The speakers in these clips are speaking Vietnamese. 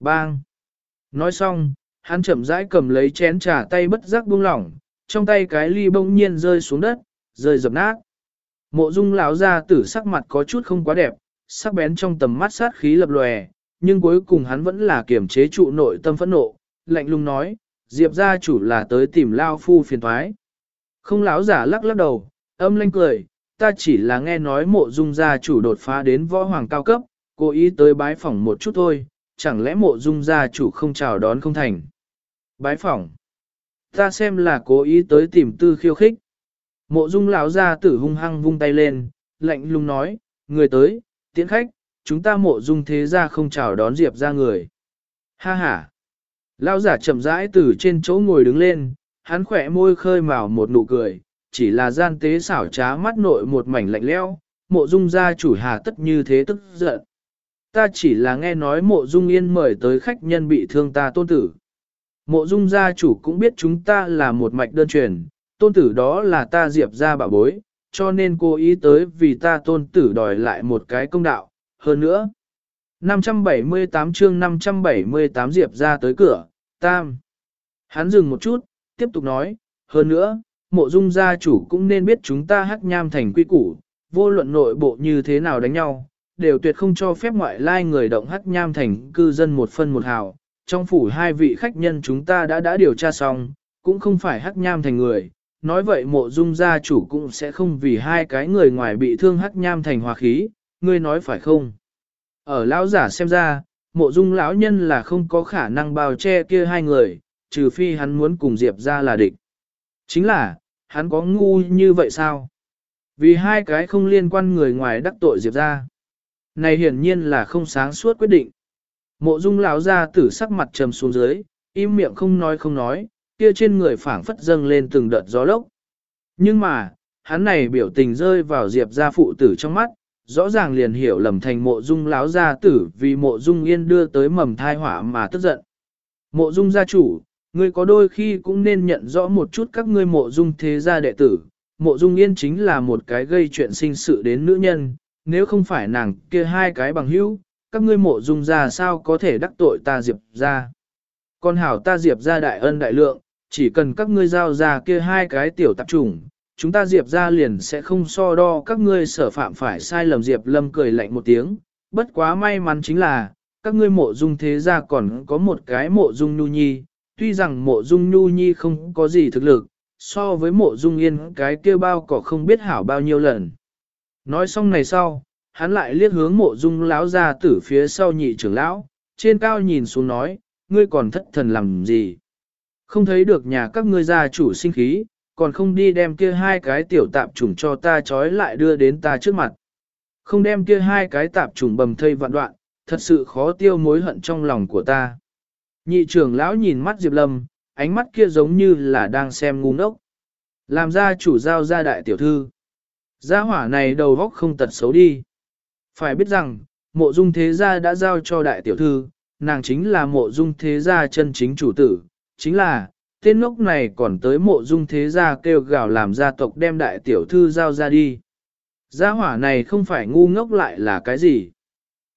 Bang! Nói xong, hắn chậm rãi cầm lấy chén trà tay bất giác buông lỏng, trong tay cái ly bỗng nhiên rơi xuống đất, rơi dập nát. Mộ dung lão ra tử sắc mặt có chút không quá đẹp, sắc bén trong tầm mắt sát khí lập lòe, nhưng cuối cùng hắn vẫn là kiềm chế trụ nội tâm phẫn nộ, lạnh lùng nói, Diệp gia chủ là tới tìm Lao Phu phiền thoái. Không lão giả lắc lắc đầu, âm lanh cười, ta chỉ là nghe nói mộ dung gia chủ đột phá đến võ hoàng cao cấp, cố ý tới bái phỏng một chút thôi, chẳng lẽ mộ dung gia chủ không chào đón không thành. Bái phỏng. Ta xem là cố ý tới tìm tư khiêu khích. Mộ dung lão gia tử hung hăng vung tay lên, lạnh lùng nói, người tới, tiễn khách, chúng ta mộ dung thế gia không chào đón Diệp ra người. Ha ha. Lão giả chậm rãi từ trên chỗ ngồi đứng lên, hắn khỏe môi khơi mào một nụ cười, chỉ là gian tế xảo trá mắt nội một mảnh lạnh leo, mộ dung gia chủ hà tất như thế tức giận. Ta chỉ là nghe nói mộ dung yên mời tới khách nhân bị thương ta tôn tử. Mộ dung gia chủ cũng biết chúng ta là một mạch đơn truyền, tôn tử đó là ta diệp ra bảo bối, cho nên cô ý tới vì ta tôn tử đòi lại một cái công đạo, hơn nữa. 578 chương 578 diệp ra tới cửa, tam. Hắn dừng một chút, tiếp tục nói, hơn nữa, mộ dung gia chủ cũng nên biết chúng ta hắc nham thành quy củ, vô luận nội bộ như thế nào đánh nhau, đều tuyệt không cho phép ngoại lai người động hắc nham thành cư dân một phân một hào. Trong phủ hai vị khách nhân chúng ta đã đã điều tra xong, cũng không phải hắc nham thành người, nói vậy mộ dung gia chủ cũng sẽ không vì hai cái người ngoài bị thương hắc nham thành hòa khí, ngươi nói phải không? Ở lão giả xem ra, mộ dung lão nhân là không có khả năng bao che kia hai người, trừ phi hắn muốn cùng Diệp ra là địch. Chính là, hắn có ngu như vậy sao? Vì hai cái không liên quan người ngoài đắc tội Diệp ra. Này hiển nhiên là không sáng suốt quyết định. Mộ dung lão ra tử sắc mặt trầm xuống dưới, im miệng không nói không nói, kia trên người phảng phất dâng lên từng đợt gió lốc. Nhưng mà, hắn này biểu tình rơi vào Diệp gia phụ tử trong mắt, rõ ràng liền hiểu lầm thành mộ dung Lão gia tử vì mộ dung yên đưa tới mầm thai họa mà tức giận. Mộ dung gia chủ, ngươi có đôi khi cũng nên nhận rõ một chút các ngươi mộ dung thế gia đệ tử. Mộ dung yên chính là một cái gây chuyện sinh sự đến nữ nhân, nếu không phải nàng kia hai cái bằng hữu, các ngươi mộ dung ra sao có thể đắc tội ta diệp ra. Con hảo ta diệp ra đại ân đại lượng, chỉ cần các ngươi giao ra kia hai cái tiểu tạp trùng, chúng ta Diệp ra liền sẽ không so đo các ngươi sở phạm phải sai lầm Diệp Lâm cười lạnh một tiếng, bất quá may mắn chính là, các ngươi mộ dung thế ra còn có một cái mộ dung nhu nhi, tuy rằng mộ dung nhu nhi không có gì thực lực, so với mộ dung yên cái kia bao cỏ không biết hảo bao nhiêu lần. Nói xong này sau, hắn lại liếc hướng mộ dung lão ra tử phía sau nhị trưởng lão, trên cao nhìn xuống nói, ngươi còn thất thần làm gì? Không thấy được nhà các ngươi gia chủ sinh khí, còn không đi đem kia hai cái tiểu tạp trùng cho ta trói lại đưa đến ta trước mặt. Không đem kia hai cái tạp trùng bầm thây vạn đoạn, thật sự khó tiêu mối hận trong lòng của ta. Nhị trưởng lão nhìn mắt Diệp Lâm, ánh mắt kia giống như là đang xem ngu ngốc. Làm ra chủ giao gia đại tiểu thư. Gia hỏa này đầu góc không tật xấu đi. Phải biết rằng, mộ dung thế gia đã giao cho đại tiểu thư, nàng chính là mộ dung thế gia chân chính chủ tử, chính là, tên ngốc này còn tới mộ dung thế gia kêu gào làm gia tộc đem đại tiểu thư giao ra đi. Gia hỏa này không phải ngu ngốc lại là cái gì?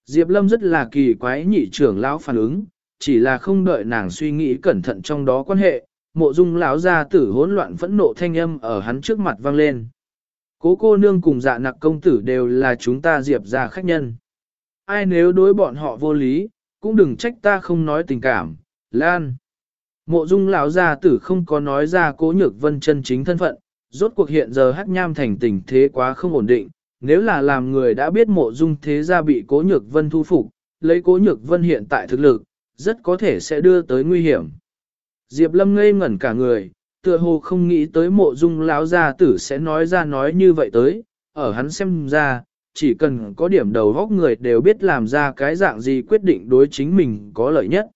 Diệp Lâm rất là kỳ quái nhị trưởng lão phản ứng, chỉ là không đợi nàng suy nghĩ cẩn thận trong đó quan hệ, mộ dung lão gia tử hỗn loạn phẫn nộ thanh âm ở hắn trước mặt vang lên. Cố cô nương cùng dạ nặc công tử đều là chúng ta diệp ra khách nhân. Ai nếu đối bọn họ vô lý, cũng đừng trách ta không nói tình cảm, Lan. Mộ dung lão gia tử không có nói ra cố nhược vân chân chính thân phận, rốt cuộc hiện giờ hắc nham thành tình thế quá không ổn định, nếu là làm người đã biết mộ dung thế gia bị cố nhược vân thu phục, lấy cố nhược vân hiện tại thực lực, rất có thể sẽ đưa tới nguy hiểm. Diệp lâm ngây ngẩn cả người, tựa hồ không nghĩ tới mộ dung lão gia tử sẽ nói ra nói như vậy tới, ở hắn xem ra, chỉ cần có điểm đầu góc người đều biết làm ra cái dạng gì quyết định đối chính mình có lợi nhất.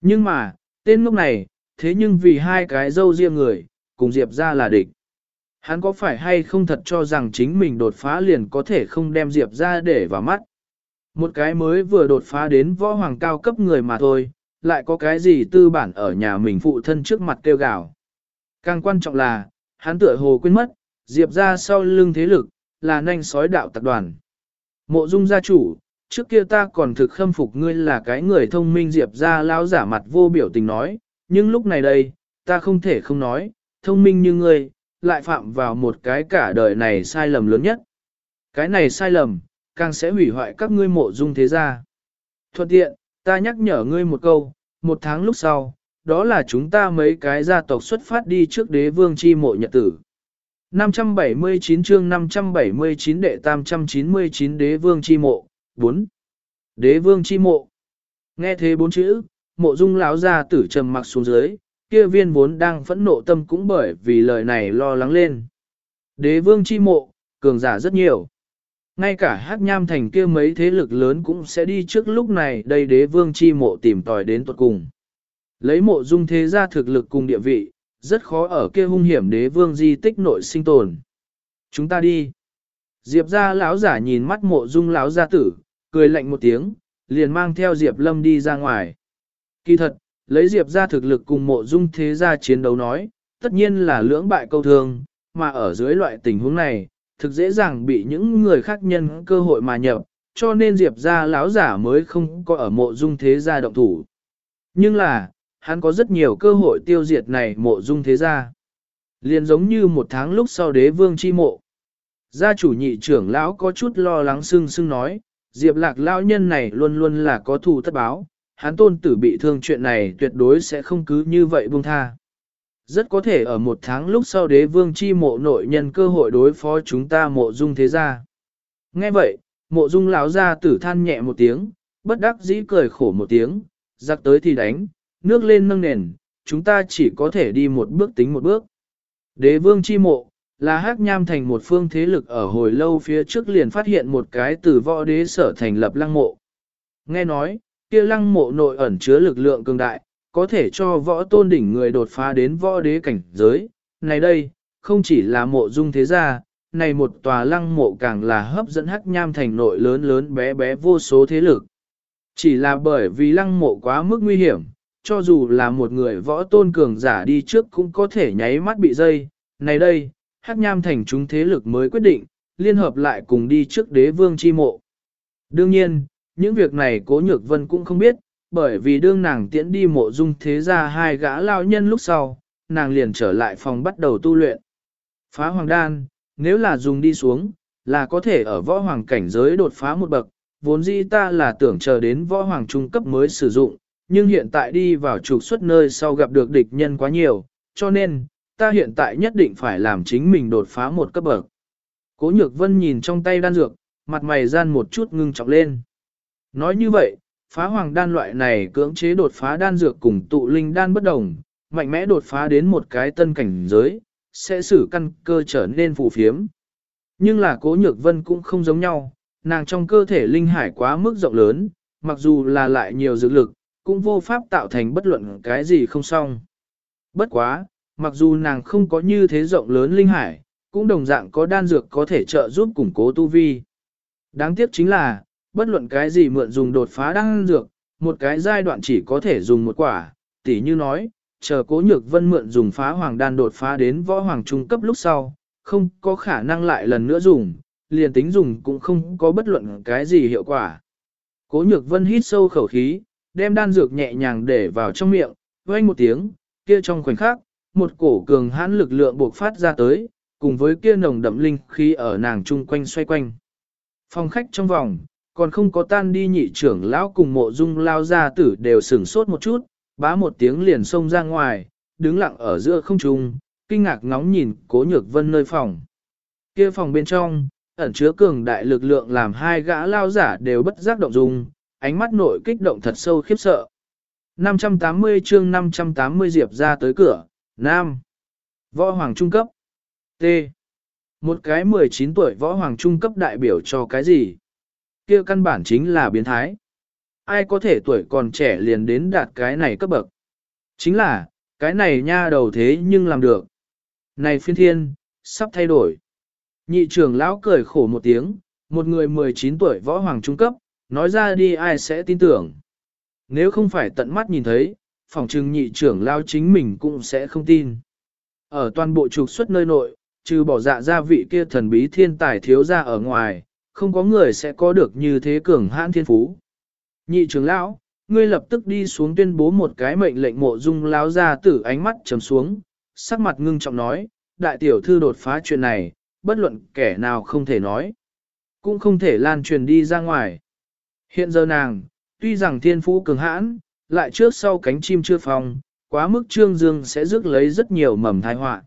Nhưng mà, Tên lúc này, thế nhưng vì hai cái dâu riêng người, cùng Diệp ra là địch. Hắn có phải hay không thật cho rằng chính mình đột phá liền có thể không đem Diệp ra để vào mắt. Một cái mới vừa đột phá đến võ hoàng cao cấp người mà thôi, lại có cái gì tư bản ở nhà mình phụ thân trước mặt kêu gào. Càng quan trọng là, hắn tựa hồ quên mất, Diệp ra sau lưng thế lực, là nanh sói đạo tập đoàn. Mộ dung gia chủ, trước kia ta còn thực khâm phục ngươi là cái người thông minh diệp ra lão giả mặt vô biểu tình nói, nhưng lúc này đây, ta không thể không nói, thông minh như ngươi, lại phạm vào một cái cả đời này sai lầm lớn nhất. Cái này sai lầm, càng sẽ hủy hoại các ngươi mộ dung thế gia. Thuận tiện, ta nhắc nhở ngươi một câu, một tháng lúc sau, đó là chúng ta mấy cái gia tộc xuất phát đi trước đế vương chi mộ nhật tử. 579 chương 579 đệ 399 đế vương chi mộ, 4. Đế vương chi mộ. Nghe thế bốn chữ, mộ dung lão gia tử trầm mặc xuống dưới, kia viên vốn đang phẫn nộ tâm cũng bởi vì lời này lo lắng lên. Đế vương chi mộ, cường giả rất nhiều. Ngay cả hát nham thành kia mấy thế lực lớn cũng sẽ đi trước lúc này đây đế vương chi mộ tìm tòi đến tuật cùng. Lấy mộ dung thế gia thực lực cùng địa vị, rất khó ở kia hung hiểm đế vương di tích nội sinh tồn. Chúng ta đi. Diệp gia lão giả nhìn mắt mộ dung lão gia tử, cười lạnh một tiếng, liền mang theo Diệp lâm đi ra ngoài. Kỳ thật, lấy Diệp gia thực lực cùng mộ dung thế gia chiến đấu nói, tất nhiên là lưỡng bại câu thương, mà ở dưới loại tình huống này, thực dễ dàng bị những người khác nhân cơ hội mà nhập, cho nên Diệp ra lão giả mới không có ở mộ dung thế gia động thủ. Nhưng là, hắn có rất nhiều cơ hội tiêu diệt này mộ dung thế gia. Liền giống như một tháng lúc sau đế vương chi mộ. Gia chủ nhị trưởng lão có chút lo lắng sưng sưng nói, Diệp lạc lão nhân này luôn luôn là có thù thất báo, hắn tôn tử bị thương chuyện này tuyệt đối sẽ không cứ như vậy buông tha. Rất có thể ở một tháng lúc sau đế vương chi mộ nội nhân cơ hội đối phó chúng ta mộ dung thế gia. Nghe vậy, mộ dung lão gia tử than nhẹ một tiếng, bất đắc dĩ cười khổ một tiếng, giặc tới thì đánh, nước lên nâng nền, chúng ta chỉ có thể đi một bước tính một bước. Đế vương chi mộ, là hắc nham thành một phương thế lực ở hồi lâu phía trước liền phát hiện một cái từ võ đế sở thành lập lăng mộ. Nghe nói, kia lăng mộ nội ẩn chứa lực lượng cường đại, có thể cho võ tôn đỉnh người đột phá đến võ đế cảnh giới. Này đây, không chỉ là mộ dung thế gia, này một tòa lăng mộ càng là hấp dẫn hắc nham thành nội lớn lớn bé bé vô số thế lực. Chỉ là bởi vì lăng mộ quá mức nguy hiểm, cho dù là một người võ tôn cường giả đi trước cũng có thể nháy mắt bị dây. Này đây, hắc nham thành chúng thế lực mới quyết định, liên hợp lại cùng đi trước đế vương chi mộ. Đương nhiên, những việc này cố nhược vân cũng không biết, bởi vì đương nàng tiễn đi mộ dung thế ra hai gã lao nhân lúc sau, nàng liền trở lại phòng bắt đầu tu luyện. Phá hoàng đan, nếu là dùng đi xuống, là có thể ở võ hoàng cảnh giới đột phá một bậc, vốn dĩ ta là tưởng chờ đến võ hoàng trung cấp mới sử dụng, nhưng hiện tại đi vào trục xuất nơi sau gặp được địch nhân quá nhiều, cho nên, ta hiện tại nhất định phải làm chính mình đột phá một cấp bậc. Cố nhược vân nhìn trong tay đan dược, mặt mày gian một chút ngưng trọng lên. Nói như vậy, phá hoàng đan loại này cưỡng chế đột phá đan dược cùng tụ linh đan bất đồng, mạnh mẽ đột phá đến một cái tân cảnh giới, sẽ xử căn cơ trở nên phù phiếm. Nhưng là cố nhược vân cũng không giống nhau, nàng trong cơ thể linh hải quá mức rộng lớn, mặc dù là lại nhiều dược lực, cũng vô pháp tạo thành bất luận cái gì không xong. Bất quá, mặc dù nàng không có như thế rộng lớn linh hải, cũng đồng dạng có đan dược có thể trợ giúp củng cố tu vi. Đáng tiếc chính là, bất luận cái gì mượn dùng đột phá đan dược, một cái giai đoạn chỉ có thể dùng một quả, tỉ như nói, chờ cố nhược vân mượn dùng phá hoàng đan đột phá đến võ hoàng trung cấp lúc sau, không có khả năng lại lần nữa dùng, liền tính dùng cũng không có bất luận cái gì hiệu quả. Cố nhược vân hít sâu khẩu khí, đem đan dược nhẹ nhàng để vào trong miệng, vang một tiếng, kia trong khoảnh khắc, một cổ cường hãn lực lượng bộc phát ra tới, cùng với kia nồng đậm linh khí ở nàng chung quanh xoay quanh. Phòng khách trong vòng, còn không có tan đi nhị trưởng lão cùng mộ dung lao ra tử đều sửng sốt một chút, bá một tiếng liền xông ra ngoài, đứng lặng ở giữa không trung, kinh ngạc ngóng nhìn cố nhược vân nơi phòng. Kia phòng bên trong, ẩn chứa cường đại lực lượng làm hai gã lao giả đều bất giác động dung, ánh mắt nội kích động thật sâu khiếp sợ. 580 chương 580 diệp ra tới cửa, Nam. Võ Hoàng Trung cấp. T. Một cái 19 tuổi Võ Hoàng Trung cấp đại biểu cho cái gì? kia căn bản chính là biến thái. Ai có thể tuổi còn trẻ liền đến đạt cái này cấp bậc? Chính là, cái này nha đầu thế nhưng làm được. Này phiên thiên, sắp thay đổi. Nhị trưởng lão cười khổ một tiếng, một người 19 tuổi võ hoàng trung cấp, nói ra đi ai sẽ tin tưởng. Nếu không phải tận mắt nhìn thấy, phòng trừng nhị trưởng lão chính mình cũng sẽ không tin. Ở toàn bộ trục xuất nơi nội, trừ bỏ dạ gia vị kia thần bí thiên tài thiếu ra ở ngoài, không có người sẽ có được như thế cường hãn thiên phú. Nhị trưởng lão, ngươi lập tức đi xuống tuyên bố một cái mệnh lệnh mộ dung lão ra tử ánh mắt trầm xuống, sắc mặt ngưng trọng nói, đại tiểu thư đột phá chuyện này, bất luận kẻ nào không thể nói, cũng không thể lan truyền đi ra ngoài. Hiện giờ nàng, tuy rằng thiên phú cường hãn, lại trước sau cánh chim chưa phong, quá mức trương dương sẽ rước lấy rất nhiều mầm thai họa.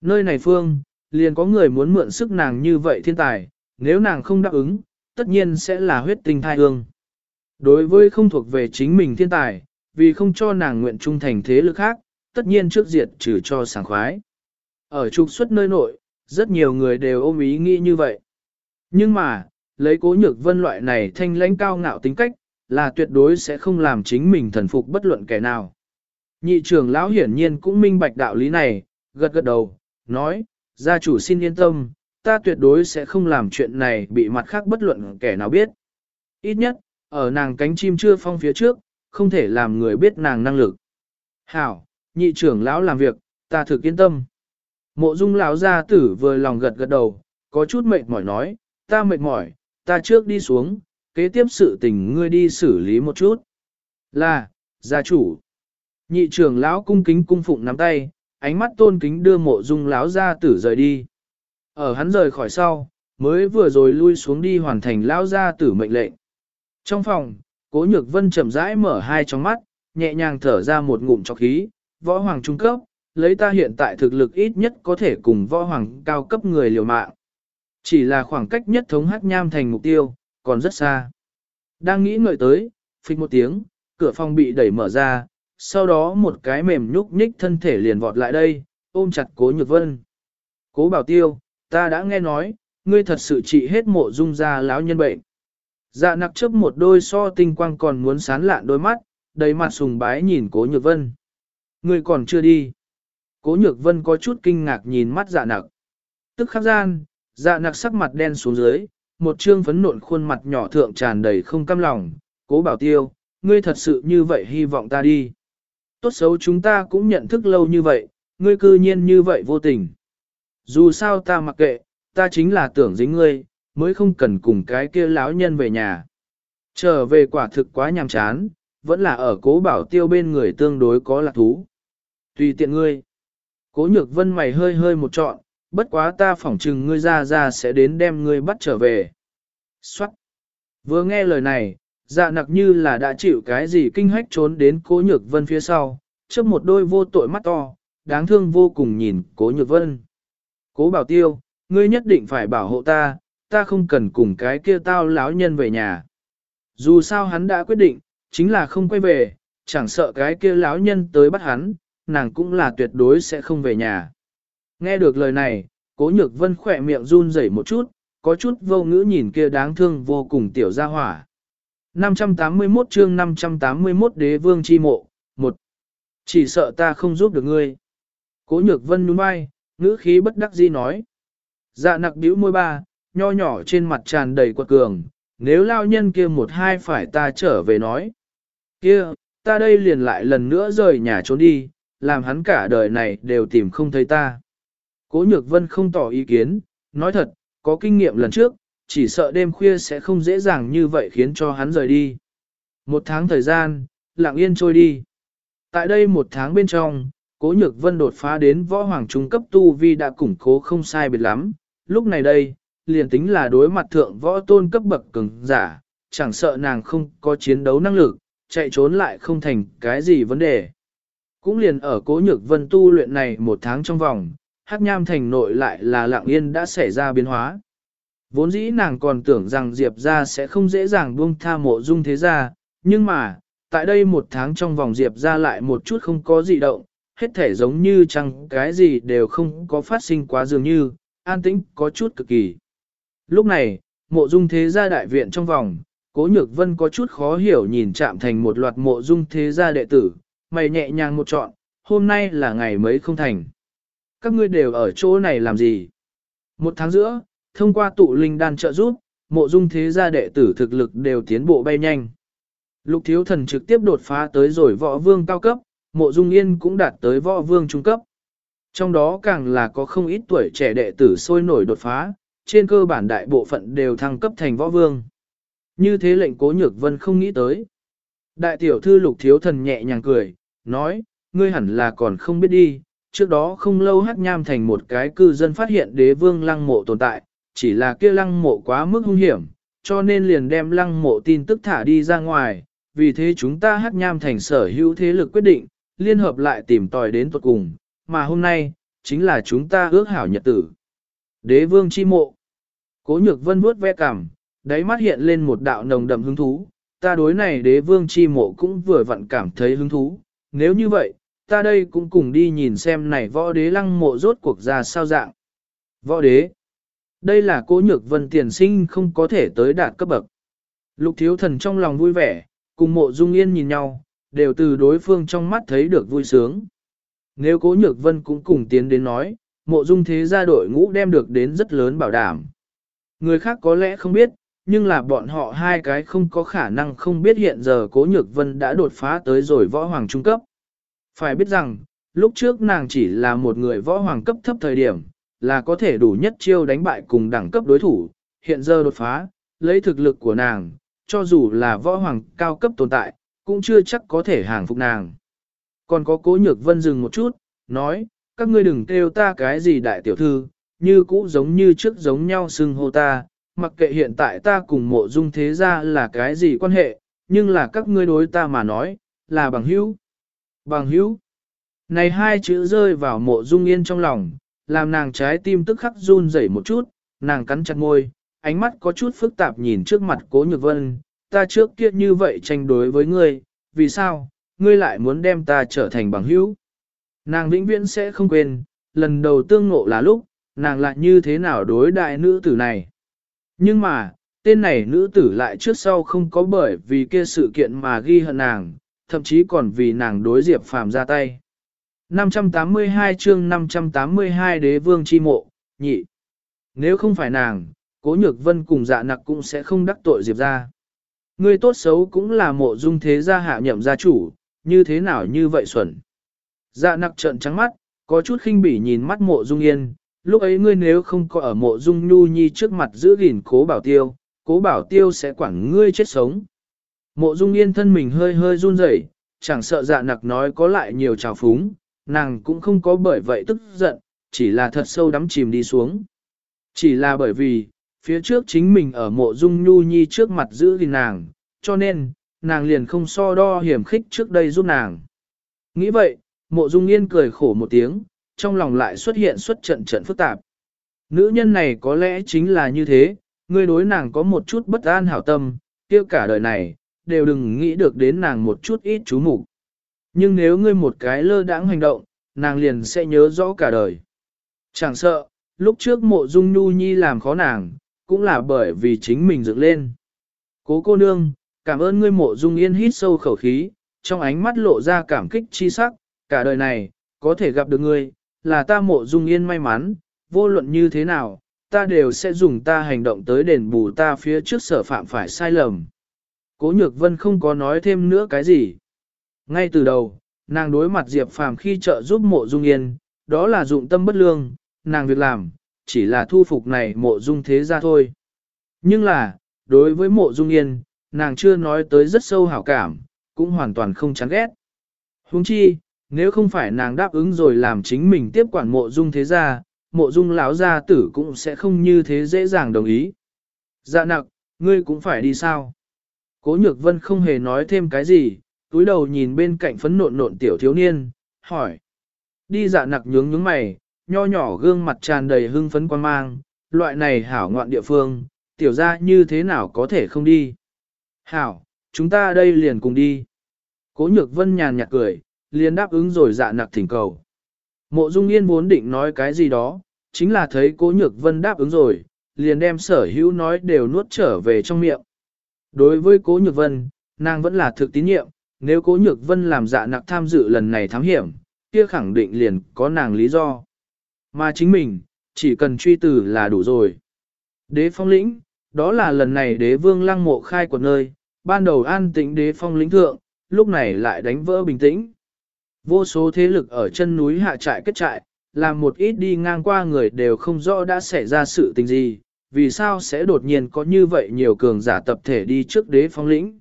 Nơi này phương, liền có người muốn mượn sức nàng như vậy thiên tài, nếu nàng không đáp ứng, tất nhiên sẽ là huyết tinh thai hương. Đối với không thuộc về chính mình thiên tài, vì không cho nàng nguyện trung thành thế lực khác, tất nhiên trước diệt trừ cho sảng khoái. Ở trục xuất nơi nội, rất nhiều người đều ôm ý nghĩ như vậy. Nhưng mà, lấy cố nhược vân loại này thanh lãnh cao ngạo tính cách, là tuyệt đối sẽ không làm chính mình thần phục bất luận kẻ nào. Nhị trưởng lão hiển nhiên cũng minh bạch đạo lý này, gật gật đầu, nói, gia chủ xin yên tâm, ta tuyệt đối sẽ không làm chuyện này bị mặt khác bất luận kẻ nào biết. Ít nhất, ở nàng cánh chim chưa phong phía trước, không thể làm người biết nàng năng lực. Hảo, nhị trưởng lão làm việc, ta thực yên tâm. Mộ dung lão gia tử vừa lòng gật gật đầu, có chút mệt mỏi nói, ta mệt mỏi, ta trước đi xuống, kế tiếp sự tình ngươi đi xử lý một chút. Là, gia chủ. Nhị trưởng lão cung kính cung phụng nắm tay, ánh mắt tôn kính đưa mộ dung lão gia tử rời đi. Ở hắn rời khỏi sau, mới vừa rồi lui xuống đi hoàn thành lão gia tử mệnh lệnh. Trong phòng, cố nhược vân chậm rãi mở hai tròng mắt, nhẹ nhàng thở ra một ngụm trọc khí, võ hoàng trung cấp, lấy ta hiện tại thực lực ít nhất có thể cùng võ hoàng cao cấp người liều mạng. Chỉ là khoảng cách nhất thống hắc nham thành mục tiêu, còn rất xa. Đang nghĩ ngợi tới, phịch một tiếng, cửa phòng bị đẩy mở ra, sau đó một cái mềm nhúc nhích thân thể liền vọt lại đây, ôm chặt cố nhược vân. Cố bảo tiêu, ta đã nghe nói, ngươi thật sự trị hết mộ dung ra lão nhân bệnh. Dạ nặc chấp một đôi so tinh quang còn muốn sán lạn đôi mắt, đầy mặt sùng bái nhìn cố nhược vân. Ngươi còn chưa đi. Cố nhược vân có chút kinh ngạc nhìn mắt dạ nặc. Tức khắc gian, dạ nặc sắc mặt đen xuống dưới, một trương phấn nộn khuôn mặt nhỏ thượng tràn đầy không cam lòng. Cố bảo tiêu, ngươi thật sự như vậy hy vọng ta đi. Tốt xấu chúng ta cũng nhận thức lâu như vậy, ngươi cư nhiên như vậy vô tình. Dù sao ta mặc kệ, ta chính là tưởng dính ngươi, mới không cần cùng cái kia lão nhân về nhà. Trở về quả thực quá nhàm chán, vẫn là ở cố bảo tiêu bên người tương đối có lạc thú. Tùy tiện ngươi. Cố nhược vân mày hơi hơi một trọn, bất quá ta phỏng chừng ngươi ra ra sẽ đến đem ngươi bắt trở về. Xoát. Vừa nghe lời này, dạ nặc như là đã chịu cái gì kinh hách trốn đến cố nhược vân phía sau, trước một đôi vô tội mắt to, đáng thương vô cùng nhìn cố nhược vân. Cố bảo tiêu, ngươi nhất định phải bảo hộ ta, ta không cần cùng cái kia tao láo nhân về nhà. Dù sao hắn đã quyết định, chính là không quay về, chẳng sợ cái kia láo nhân tới bắt hắn, nàng cũng là tuyệt đối sẽ không về nhà. Nghe được lời này, cố nhược vân khỏe miệng run rẩy một chút, có chút vô ngữ nhìn kia đáng thương vô cùng tiểu gia hỏa. 581 chương 581 đế vương chi mộ, một Chỉ sợ ta không giúp được ngươi. Cố nhược vân nhún vai, ngữ khí bất đắc dĩ nói. Dạ nặc bĩu môi ba, nho nhỏ trên mặt tràn đầy quật cường, nếu lao nhân kia một hai phải ta trở về nói. Kia, ta đây liền lại lần nữa rời nhà trốn đi, làm hắn cả đời này đều tìm không thấy ta. Cố nhược vân không tỏ ý kiến, nói thật, có kinh nghiệm lần trước, chỉ sợ đêm khuya sẽ không dễ dàng như vậy khiến cho hắn rời đi. Một tháng thời gian, lặng yên trôi đi. Tại đây một tháng bên trong, cố nhược vân đột phá đến võ hoàng trung cấp tu vi đã củng cố không sai biệt lắm. Lúc này đây, liền tính là đối mặt thượng võ tôn cấp bậc cường giả, chẳng sợ nàng không có chiến đấu năng lực, chạy trốn lại không thành cái gì vấn đề. Cũng liền ở cố nhược vân tu luyện này một tháng trong vòng, hắc nham thành nội lại là lặng yên đã xảy ra biến hóa. Vốn dĩ nàng còn tưởng rằng Diệp ra sẽ không dễ dàng buông tha mộ dung thế gia, nhưng mà, tại đây một tháng trong vòng Diệp ra lại một chút không có gì động, hết thể giống như chẳng cái gì đều không có phát sinh quá dường như, an tĩnh có chút cực kỳ. Lúc này, mộ dung thế gia đại viện trong vòng, cố nhược vân có chút khó hiểu nhìn chạm thành một loạt mộ dung thế gia đệ tử, mày nhẹ nhàng một chọn, hôm nay là ngày mấy không thành. Các ngươi đều ở chỗ này làm gì? Một tháng giữa, thông qua tụ linh đan trợ giúp, mộ dung thế gia đệ tử thực lực đều tiến bộ bay nhanh. Lục thiếu thần trực tiếp đột phá tới rồi võ vương cao cấp, mộ dung yên cũng đạt tới võ vương trung cấp. Trong đó càng là có không ít tuổi trẻ đệ tử sôi nổi đột phá, trên cơ bản đại bộ phận đều thăng cấp thành võ vương. Như thế lệnh cố nhược vân không nghĩ tới. Đại tiểu thư lục thiếu thần nhẹ nhàng cười, nói, ngươi hẳn là còn không biết đi, trước đó không lâu hát nham thành một cái cư dân phát hiện đế vương lăng mộ tồn tại, chỉ là kia lăng mộ quá mức hung hiểm, cho nên liền đem lăng mộ tin tức thả đi ra ngoài, vì thế chúng ta hát nham thành sở hữu thế lực quyết định, liên hợp lại tìm tòi đến tuật cùng, mà hôm nay, chính là chúng ta ước hảo nhật tử. Đế vương chi mộ. Cố nhược vân vuốt ve cằm, đáy mắt hiện lên một đạo nồng đậm hứng thú, ta đối này đế vương chi mộ cũng vừa vặn cảm thấy hứng thú, nếu như vậy, ta đây cũng cùng đi nhìn xem này võ đế lăng mộ rốt cuộc ra sao dạng. Võ đế. Đây là cố nhược vân tiền sinh không có thể tới đạt cấp bậc. Lục thiếu thần trong lòng vui vẻ, cùng mộ dung yên nhìn nhau, đều từ đối phương trong mắt thấy được vui sướng. Nếu cố nhược vân cũng cùng tiến đến nói, mộ dung thế gia đội ngũ đem được đến rất lớn bảo đảm. Người khác có lẽ không biết, nhưng là bọn họ hai cái không có khả năng không biết hiện giờ cố nhược vân đã đột phá tới rồi võ hoàng trung cấp. Phải biết rằng, lúc trước nàng chỉ là một người võ hoàng cấp thấp thời điểm, là có thể đủ nhất chiêu đánh bại cùng đẳng cấp đối thủ, hiện giờ đột phá, lấy thực lực của nàng, cho dù là võ hoàng cao cấp tồn tại, cũng chưa chắc có thể hàng phục nàng. Còn có cố nhược vân dừng một chút, nói, các ngươi đừng kêu ta cái gì đại tiểu thư, như cũ giống như trước giống nhau xưng hô ta, mặc kệ hiện tại ta cùng mộ dung thế gia là cái gì quan hệ, nhưng là các ngươi đối ta mà nói, là bằng hữu. Bằng hữu. Này hai chữ rơi vào mộ dung yên trong lòng, làm nàng trái tim tức khắc run rẩy một chút, nàng cắn chặt môi, ánh mắt có chút phức tạp nhìn trước mặt cố nhược vân, ta trước kia như vậy tranh đối với ngươi, vì sao, ngươi lại muốn đem ta trở thành bằng hữu. Nàng vĩnh viễn sẽ không quên, lần đầu tương ngộ là lúc, nàng lại như thế nào đối đại nữ tử này. Nhưng mà, tên này nữ tử lại trước sau không có bởi vì kia sự kiện mà ghi hận nàng, thậm chí còn vì nàng đối Diệp Phàm ra tay. 582 chương 582 đế vương chi mộ, nhị. Nếu không phải nàng, cố nhược vân cùng dạ nặc cũng sẽ không đắc tội Diệp ra. Người tốt xấu cũng là mộ dung thế gia hạ nhậm gia chủ, như thế nào như vậy xuẩn. Dạ nặc trợn trắng mắt, có chút khinh bỉ nhìn mắt mộ dung yên, lúc ấy ngươi nếu không có ở mộ dung nhu nhi trước mặt giữ gìn cố bảo tiêu, cố bảo tiêu sẽ quản ngươi chết sống. Mộ dung yên thân mình hơi hơi run rẩy, chẳng sợ dạ nặc nói có lại nhiều trào phúng, nàng cũng không có bởi vậy tức giận, chỉ là thật sâu đắm chìm đi xuống. Chỉ là bởi vì, phía trước chính mình ở mộ dung nhu nhi trước mặt giữ gìn nàng, cho nên, nàng liền không so đo hiểm khích trước đây giúp nàng. Nghĩ vậy, mộ dung yên cười khổ một tiếng, trong lòng lại xuất hiện xuất trận trận phức tạp. Nữ nhân này có lẽ chính là như thế, ngươi đối nàng có một chút bất an hảo tâm, kia cả đời này, đều đừng nghĩ được đến nàng một chút ít chú mục Nhưng nếu ngươi một cái lơ đãng hành động, nàng liền sẽ nhớ rõ cả đời. Chẳng sợ, lúc trước mộ dung nhu nhi làm khó nàng, cũng là bởi vì chính mình dựng lên. Cố cô nương, cảm ơn ngươi mộ dung yên hít sâu khẩu khí, trong ánh mắt lộ ra cảm kích chi sắc, cả đời này, có thể gặp được ngươi, là ta mộ dung yên may mắn, vô luận như thế nào, ta đều sẽ dùng ta hành động tới đền bù ta phía trước sở phạm phải sai lầm. Cố nhược vân không có nói thêm nữa cái gì. Ngay từ đầu, nàng đối mặt Diệp Phàm khi trợ giúp mộ dung yên, đó là dụng tâm bất lương, nàng việc làm, chỉ là thu phục này mộ dung thế ra thôi. Nhưng là, đối với mộ dung yên, nàng chưa nói tới rất sâu hảo cảm, cũng hoàn toàn không chán ghét. Huống chi, nếu không phải nàng đáp ứng rồi làm chính mình tiếp quản mộ dung thế gia, mộ dung lão gia tử cũng sẽ không như thế dễ dàng đồng ý. Dạ nặc, ngươi cũng phải đi sao? Cố nhược vân không hề nói thêm cái gì, túi đầu nhìn bên cạnh phấn nộn nộn tiểu thiếu niên, hỏi. Đi dạ nặc nhướng nhướng mày, nho nhỏ gương mặt tràn đầy hưng phấn quan mang, loại này hảo ngoạn địa phương, tiểu ra như thế nào có thể không đi. Hảo, chúng ta đây liền cùng đi. Cố nhược vân nhàn nhạt cười, liền đáp ứng rồi dạ nặc thỉnh cầu. Mộ Dung Yên muốn định nói cái gì đó, chính là thấy cố nhược vân đáp ứng rồi, liền đem sở hữu nói đều nuốt trở về trong miệng. Đối với cố nhược vân, nàng vẫn là thực tín nhiệm, nếu cố nhược vân làm dạ nặc tham dự lần này thám hiểm, kia khẳng định liền có nàng lý do. Mà chính mình, chỉ cần truy tử là đủ rồi. Đế phong lĩnh, đó là lần này đế vương lăng mộ khai của nơi, ban đầu an tĩnh đế phong lĩnh thượng, lúc này lại đánh vỡ bình tĩnh. Vô số thế lực ở chân núi hạ trại kết trại, làm một ít đi ngang qua người đều không rõ đã xảy ra sự tình gì, vì sao sẽ đột nhiên có như vậy nhiều cường giả tập thể đi trước đế phong lĩnh.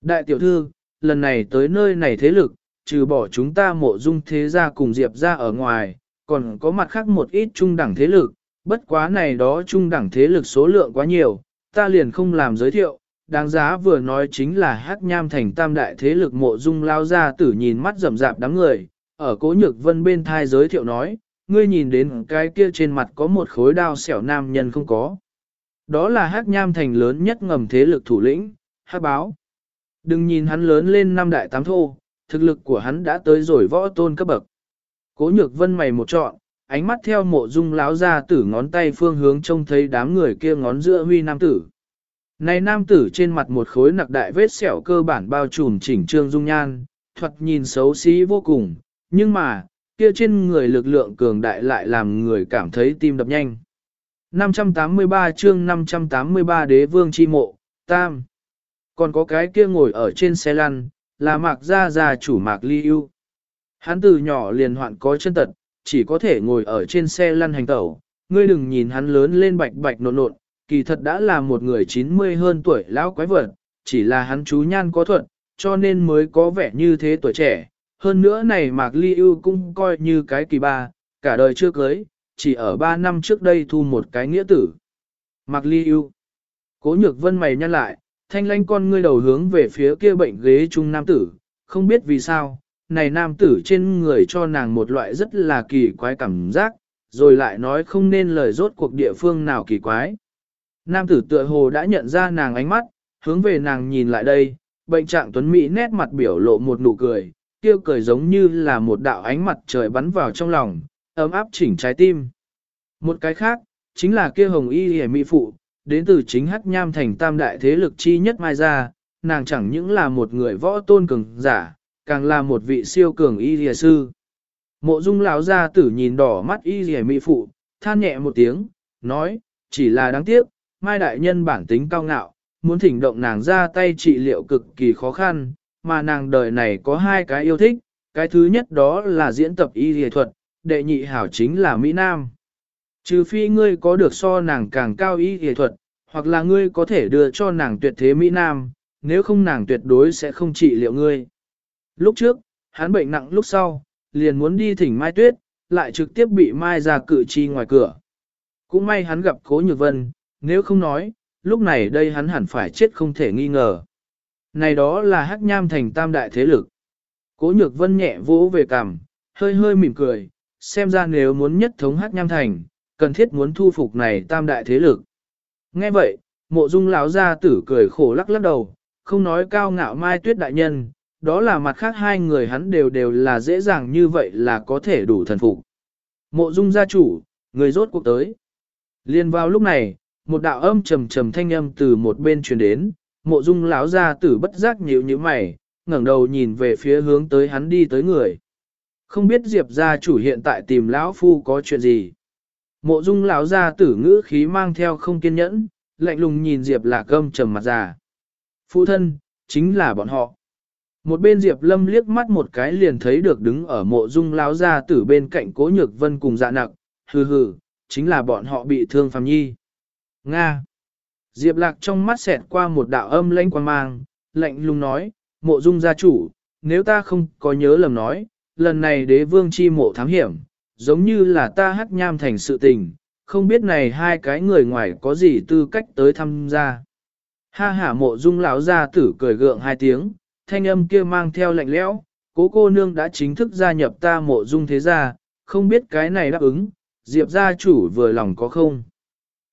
Đại tiểu thư, lần này tới nơi này thế lực, trừ bỏ chúng ta mộ dung thế gia cùng diệp ra ở ngoài, còn có mặt khác một ít trung đẳng thế lực, bất quá này đó trung đẳng thế lực số lượng quá nhiều, ta liền không làm giới thiệu, đáng giá vừa nói chính là hắc nham thành tam đại thế lực mộ dung lao ra tử nhìn mắt rầm rạp đám người, ở cố nhược vân bên thai giới thiệu nói, ngươi nhìn đến cái kia trên mặt có một khối đao xẻo nam nhân không có. Đó là hắc nham thành lớn nhất ngầm thế lực thủ lĩnh, hắc báo. Đừng nhìn hắn lớn lên năm đại tám thô, thực lực của hắn đã tới rồi võ tôn cấp bậc. Cố nhược vân mày một trọn, ánh mắt theo mộ dung láo ra tử ngón tay phương hướng trông thấy đám người kia ngón giữa huy nam tử. Này nam tử trên mặt một khối nặc đại vết sẹo cơ bản bao trùm chỉnh trương dung nhan, thuật nhìn xấu xí vô cùng, nhưng mà, kia trên người lực lượng cường đại lại làm người cảm thấy tim đập nhanh. 583 chương 583 đế vương chi mộ, tam. Còn có cái kia ngồi ở trên xe lăn, là mạc gia gia chủ mạc ly ưu. Hắn từ nhỏ liền hoạn có chân tật, chỉ có thể ngồi ở trên xe lăn hành tẩu. Ngươi đừng nhìn hắn lớn lên bạch bạch nộn nộn, kỳ thật đã là một người 90 hơn tuổi lão quái vật, chỉ là hắn chú nhan có thuận, cho nên mới có vẻ như thế tuổi trẻ. Hơn nữa này Mạc Ly ưu cũng coi như cái kỳ ba, cả đời chưa cưới, chỉ ở 3 năm trước đây thu một cái nghĩa tử. Mạc Ly ưu Cố nhược vân mày nhăn lại, thanh lanh con ngươi đầu hướng về phía kia bệnh ghế trung nam tử, không biết vì sao, này nam tử trên người cho nàng một loại rất là kỳ quái cảm giác, rồi lại nói không nên lời rốt cuộc địa phương nào kỳ quái. Nam tử tựa hồ đã nhận ra nàng ánh mắt, hướng về nàng nhìn lại đây, bệnh trạng tuấn Mỹ nét mặt biểu lộ một nụ cười, kia cười giống như là một đạo ánh mặt trời bắn vào trong lòng, ấm áp chỉnh trái tim. Một cái khác, chính là kia hồng y hề mỹ phụ, đến từ chính hắc nham thành tam đại thế lực chi nhất mai ra, nàng chẳng những là một người võ tôn cường giả, càng là một vị siêu cường y hề sư. Mộ dung lão gia tử nhìn đỏ mắt y hề mỹ phụ, than nhẹ một tiếng, nói, chỉ là đáng tiếc, mai đại nhân bản tính cao ngạo, muốn thỉnh động nàng ra tay trị liệu cực kỳ khó khăn, mà nàng đời này có hai cái yêu thích, cái thứ nhất đó là diễn tập y y thuật, đệ nhị hảo chính là Mỹ Nam. Trừ phi ngươi có được so nàng càng cao y y thuật, hoặc là ngươi có thể đưa cho nàng tuyệt thế Mỹ Nam, nếu không nàng tuyệt đối sẽ không trị liệu ngươi. Lúc trước, hắn bệnh nặng lúc sau, liền muốn đi thỉnh Mai Tuyết, lại trực tiếp bị Mai ra cự chi ngoài cửa. Cũng may hắn gặp Cố Nhược Vân, nếu không nói, lúc này đây hắn hẳn phải chết không thể nghi ngờ. Này đó là hắc nham thành tam đại thế lực. Cố Nhược Vân nhẹ vỗ về cằm, hơi hơi mỉm cười, xem ra nếu muốn nhất thống hắc nham thành, cần thiết muốn thu phục này tam đại thế lực. Nghe vậy, mộ dung lão gia tử cười khổ lắc lắc đầu, không nói cao ngạo mai tuyết đại nhân, đó là mặt khác hai người hắn đều đều là dễ dàng như vậy là có thể đủ thần phục. Mộ dung gia chủ, người rốt cuộc tới. Liên vào lúc này, một đạo âm trầm trầm thanh âm từ một bên truyền đến, mộ dung lão gia tử bất giác nhíu như mày, ngẩng đầu nhìn về phía hướng tới hắn đi tới người. Không biết Diệp gia chủ hiện tại tìm lão phu có chuyện gì. Mộ dung lão gia tử ngữ khí mang theo không kiên nhẫn, lạnh lùng nhìn Diệp lạc gâm trầm mặt già. Phụ thân, chính là bọn họ. Một bên Diệp Lâm liếc mắt một cái liền thấy được đứng ở mộ dung lão gia tử bên cạnh cố nhược vân cùng dạ Nặc. hừ hừ, chính là bọn họ bị thương phàm nhi. Nga. Diệp Lạc trong mắt xẹt qua một đạo âm lãnh quan mang, lạnh lùng nói, mộ dung gia chủ, nếu ta không có nhớ lầm nói, lần này đế vương chi mộ thám hiểm, giống như là ta hắc nham thành sự tình, không biết này hai cái người ngoài có gì tư cách tới tham gia. Ha hả mộ dung lão gia tử cười gượng hai tiếng, thanh âm kia mang theo lạnh lẽo, cố cô nương đã chính thức gia nhập ta mộ dung thế gia, không biết cái này đáp ứng, diệp gia chủ vừa lòng có không.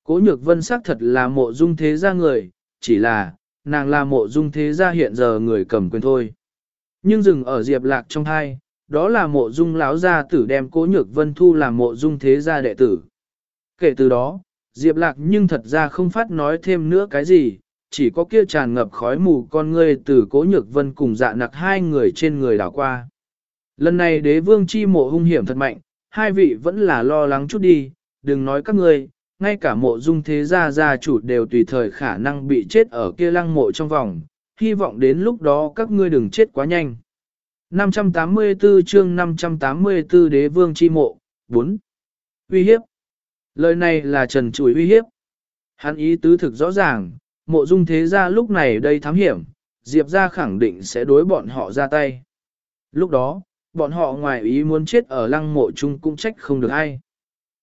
Cố nhược vân xác thật là mộ dung thế gia người, chỉ là, nàng là mộ dung thế gia hiện giờ người cầm quyền thôi. Nhưng dừng ở diệp lạc trong hai, đó là mộ dung lão gia tử đem cố nhược vân thu làm mộ dung thế gia đệ tử. Kể từ đó, diệp lạc nhưng thật ra không phát nói thêm nữa cái gì, chỉ có kia tràn ngập khói mù con ngươi từ cố nhược vân cùng dạ nặc hai người trên người đảo qua. Lần này đế vương chi mộ hung hiểm thật mạnh, hai vị vẫn là lo lắng chút đi, đừng nói các ngươi, ngay cả mộ dung thế gia gia chủ đều tùy thời khả năng bị chết ở kia lăng mộ trong vòng, hy vọng đến lúc đó các ngươi đừng chết quá nhanh. 584 chương 584 đế vương chi mộ, 4. Uy hiếp. Lời này là trần chủi uy hiếp. Hắn ý tứ thực rõ ràng, mộ dung thế gia lúc này đây thám hiểm, Diệp ra khẳng định sẽ đối bọn họ ra tay. Lúc đó, bọn họ ngoài ý muốn chết ở lăng mộ chung cũng trách không được ai.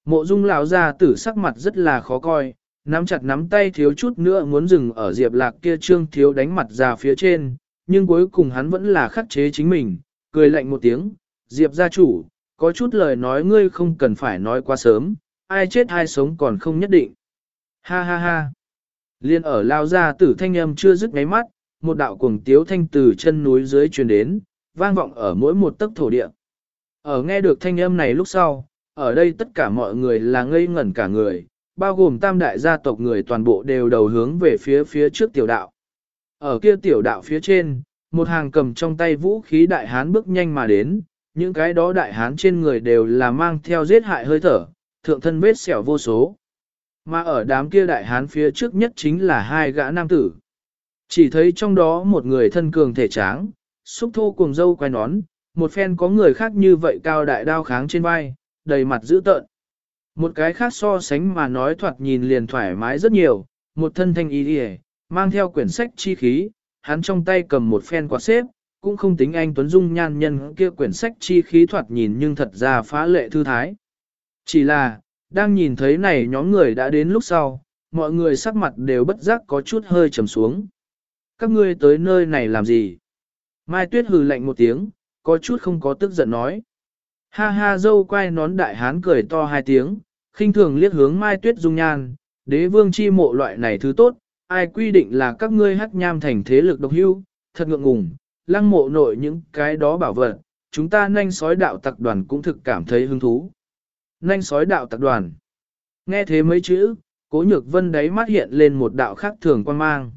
Mộ dung lão ra tử sắc mặt rất là khó coi, nắm chặt nắm tay thiếu chút nữa muốn dừng ở diệp lạc kia trương thiếu đánh mặt ra phía trên, nhưng cuối cùng hắn vẫn là khắc chế chính mình, cười lạnh một tiếng, diệp gia chủ, có chút lời nói ngươi không cần phải nói quá sớm, ai chết ai sống còn không nhất định. Ha ha ha. Liên ở lao ra tử thanh âm chưa dứt ngáy mắt, một đạo cuồng tiếu thanh từ chân núi dưới truyền đến, vang vọng ở mỗi một tấc thổ địa. Ở nghe được thanh âm này lúc sau, ở đây tất cả mọi người là ngây ngẩn cả người, bao gồm tam đại gia tộc người toàn bộ đều đầu hướng về phía phía trước tiểu đạo. Ở kia tiểu đạo phía trên, một hàng cầm trong tay vũ khí đại hán bước nhanh mà đến, những cái đó đại hán trên người đều là mang theo giết hại hơi thở, thượng thân vết xẻo vô số. Mà ở đám kia đại hán phía trước nhất chính là hai gã nam tử. Chỉ thấy trong đó một người thân cường thể tráng, xúc thô cùng dâu quay nón, một phen có người khác như vậy cao đại đao kháng trên vai, đầy mặt dữ tợn. Một cái khác so sánh mà nói thoạt nhìn liền thoải mái rất nhiều, một thân thanh y đi mang theo quyển sách chi khí, hắn trong tay cầm một phen quạt xếp, cũng không tính anh Tuấn Dung nhan nhân kia quyển sách chi khí thoạt nhìn nhưng thật ra phá lệ thư thái. Chỉ là, đang nhìn thấy này nhóm người đã đến lúc sau, mọi người sắc mặt đều bất giác có chút hơi trầm xuống. Các ngươi tới nơi này làm gì? Mai Tuyết hừ lạnh một tiếng, có chút không có tức giận nói. Ha ha dâu quay nón đại hán cười to hai tiếng, khinh thường liếc hướng Mai Tuyết dung nhan, đế vương chi mộ loại này thứ tốt, ai quy định là các ngươi hắc nham thành thế lực độc hưu, thật ngượng ngùng, lăng mộ nội những cái đó bảo vật, chúng ta nhanh sói đạo tặc đoàn cũng thực cảm thấy hứng thú. Nhanh sói đạo tặc đoàn. Nghe thế mấy chữ, cố nhược vân đáy mắt hiện lên một đạo khác thường quan mang.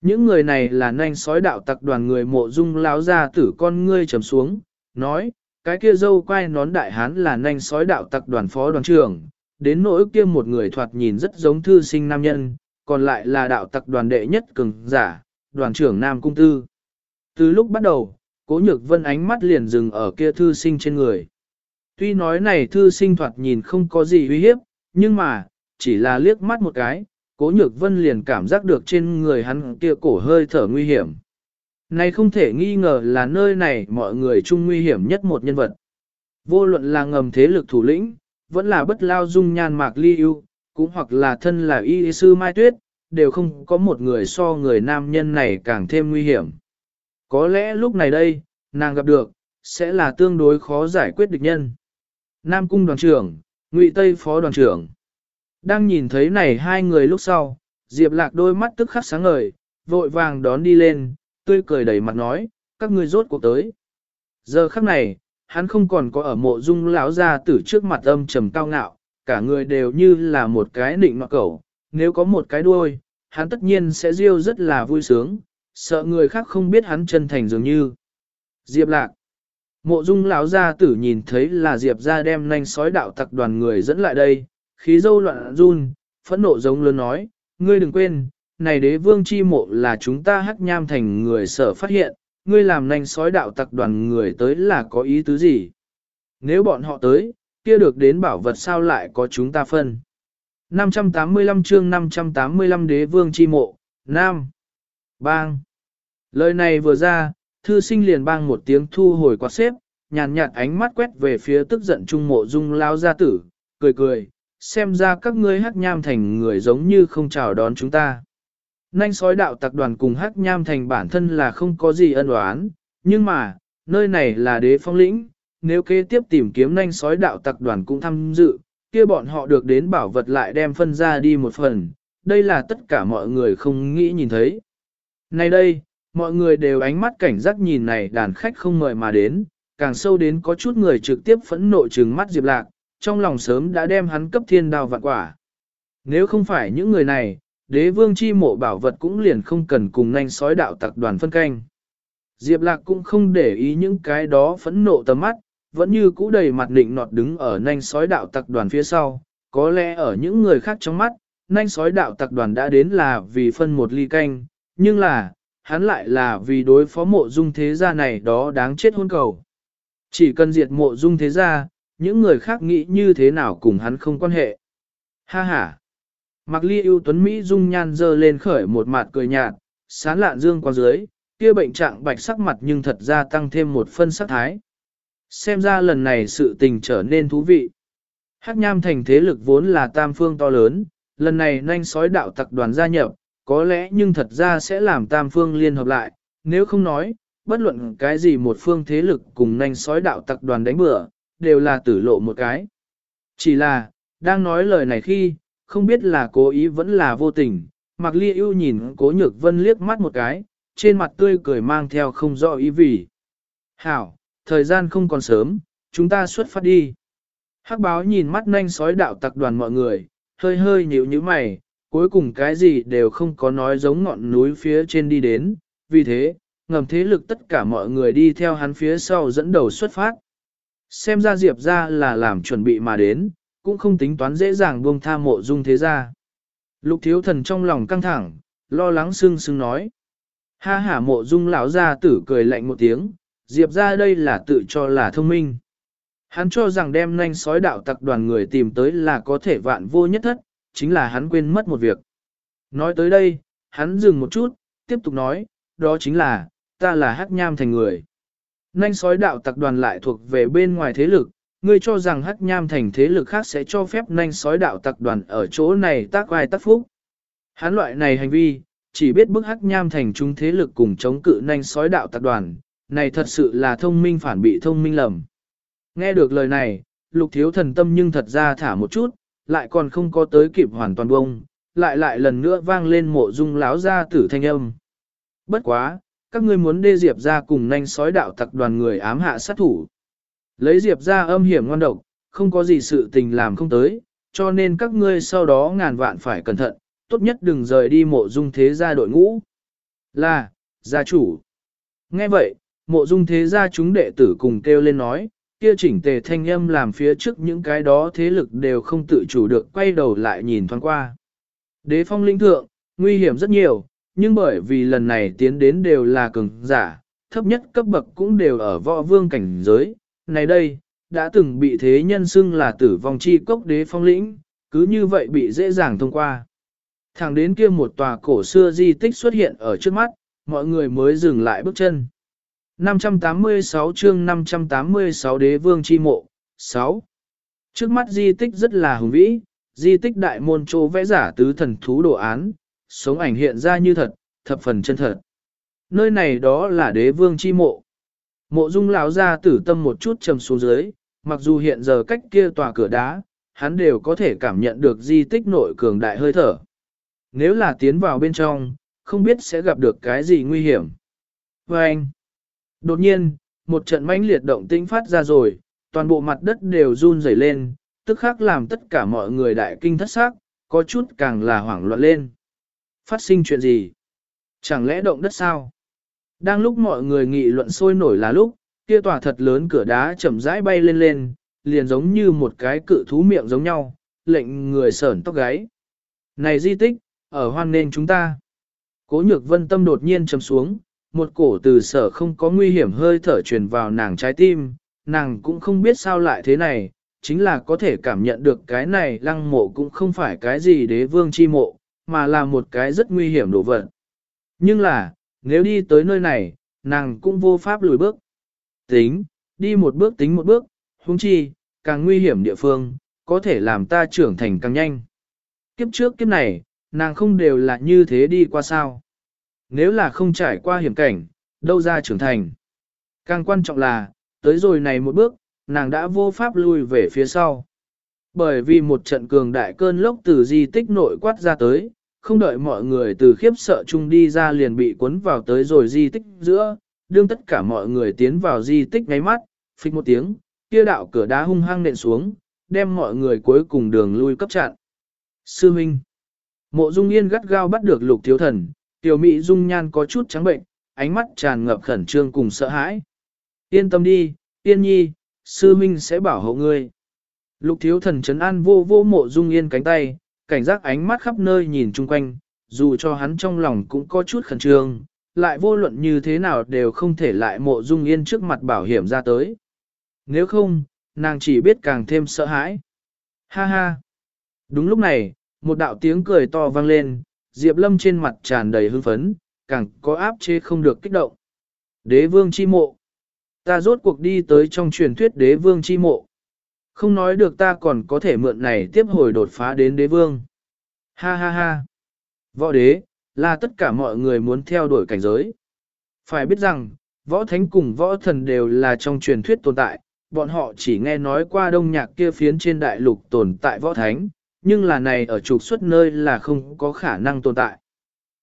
Những người này là nhanh sói đạo tặc đoàn người mộ dung láo ra tử con ngươi trầm xuống, nói, cái kia dâu quay nón đại hán là nhanh sói đạo tặc đoàn phó đoàn trưởng, đến nỗi kia một người thoạt nhìn rất giống thư sinh nam nhân, còn lại là đạo tặc đoàn đệ nhất cường giả, đoàn trưởng Nam Cung Tư. Từ lúc bắt đầu, cố nhược vân ánh mắt liền dừng ở kia thư sinh trên người. Tuy nói này thư sinh thoạt nhìn không có gì uy hiếp, nhưng mà, chỉ là liếc mắt một cái, cố nhược vân liền cảm giác được trên người hắn kia cổ hơi thở nguy hiểm. Này không thể nghi ngờ là nơi này mọi người chung nguy hiểm nhất một nhân vật. Vô luận là ngầm thế lực thủ lĩnh, vẫn là bất lao dung nhan mạc ly yêu, cũng hoặc là thân là y sư Mai Tuyết, đều không có một người so người nam nhân này càng thêm nguy hiểm. Có lẽ lúc này đây, nàng gặp được, sẽ là tương đối khó giải quyết địch nhân. Nam cung đoàn trưởng, Ngụy Tây phó đoàn trưởng. Đang nhìn thấy này hai người lúc sau, Diệp Lạc đôi mắt tức khắc sáng ngời, vội vàng đón đi lên, tươi cười đầy mặt nói, các ngươi rốt cuộc tới. Giờ khắc này, hắn không còn có ở mộ dung lão ra từ trước mặt âm trầm cao ngạo, cả người đều như là một cái nịnh nọ cẩu, nếu có một cái đuôi, hắn tất nhiên sẽ riêu rất là vui sướng, sợ người khác không biết hắn chân thành dường như. Diệp lạc. Mộ dung lão gia tử nhìn thấy là Diệp ra đem nanh sói đạo tặc đoàn người dẫn lại đây, khí dâu loạn run, phẫn nộ giống lớn nói, ngươi đừng quên, này đế vương chi mộ là chúng ta hắc nham thành người sở phát hiện, ngươi làm nanh sói đạo tặc đoàn người tới là có ý tứ gì? Nếu bọn họ tới, kia được đến bảo vật sao lại có chúng ta phân? 585 chương 585 đế vương chi mộ, Nam, Bang. Lời này vừa ra, thư sinh liền bang một tiếng thu hồi quạt xếp, nhàn nhạt ánh mắt quét về phía tức giận trung mộ dung lao gia tử, cười cười, xem ra các ngươi hắc nham thành người giống như không chào đón chúng ta. Nanh sói đạo tặc đoàn cùng hắc nham thành bản thân là không có gì ân oán, nhưng mà, nơi này là đế phong lĩnh, nếu kế tiếp tìm kiếm nanh sói đạo tặc đoàn cũng tham dự, kia bọn họ được đến bảo vật lại đem phân ra đi một phần, đây là tất cả mọi người không nghĩ nhìn thấy. Nay đây, mọi người đều ánh mắt cảnh giác nhìn này đàn khách không mời mà đến, càng sâu đến có chút người trực tiếp phẫn nộ trừng mắt Diệp Lạc, trong lòng sớm đã đem hắn cấp thiên đao vạn quả. Nếu không phải những người này, đế vương chi mộ bảo vật cũng liền không cần cùng nhanh sói đạo tặc đoàn phân canh. Diệp Lạc cũng không để ý những cái đó phẫn nộ tầm mắt, vẫn như cũ đầy mặt định nọt đứng ở nhanh sói đạo tặc đoàn phía sau, có lẽ ở những người khác trong mắt, nhanh sói đạo tặc đoàn đã đến là vì phân một ly canh, nhưng là, hắn lại là vì đối phó mộ dung thế gia này đó đáng chết hôn cầu. Chỉ cần diệt mộ dung thế gia, những người khác nghĩ như thế nào cùng hắn không quan hệ. Ha ha! Mạc Ly ưu tuấn Mỹ dung nhan dơ lên khởi một mặt cười nhạt, sán lạn dương qua dưới, kia bệnh trạng bạch sắc mặt nhưng thật ra tăng thêm một phân sắc thái. Xem ra lần này sự tình trở nên thú vị. Hắc nham thành thế lực vốn là tam phương to lớn, lần này nhanh sói đạo tặc đoàn gia nhập, có lẽ nhưng thật ra sẽ làm tam phương liên hợp lại, nếu không nói, bất luận cái gì một phương thế lực cùng nhanh sói đạo tặc đoàn đánh bừa, đều là tử lộ một cái. Chỉ là, đang nói lời này khi, không biết là cố ý vẫn là vô tình, Mạc Ly ưu nhìn cố nhược vân liếc mắt một cái, trên mặt tươi cười mang theo không rõ ý vì. Hảo, thời gian không còn sớm, chúng ta xuất phát đi. Hắc báo nhìn mắt nhanh sói đạo tặc đoàn mọi người, hơi hơi nhíu như mày, cuối cùng cái gì đều không có nói giống ngọn núi phía trên đi đến, vì thế, ngầm thế lực tất cả mọi người đi theo hắn phía sau dẫn đầu xuất phát. Xem ra Diệp ra là làm chuẩn bị mà đến, cũng không tính toán dễ dàng buông tha mộ dung thế ra. Lục thiếu thần trong lòng căng thẳng, lo lắng sưng sưng nói. Ha hả mộ dung lão ra tử cười lạnh một tiếng, Diệp ra đây là tự cho là thông minh. Hắn cho rằng đem nhanh sói đạo tặc đoàn người tìm tới là có thể vạn vô nhất thất, chính là hắn quên mất một việc. Nói tới đây, hắn dừng một chút, tiếp tục nói, đó chính là, ta là hắc nham thành người. Nhanh sói đạo tặc đoàn lại thuộc về bên ngoài thế lực, ngươi cho rằng hắc nham thành thế lực khác sẽ cho phép nhanh sói đạo tặc đoàn ở chỗ này tác ai tác phúc. Hắn loại này hành vi, chỉ biết bức hắc nham thành chúng thế lực cùng chống cự nhanh sói đạo tặc đoàn, này thật sự là thông minh phản bị thông minh lầm. Nghe được lời này, lục thiếu thần tâm nhưng thật ra thả một chút, lại còn không có tới kịp hoàn toàn bông, lại lại lần nữa vang lên mộ dung láo ra tử thanh âm. Bất quá, các ngươi muốn đê diệp ra cùng nhanh sói đạo tặc đoàn người ám hạ sát thủ. Lấy diệp ra âm hiểm ngon độc, không có gì sự tình làm không tới, cho nên các ngươi sau đó ngàn vạn phải cẩn thận, tốt nhất đừng rời đi mộ dung thế gia đội ngũ. Là, gia chủ. Nghe vậy, mộ dung thế gia chúng đệ tử cùng kêu lên nói, kia chỉnh tề thanh âm làm phía trước những cái đó thế lực đều không tự chủ được quay đầu lại nhìn thoáng qua. Đế phong linh thượng, nguy hiểm rất nhiều, nhưng bởi vì lần này tiến đến đều là cường giả, thấp nhất cấp bậc cũng đều ở võ vương cảnh giới. Này đây, đã từng bị thế nhân xưng là tử vong chi cốc đế phong lĩnh, cứ như vậy bị dễ dàng thông qua. Thẳng đến kia một tòa cổ xưa di tích xuất hiện ở trước mắt, mọi người mới dừng lại bước chân. 586 chương 586 đế vương chi mộ, 6. Trước mắt di tích rất là hùng vĩ, di tích đại môn chỗ vẽ giả tứ thần thú đồ án, sống ảnh hiện ra như thật, thập phần chân thật. Nơi này đó là đế vương chi mộ. Mộ dung lão ra tử tâm một chút trầm xuống dưới, mặc dù hiện giờ cách kia tòa cửa đá, hắn đều có thể cảm nhận được di tích nội cường đại hơi thở. Nếu là tiến vào bên trong, không biết sẽ gặp được cái gì nguy hiểm. Và anh, đột nhiên, một trận mãnh liệt động tĩnh phát ra rồi, toàn bộ mặt đất đều run rẩy lên, tức khắc làm tất cả mọi người đại kinh thất xác, có chút càng là hoảng loạn lên. Phát sinh chuyện gì? Chẳng lẽ động đất sao? Đang lúc mọi người nghị luận sôi nổi là lúc, kia tòa thật lớn cửa đá chậm rãi bay lên lên, liền giống như một cái cự thú miệng giống nhau, lệnh người sởn tóc gáy. Này di tích, ở hoan nên chúng ta. Cố nhược vân tâm đột nhiên chầm xuống, một cổ từ sở không có nguy hiểm hơi thở truyền vào nàng trái tim, nàng cũng không biết sao lại thế này, chính là có thể cảm nhận được cái này lăng mộ cũng không phải cái gì đế vương chi mộ, mà là một cái rất nguy hiểm đồ vật. Nhưng là, nếu đi tới nơi này, nàng cũng vô pháp lùi bước. Tính, đi một bước tính một bước, huống chi, càng nguy hiểm địa phương, có thể làm ta trưởng thành càng nhanh. Kiếp trước kiếp này, nàng không đều là như thế đi qua sao. Nếu là không trải qua hiểm cảnh, đâu ra trưởng thành. Càng quan trọng là, tới rồi này một bước, nàng đã vô pháp lui về phía sau. Bởi vì một trận cường đại cơn lốc từ di tích nội quát ra tới, không đợi mọi người từ khiếp sợ chung đi ra liền bị cuốn vào tới rồi di tích giữa, đương tất cả mọi người tiến vào di tích ngáy mắt, phịch một tiếng, kia đạo cửa đá hung hăng nện xuống, đem mọi người cuối cùng đường lui cấp chặn. Sư Minh Mộ Dung Yên gắt gao bắt được lục thiếu thần, tiểu mỹ Dung Nhan có chút trắng bệnh, ánh mắt tràn ngập khẩn trương cùng sợ hãi. Yên tâm đi, Yên Nhi, Sư Minh sẽ bảo hộ ngươi. Lục thiếu thần chấn an vô vô mộ Dung Yên cánh tay, cảnh giác ánh mắt khắp nơi nhìn chung quanh, dù cho hắn trong lòng cũng có chút khẩn trương, lại vô luận như thế nào đều không thể lại mộ dung yên trước mặt bảo hiểm ra tới. Nếu không, nàng chỉ biết càng thêm sợ hãi. Ha ha! Đúng lúc này, một đạo tiếng cười to vang lên, Diệp Lâm trên mặt tràn đầy hưng phấn, càng có áp chế không được kích động. Đế vương chi mộ. Ta rốt cuộc đi tới trong truyền thuyết đế vương chi mộ. Không nói được ta còn có thể mượn này tiếp hồi đột phá đến đế vương. Ha ha ha. Võ đế, là tất cả mọi người muốn theo đuổi cảnh giới. Phải biết rằng, võ thánh cùng võ thần đều là trong truyền thuyết tồn tại, bọn họ chỉ nghe nói qua đông nhạc kia phiến trên đại lục tồn tại võ thánh, nhưng là này ở trục xuất nơi là không có khả năng tồn tại.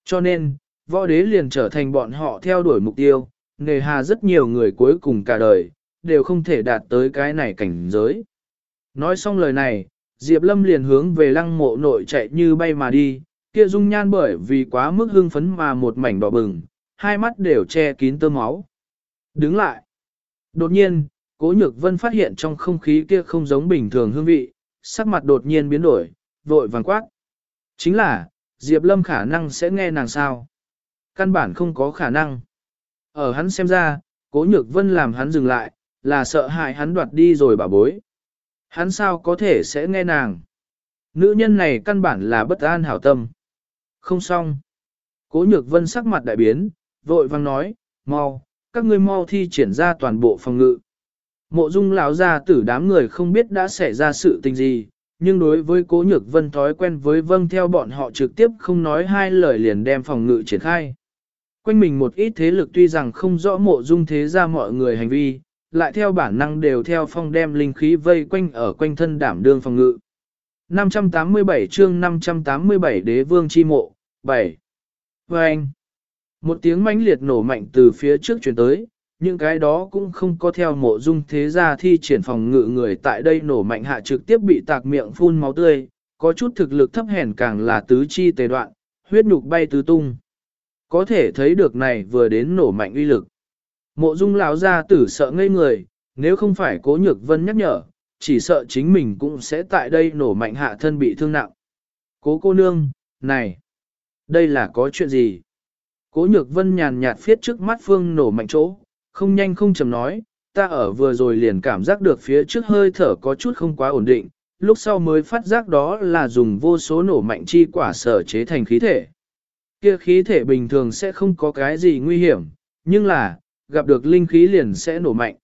Cho nên, võ đế liền trở thành bọn họ theo đuổi mục tiêu, nề hà rất nhiều người cuối cùng cả đời, đều không thể đạt tới cái này cảnh giới. Nói xong lời này, Diệp Lâm liền hướng về lăng mộ nội chạy như bay mà đi, kia dung nhan bởi vì quá mức hưng phấn mà một mảnh đỏ bừng, hai mắt đều che kín tơ máu. Đứng lại. Đột nhiên, Cố Nhược Vân phát hiện trong không khí kia không giống bình thường hương vị, sắc mặt đột nhiên biến đổi, vội vàng quát. Chính là, Diệp Lâm khả năng sẽ nghe nàng sao. Căn bản không có khả năng. Ở hắn xem ra, Cố Nhược Vân làm hắn dừng lại, là sợ hại hắn đoạt đi rồi bà bối. Hắn sao có thể sẽ nghe nàng. Nữ nhân này căn bản là bất an hảo tâm. Không xong. Cố Nhược Vân sắc mặt đại biến, vội vang nói, mau, các ngươi mau thi triển ra toàn bộ phòng ngự. Mộ dung lão ra tử đám người không biết đã xảy ra sự tình gì, nhưng đối với cố nhược vân thói quen với vâng theo bọn họ trực tiếp không nói hai lời liền đem phòng ngự triển khai. Quanh mình một ít thế lực tuy rằng không rõ mộ dung thế ra mọi người hành vi, lại theo bản năng đều theo phong đem linh khí vây quanh ở quanh thân đảm đương phòng ngự. 587 chương 587 đế vương chi mộ, 7. Và anh, một tiếng mãnh liệt nổ mạnh từ phía trước chuyển tới, những cái đó cũng không có theo mộ dung thế gia thi triển phòng ngự người tại đây nổ mạnh hạ trực tiếp bị tạc miệng phun máu tươi, có chút thực lực thấp hèn càng là tứ chi tề đoạn, huyết nhục bay tứ tung. Có thể thấy được này vừa đến nổ mạnh uy lực. Mộ dung lão gia tử sợ ngây người, nếu không phải cố nhược vân nhắc nhở, chỉ sợ chính mình cũng sẽ tại đây nổ mạnh hạ thân bị thương nặng. Cố cô nương, này, đây là có chuyện gì? Cố nhược vân nhàn nhạt phiết trước mắt phương nổ mạnh chỗ, không nhanh không chầm nói, ta ở vừa rồi liền cảm giác được phía trước hơi thở có chút không quá ổn định, lúc sau mới phát giác đó là dùng vô số nổ mạnh chi quả sở chế thành khí thể. Kia khí thể bình thường sẽ không có cái gì nguy hiểm, nhưng là, gặp được linh khí liền sẽ nổ mạnh.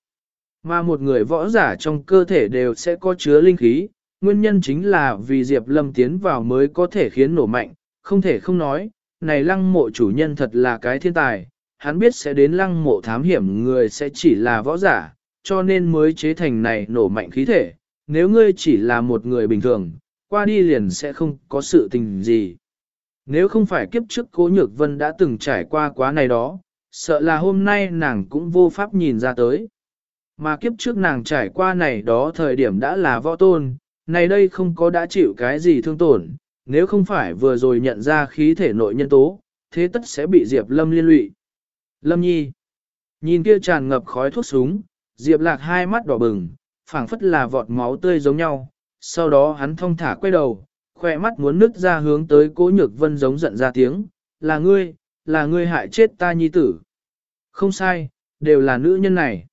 Mà một người võ giả trong cơ thể đều sẽ có chứa linh khí, nguyên nhân chính là vì Diệp Lâm tiến vào mới có thể khiến nổ mạnh, không thể không nói, này lăng mộ chủ nhân thật là cái thiên tài, hắn biết sẽ đến lăng mộ thám hiểm người sẽ chỉ là võ giả, cho nên mới chế thành này nổ mạnh khí thể, nếu ngươi chỉ là một người bình thường, qua đi liền sẽ không có sự tình gì. Nếu không phải kiếp trước cố nhược vân đã từng trải qua quá này đó, sợ là hôm nay nàng cũng vô pháp nhìn ra tới. Mà kiếp trước nàng trải qua này đó thời điểm đã là võ tôn, này đây không có đã chịu cái gì thương tổn, nếu không phải vừa rồi nhận ra khí thể nội nhân tố, thế tất sẽ bị Diệp Lâm liên lụy. Lâm Nhi. Nhìn kia tràn ngập khói thuốc súng, Diệp Lạc hai mắt đỏ bừng, phảng phất là vọt máu tươi giống nhau. Sau đó hắn thong thả quay đầu, khỏe mắt muốn nứt ra hướng tới cố nhược vân giống giận ra tiếng. Là ngươi, là ngươi hại chết ta nhi tử. Không sai, đều là nữ nhân này.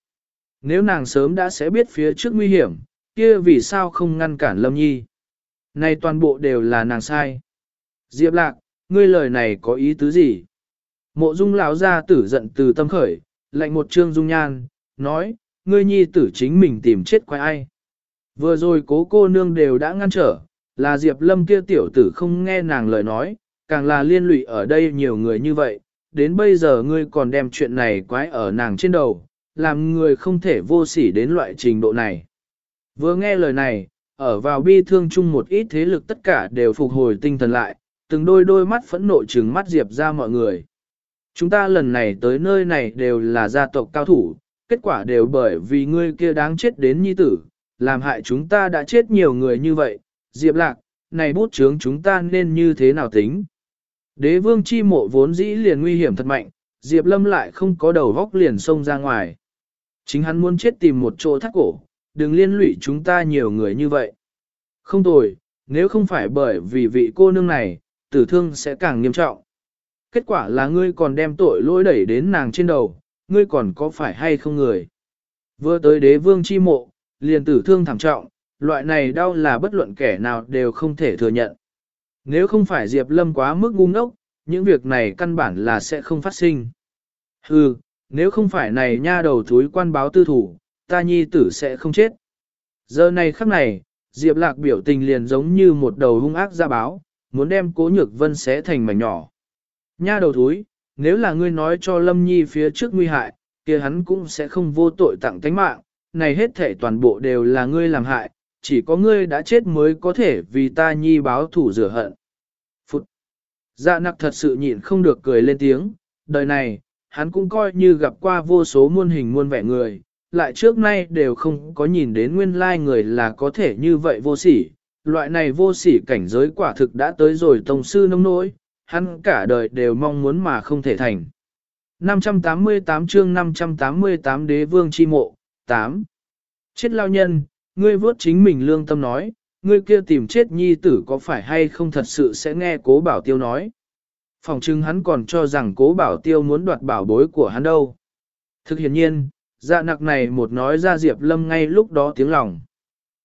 Nếu nàng sớm đã sẽ biết phía trước nguy hiểm, kia vì sao không ngăn cản Lâm Nhi. Này toàn bộ đều là nàng sai. Diệp Lạc, ngươi lời này có ý tứ gì? Mộ dung lão gia tử giận từ tâm khởi, lạnh một trương dung nhan, nói, ngươi nhi tử chính mình tìm chết quay ai. Vừa rồi cố cô nương đều đã ngăn trở, là Diệp Lâm kia tiểu tử không nghe nàng lời nói, càng là liên lụy ở đây nhiều người như vậy, đến bây giờ ngươi còn đem chuyện này quái ở nàng trên đầu, làm người không thể vô sỉ đến loại trình độ này. Vừa nghe lời này, ở vào bi thương chung một ít thế lực tất cả đều phục hồi tinh thần lại, từng đôi đôi mắt phẫn nộ trừng mắt Diệp ra mọi người. Chúng ta lần này tới nơi này đều là gia tộc cao thủ, kết quả đều bởi vì ngươi kia đáng chết đến nhi tử, làm hại chúng ta đã chết nhiều người như vậy. Diệp lạc, này bút chướng chúng ta nên như thế nào tính? Đế vương chi mộ vốn dĩ liền nguy hiểm thật mạnh, Diệp lâm lại không có đầu vóc liền xông ra ngoài. Chính hắn muốn chết tìm một chỗ thắt cổ, đừng liên lụy chúng ta nhiều người như vậy. Không tồi, nếu không phải bởi vì vị cô nương này, tử thương sẽ càng nghiêm trọng kết quả là ngươi còn đem tội lỗi đẩy đến nàng trên đầu, ngươi còn có phải hay không người. Vừa tới đế vương chi mộ, liền tử thương thảm trọng, loại này đau là bất luận kẻ nào đều không thể thừa nhận. Nếu không phải Diệp Lâm quá mức ngu ngốc, những việc này căn bản là sẽ không phát sinh. Hừ, nếu không phải này nha đầu thúi quan báo tư thủ, ta nhi tử sẽ không chết. Giờ này khắc này, Diệp Lạc biểu tình liền giống như một đầu hung ác ra báo, muốn đem cố nhược vân xé thành mảnh nhỏ. Nha đầu thúi, nếu là ngươi nói cho Lâm Nhi phía trước nguy hại, kia hắn cũng sẽ không vô tội tặng tánh mạng, này hết thể toàn bộ đều là ngươi làm hại, chỉ có ngươi đã chết mới có thể vì ta Nhi báo thủ rửa hận. Phụt! Dạ nặc thật sự nhịn không được cười lên tiếng, đời này, hắn cũng coi như gặp qua vô số muôn hình muôn vẻ người, lại trước nay đều không có nhìn đến nguyên lai người là có thể như vậy vô sỉ. Loại này vô sỉ cảnh giới quả thực đã tới rồi tông sư nông nỗi, hắn cả đời đều mong muốn mà không thể thành. 588 chương 588 đế vương chi mộ, 8. Chết lao nhân, ngươi vớt chính mình lương tâm nói, ngươi kia tìm chết nhi tử có phải hay không thật sự sẽ nghe cố bảo tiêu nói. Phòng trưng hắn còn cho rằng cố bảo tiêu muốn đoạt bảo bối của hắn đâu. Thực hiện nhiên, dạ nặc này một nói ra Diệp Lâm ngay lúc đó tiếng lòng.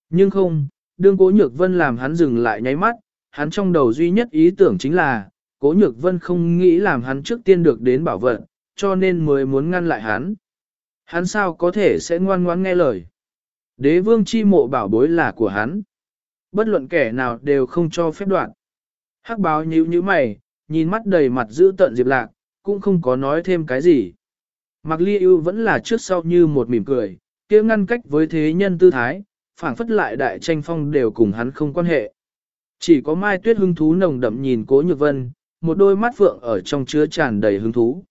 Nhưng không, đương cố nhược vân làm hắn dừng lại nháy mắt, hắn trong đầu duy nhất ý tưởng chính là, cố nhược vân không nghĩ làm hắn trước tiên được đến bảo vận, cho nên mới muốn ngăn lại hắn. Hắn sao có thể sẽ ngoan ngoãn nghe lời. Đế vương chi mộ bảo bối là của hắn. Bất luận kẻ nào đều không cho phép đoạn. Hắc báo nhíu nhíu mày, nhìn mắt đầy mặt giữ tận Diệp Lạc, cũng không có nói thêm cái gì. Mạc Ly ưu vẫn là trước sau như một mỉm cười, kia ngăn cách với thế nhân tư thái, phảng phất lại đại tranh phong đều cùng hắn không quan hệ. Chỉ có Mai Tuyết hứng thú nồng đậm nhìn Cố Nhược Vân, một đôi mắt phượng ở trong chứa tràn đầy hứng thú.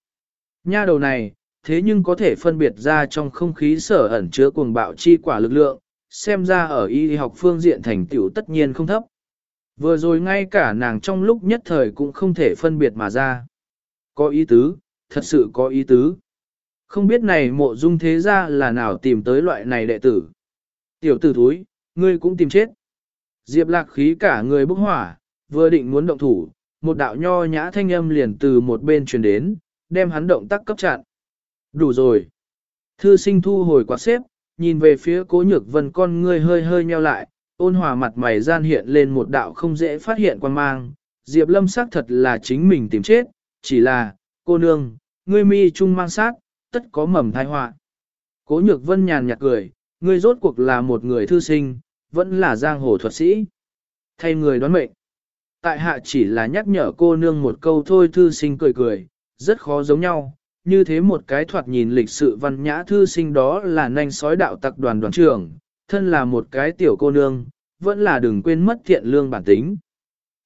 Nha đầu này, thế nhưng có thể phân biệt ra trong không khí sở ẩn chứa cuồng bạo chi quả lực lượng, xem ra ở y học phương diện thành tựu tất nhiên không thấp. Vừa rồi ngay cả nàng trong lúc nhất thời cũng không thể phân biệt mà ra. Có ý tứ, thật sự có ý tứ. Không biết này mộ dung thế ra là nào tìm tới loại này đệ tử. Tiểu tử thúi, ngươi cũng tìm chết. Diệp lạc khí cả người bốc hỏa, vừa định muốn động thủ, một đạo nho nhã thanh âm liền từ một bên truyền đến, đem hắn động tác cấp chặn. Đủ rồi. Thư sinh thu hồi quạt xếp, nhìn về phía cố nhược vân con ngươi hơi hơi nheo lại, ôn hòa mặt mày gian hiện lên một đạo không dễ phát hiện quan mang. Diệp lâm xác thật là chính mình tìm chết, chỉ là, cô nương, ngươi mi trung mang sát, tất có mầm thai họa. Cố nhược vân nhàn nhạt cười, ngươi rốt cuộc là một người thư sinh, vẫn là giang hồ thuật sĩ. Thay người đoán mệnh. Tại hạ chỉ là nhắc nhở cô nương một câu thôi thư sinh cười cười, rất khó giống nhau. Như thế một cái thoạt nhìn lịch sự văn nhã thư sinh đó là nanh sói đạo tặc đoàn đoàn trưởng, thân là một cái tiểu cô nương, vẫn là đừng quên mất thiện lương bản tính.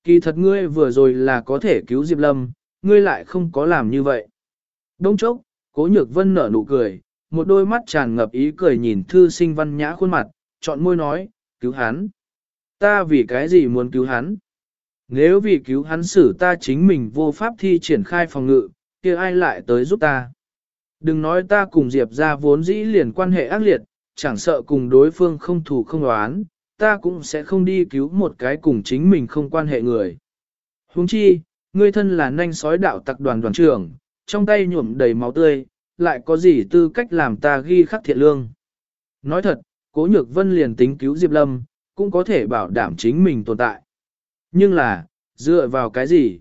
Kỳ thật ngươi vừa rồi là có thể cứu Diệp Lâm, ngươi lại không có làm như vậy. Đông chốc, cố nhược vân nở nụ cười, một đôi mắt tràn ngập ý cười nhìn thư sinh văn nhã khuôn mặt, chọn môi nói, cứu hắn. Ta vì cái gì muốn cứu hắn? Nếu vì cứu hắn xử ta chính mình vô pháp thi triển khai phòng ngự, kia ai lại tới giúp ta? Đừng nói ta cùng Diệp ra vốn dĩ liền quan hệ ác liệt, chẳng sợ cùng đối phương không thù không đoán, ta cũng sẽ không đi cứu một cái cùng chính mình không quan hệ người. Huống chi, ngươi thân là nanh sói đạo tặc đoàn đoàn trưởng, trong tay nhuộm đầy máu tươi, lại có gì tư cách làm ta ghi khắc thiện lương. Nói thật, Cố Nhược Vân liền tính cứu Diệp Lâm, cũng có thể bảo đảm chính mình tồn tại. Nhưng là, dựa vào cái gì?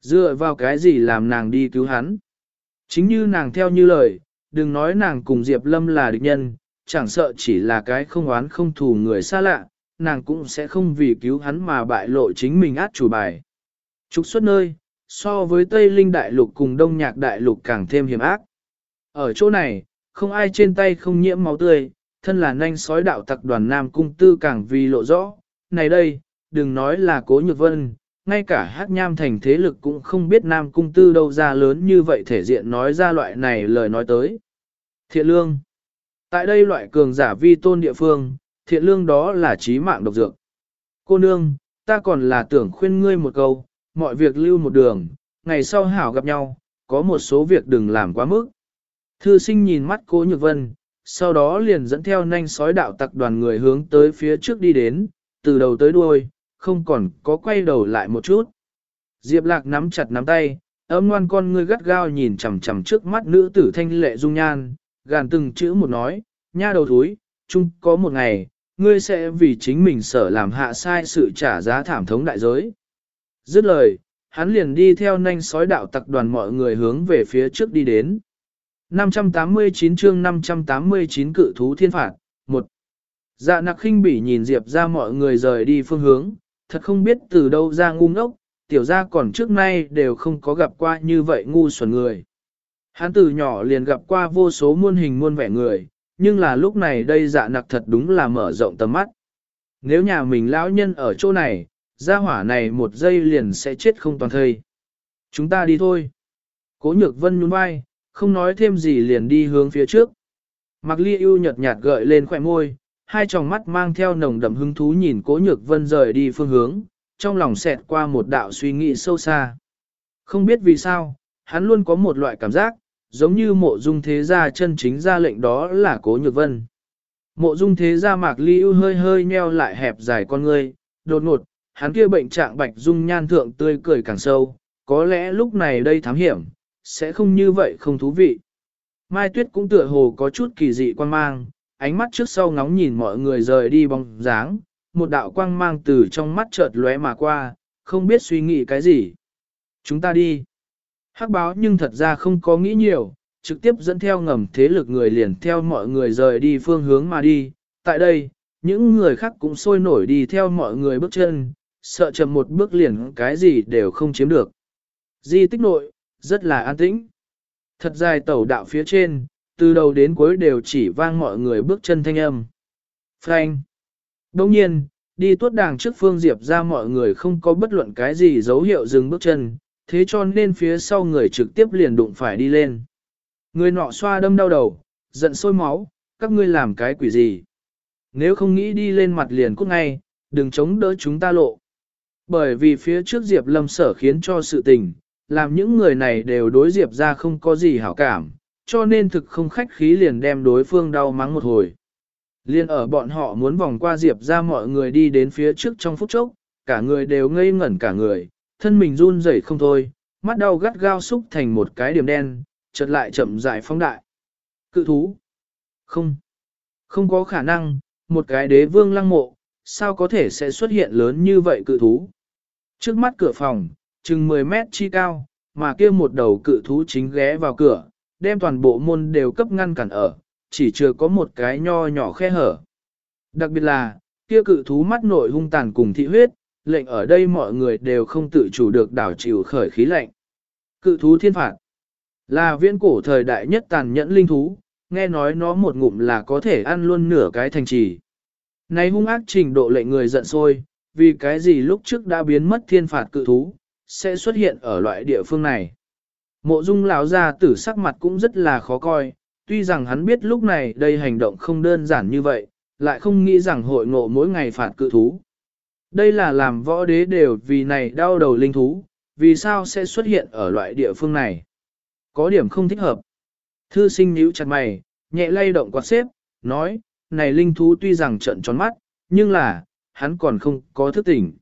Dựa vào cái gì làm nàng đi cứu hắn? Chính như nàng theo như lời, đừng nói nàng cùng Diệp Lâm là địch nhân, chẳng sợ chỉ là cái không oán không thù người xa lạ, nàng cũng sẽ không vì cứu hắn mà bại lộ chính mình át chủ bài. Trục xuất nơi, so với Tây Linh Đại Lục cùng Đông Nhạc Đại Lục càng thêm hiểm ác. Ở chỗ này, không ai trên tay không nhiễm máu tươi, thân là nanh sói đạo tặc đoàn Nam Cung Tư càng vì lộ rõ. Này đây, đừng nói là cố nhược vân, ngay cả hát nham thành thế lực cũng không biết Nam Cung Tư đâu ra lớn như vậy thể diện nói ra loại này lời nói tới. Thiện lương. Tại đây loại cường giả vi tôn địa phương, thiện lương đó là trí mạng độc dược. Cô nương, ta còn là tưởng khuyên ngươi một câu, mọi việc lưu một đường, ngày sau hảo gặp nhau, có một số việc đừng làm quá mức. Thư sinh nhìn mắt cố nhược vân, sau đó liền dẫn theo nanh sói đạo tặc đoàn người hướng tới phía trước đi đến, từ đầu tới đuôi, không còn có quay đầu lại một chút. Diệp lạc nắm chặt nắm tay, ấm ngoan con ngươi gắt gao nhìn chằm chằm trước mắt nữ tử thanh lệ dung nhan, gàn từng chữ một nói, nha đầu thúi, chung có một ngày, ngươi sẽ vì chính mình sở làm hạ sai sự trả giá thảm thống đại giới. Dứt lời, hắn liền đi theo nhanh sói đạo tặc đoàn mọi người hướng về phía trước đi đến. 589 chương 589 cự thú thiên phạt, 1. Dạ nặc khinh bỉ nhìn Diệp ra mọi người rời đi phương hướng, thật không biết từ đâu ra ngu ngốc, tiểu gia còn trước nay đều không có gặp qua như vậy ngu xuẩn người. Hắn từ nhỏ liền gặp qua vô số muôn hình muôn vẻ người, nhưng là lúc này đây dạ nặc thật đúng là mở rộng tầm mắt. Nếu nhà mình lão nhân ở chỗ này, gia hỏa này một giây liền sẽ chết không toàn thây. Chúng ta đi thôi. Cố nhược vân nhún vai, không nói thêm gì liền đi hướng phía trước. Mạc Ly ưu nhợt nhạt gợi lên khỏe môi, hai tròng mắt mang theo nồng đậm hứng thú nhìn cố nhược vân rời đi phương hướng, trong lòng xẹt qua một đạo suy nghĩ sâu xa. Không biết vì sao, hắn luôn có một loại cảm giác, giống như mộ dung thế gia chân chính ra lệnh đó là cố nhược vân. Mộ dung thế gia mạc ly ưu hơi hơi nheo lại hẹp dài con ngươi, đột ngột, hắn kia bệnh trạng bạch dung nhan thượng tươi cười càng sâu, có lẽ lúc này đây thám hiểm, sẽ không như vậy không thú vị. Mai Tuyết cũng tựa hồ có chút kỳ dị quan mang, ánh mắt trước sau ngóng nhìn mọi người rời đi bóng dáng, một đạo quang mang từ trong mắt chợt lóe mà qua, không biết suy nghĩ cái gì. Chúng ta đi. Hắc báo nhưng thật ra không có nghĩ nhiều, trực tiếp dẫn theo ngầm thế lực người liền theo mọi người rời đi phương hướng mà đi. Tại đây, những người khác cũng sôi nổi đi theo mọi người bước chân, sợ chậm một bước liền cái gì đều không chiếm được. Di tích nội, rất là an tĩnh. Thật dài tẩu đạo phía trên, từ đầu đến cuối đều chỉ vang mọi người bước chân thanh âm. Frank. Đồng nhiên, đi tuốt đàng trước phương diệp ra mọi người không có bất luận cái gì dấu hiệu dừng bước chân, thế cho nên phía sau người trực tiếp liền đụng phải đi lên. Người nọ xoa đâm đau đầu, giận sôi máu, các ngươi làm cái quỷ gì. Nếu không nghĩ đi lên mặt liền cút ngay, đừng chống đỡ chúng ta lộ. Bởi vì phía trước Diệp Lâm sở khiến cho sự tình, làm những người này đều đối Diệp ra không có gì hảo cảm, cho nên thực không khách khí liền đem đối phương đau mắng một hồi. Liên ở bọn họ muốn vòng qua Diệp ra mọi người đi đến phía trước trong phút chốc, cả người đều ngây ngẩn cả người, thân mình run rẩy không thôi, mắt đau gắt gao xúc thành một cái điểm đen, chợt lại chậm rãi phóng đại. Cự thú? Không. Không có khả năng, một cái đế vương lăng mộ, sao có thể sẽ xuất hiện lớn như vậy cự thú? Trước mắt cửa phòng, chừng 10 mét chi cao, mà kia một đầu cự thú chính ghé vào cửa, đem toàn bộ môn đều cấp ngăn cản ở, chỉ chưa có một cái nho nhỏ khe hở. Đặc biệt là, kia cự thú mắt nội hung tàn cùng thị huyết, lệnh ở đây mọi người đều không tự chủ được đảo chịu khởi khí lạnh. Cự thú thiên phạt là viễn cổ thời đại nhất tàn nhẫn linh thú, nghe nói nó một ngụm là có thể ăn luôn nửa cái thành trì. Này hung ác trình độ lệnh người giận sôi, vì cái gì lúc trước đã biến mất thiên phạt cự thú, sẽ xuất hiện ở loại địa phương này. Mộ dung lão ra tử sắc mặt cũng rất là khó coi, tuy rằng hắn biết lúc này đây hành động không đơn giản như vậy, lại không nghĩ rằng hội ngộ mỗi ngày phạt cự thú. Đây là làm võ đế đều vì này đau đầu linh thú, vì sao sẽ xuất hiện ở loại địa phương này. Có điểm không thích hợp. Thư sinh nhíu chặt mày, nhẹ lay động quạt xếp, nói, này linh thú tuy rằng trận tròn mắt, nhưng là, hắn còn không có thức tỉnh.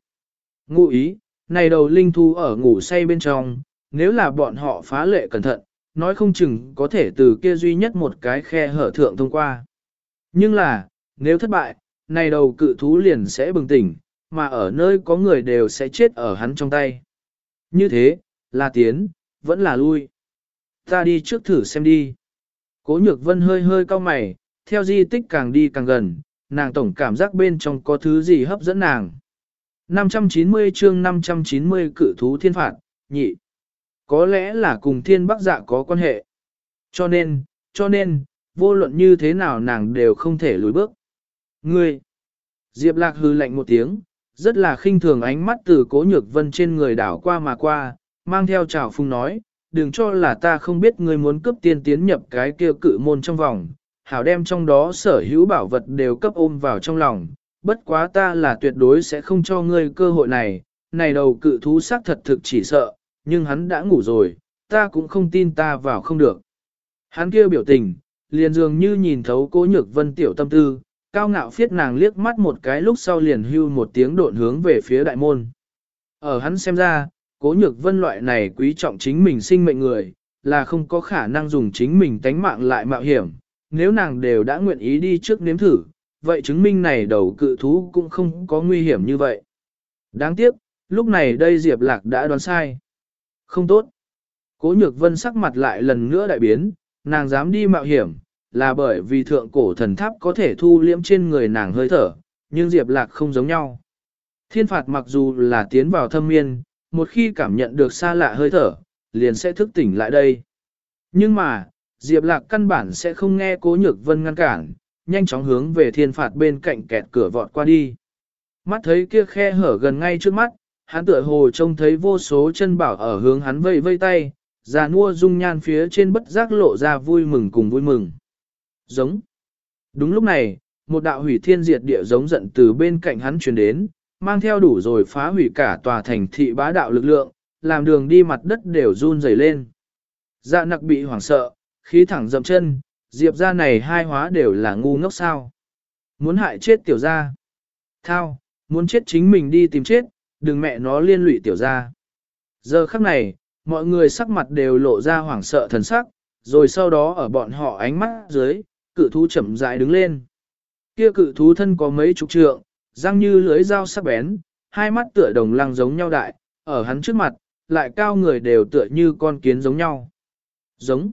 Ngụ ý, này đầu linh thú ở ngủ say bên trong, nếu là bọn họ phá lệ cẩn thận, nói không chừng có thể từ kia duy nhất một cái khe hở thượng thông qua. Nhưng là, nếu thất bại, này đầu cự thú liền sẽ bừng tỉnh, mà ở nơi có người đều sẽ chết ở hắn trong tay. Như thế, là tiến, vẫn là lui. Ta đi trước thử xem đi. Cố nhược vân hơi hơi cao mày, theo di tích càng đi càng gần, nàng tổng cảm giác bên trong có thứ gì hấp dẫn nàng. 590 chương 590 cự thú thiên phạt, nhị. Có lẽ là cùng thiên bắc dạ có quan hệ. Cho nên, cho nên, vô luận như thế nào nàng đều không thể lùi bước. Ngươi! Diệp lạc hư lạnh một tiếng, rất là khinh thường ánh mắt từ cố nhược vân trên người đảo qua mà qua, mang theo trào phung nói, đừng cho là ta không biết ngươi muốn cướp tiên tiến nhập cái kia cự môn trong vòng, hảo đem trong đó sở hữu bảo vật đều cấp ôm vào trong lòng, bất quá ta là tuyệt đối sẽ không cho ngươi cơ hội này, này đầu cự thú xác thật thực chỉ sợ, nhưng hắn đã ngủ rồi, ta cũng không tin ta vào không được. Hắn kia biểu tình, liền dường như nhìn thấu cố nhược vân tiểu tâm tư, cao ngạo phiết nàng liếc mắt một cái lúc sau liền hưu một tiếng độn hướng về phía đại môn. Ở hắn xem ra, cố nhược vân loại này quý trọng chính mình sinh mệnh người, là không có khả năng dùng chính mình tánh mạng lại mạo hiểm, nếu nàng đều đã nguyện ý đi trước nếm thử, vậy chứng minh này đầu cự thú cũng không có nguy hiểm như vậy. Đáng tiếc, lúc này đây Diệp Lạc đã đoán sai. Không tốt. Cố nhược vân sắc mặt lại lần nữa đại biến, nàng dám đi mạo hiểm, là bởi vì thượng cổ thần tháp có thể thu liễm trên người nàng hơi thở, nhưng Diệp Lạc không giống nhau. Thiên phạt mặc dù là tiến vào thâm miên, một khi cảm nhận được xa lạ hơi thở, liền sẽ thức tỉnh lại đây. Nhưng mà, Diệp Lạc căn bản sẽ không nghe cố nhược vân ngăn cản, nhanh chóng hướng về thiên phạt bên cạnh kẹt cửa vọt qua đi. Mắt thấy kia khe hở gần ngay trước mắt, hắn tựa hồ trông thấy vô số chân bảo ở hướng hắn vây vây tay, già nua dung nhan phía trên bất giác lộ ra vui mừng cùng vui mừng. Giống. Đúng lúc này, một đạo hủy thiên diệt địa giống giận từ bên cạnh hắn truyền đến, mang theo đủ rồi phá hủy cả tòa thành thị bá đạo lực lượng, làm đường đi mặt đất đều run rẩy lên. Dạ nặc bị hoảng sợ, khí thẳng dậm chân, diệp ra này hai hóa đều là ngu ngốc sao. Muốn hại chết tiểu gia. Thao, muốn chết chính mình đi tìm chết, đừng mẹ nó liên lụy tiểu gia. Giờ khắc này, mọi người sắc mặt đều lộ ra hoảng sợ thần sắc, rồi sau đó ở bọn họ ánh mắt dưới, cự thú chậm rãi đứng lên. Kia cự thú thân có mấy chục trượng, răng như lưới dao sắc bén, hai mắt tựa đồng lăng giống nhau đại, ở hắn trước mặt, lại cao người đều tựa như con kiến giống nhau. Giống.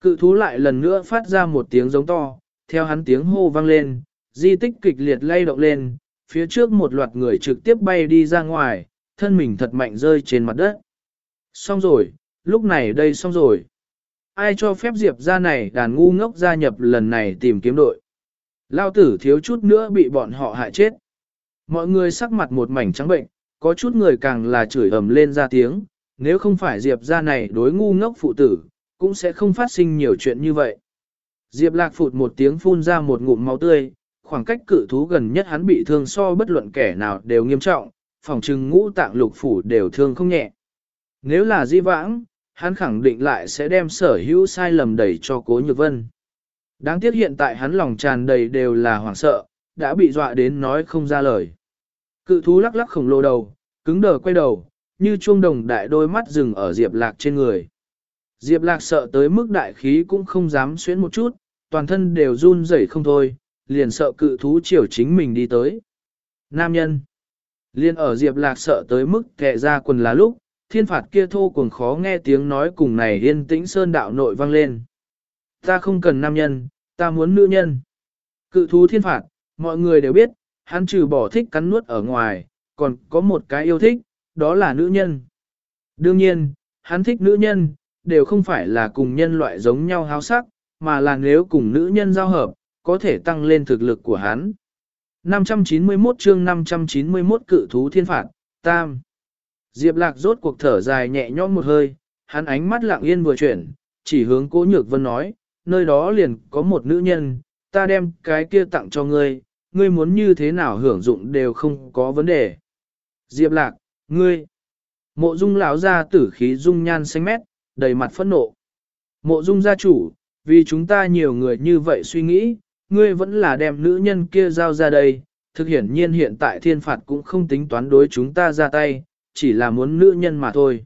Cự thú lại lần nữa phát ra một tiếng giống to, theo hắn tiếng hô vang lên, di tích kịch liệt lay động lên, phía trước một loạt người trực tiếp bay đi ra ngoài, thân mình thật mạnh rơi trên mặt đất. Xong rồi, lúc này đây xong rồi. Ai cho phép Diệp ra này đàn ngu ngốc gia nhập lần này tìm kiếm đội. Lao tử thiếu chút nữa bị bọn họ hại chết. Mọi người sắc mặt một mảnh trắng bệnh, có chút người càng là chửi ầm lên ra tiếng, nếu không phải Diệp ra này đối ngu ngốc phụ tử, cũng sẽ không phát sinh nhiều chuyện như vậy. Diệp lạc phụt một tiếng phun ra một ngụm máu tươi, khoảng cách cự thú gần nhất hắn bị thương so bất luận kẻ nào đều nghiêm trọng, phòng trừng ngũ tạng lục phủ đều thương không nhẹ. Nếu là di vãng, hắn khẳng định lại sẽ đem sở hữu sai lầm đẩy cho cố nhược vân. Đáng tiếc hiện tại hắn lòng tràn đầy đều là hoảng sợ, đã bị dọa đến nói không ra lời. Cự thú lắc lắc khổng lồ đầu, cứng đờ quay đầu, như chuông đồng đại đôi mắt rừng ở Diệp Lạc trên người. Diệp Lạc sợ tới mức đại khí cũng không dám xuyến một chút, toàn thân đều run rẩy không thôi, liền sợ cự thú chiều chính mình đi tới. Nam nhân. Liên ở Diệp Lạc sợ tới mức kệ ra quần là lúc, thiên phạt kia thô cuồng khó nghe tiếng nói cùng này yên tĩnh sơn đạo nội vang lên. Ta không cần nam nhân, ta muốn nữ nhân. Cự thú thiên phạt, mọi người đều biết, hắn trừ bỏ thích cắn nuốt ở ngoài, còn có một cái yêu thích, đó là nữ nhân. Đương nhiên, hắn thích nữ nhân, đều không phải là cùng nhân loại giống nhau háo sắc, mà là nếu cùng nữ nhân giao hợp, có thể tăng lên thực lực của hắn. 591 chương 591 cự thú thiên phạt, tam. Diệp lạc rốt cuộc thở dài nhẹ nhõm một hơi, hắn ánh mắt lặng yên vừa chuyển, chỉ hướng cố nhược vân nói, nơi đó liền có một nữ nhân, ta đem cái kia tặng cho ngươi, ngươi muốn như thế nào hưởng dụng đều không có vấn đề. Diệp lạc, ngươi, mộ dung lão ra tử khí dung nhan xanh mét, đầy mặt phẫn nộ. Mộ dung gia chủ, vì chúng ta nhiều người như vậy suy nghĩ, ngươi vẫn là đem nữ nhân kia giao ra đây, thực hiển nhiên hiện tại thiên phạt cũng không tính toán đối chúng ta ra tay, chỉ là muốn nữ nhân mà thôi.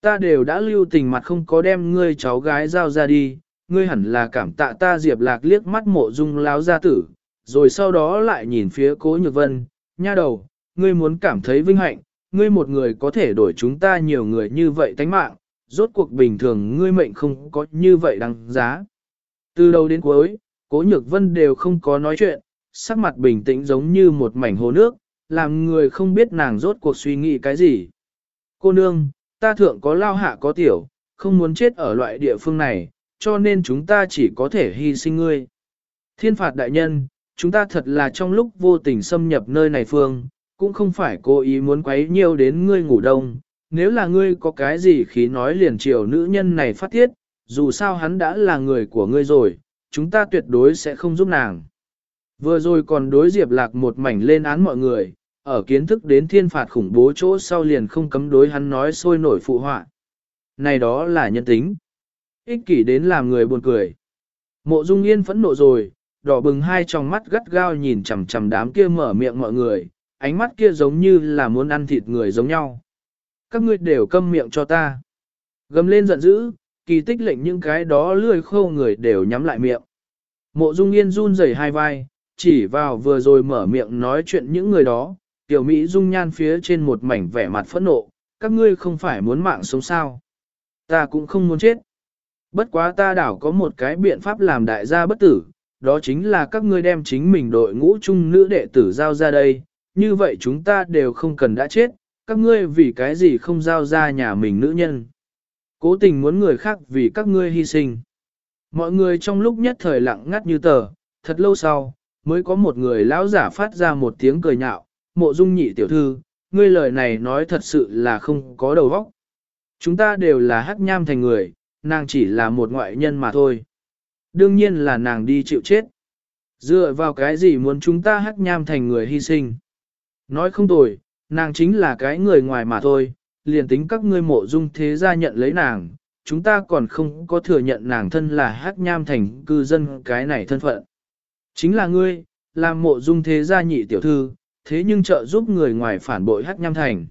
Ta đều đã lưu tình mặt không có đem ngươi cháu gái giao ra đi, ngươi hẳn là cảm tạ ta diệp lạc liếc mắt mộ dung láo gia tử, rồi sau đó lại nhìn phía cố nhược vân, nha đầu, ngươi muốn cảm thấy vinh hạnh, ngươi một người có thể đổi chúng ta nhiều người như vậy tánh mạng, rốt cuộc bình thường ngươi mệnh không có như vậy đăng giá. Từ đầu đến cuối, cố nhược vân đều không có nói chuyện, sắc mặt bình tĩnh giống như một mảnh hồ nước, làm người không biết nàng rốt cuộc suy nghĩ cái gì. Cô nương, ta thượng có lao hạ có tiểu, không muốn chết ở loại địa phương này, cho nên chúng ta chỉ có thể hy sinh ngươi. Thiên phạt đại nhân, chúng ta thật là trong lúc vô tình xâm nhập nơi này phương, cũng không phải cố ý muốn quấy nhiều đến ngươi ngủ đông. Nếu là ngươi có cái gì khí nói liền chiều nữ nhân này phát tiết, dù sao hắn đã là người của ngươi rồi, chúng ta tuyệt đối sẽ không giúp nàng. Vừa rồi còn đối diệp lạc một mảnh lên án mọi người, ở kiến thức đến thiên phạt khủng bố chỗ sau liền không cấm đối hắn nói sôi nổi phụ họa. Này đó là nhân tính. Ích kỷ đến làm người buồn cười. Mộ Dung Yên phẫn nộ rồi, đỏ bừng hai tròng mắt gắt gao nhìn chằm chằm đám kia mở miệng mọi người, ánh mắt kia giống như là muốn ăn thịt người giống nhau. Các ngươi đều câm miệng cho ta. Gầm lên giận dữ, kỳ tích lệnh những cái đó lươi khô người đều nhắm lại miệng. Mộ Dung Yên run rẩy hai vai, chỉ vào vừa rồi mở miệng nói chuyện những người đó, tiểu Mỹ dung nhan phía trên một mảnh vẻ mặt phẫn nộ, các ngươi không phải muốn mạng sống sao. Ta cũng không muốn chết. Bất quá ta đảo có một cái biện pháp làm đại gia bất tử, đó chính là các ngươi đem chính mình đội ngũ chung nữ đệ tử giao ra đây, như vậy chúng ta đều không cần đã chết, các ngươi vì cái gì không giao ra nhà mình nữ nhân. Cố tình muốn người khác vì các ngươi hy sinh. Mọi người trong lúc nhất thời lặng ngắt như tờ, thật lâu sau, mới có một người lão giả phát ra một tiếng cười nhạo, mộ dung nhị tiểu thư, ngươi lời này nói thật sự là không có đầu óc. Chúng ta đều là hắc nham thành người, nàng chỉ là một ngoại nhân mà thôi. Đương nhiên là nàng đi chịu chết. Dựa vào cái gì muốn chúng ta hắc nham thành người hy sinh? Nói không tồi, nàng chính là cái người ngoài mà thôi, liền tính các ngươi mộ dung thế gia nhận lấy nàng, chúng ta còn không có thừa nhận nàng thân là hắc nham thành cư dân cái này thân phận. Chính là ngươi, làm mộ dung thế gia nhị tiểu thư, thế nhưng trợ giúp người ngoài phản bội hắc nham thành.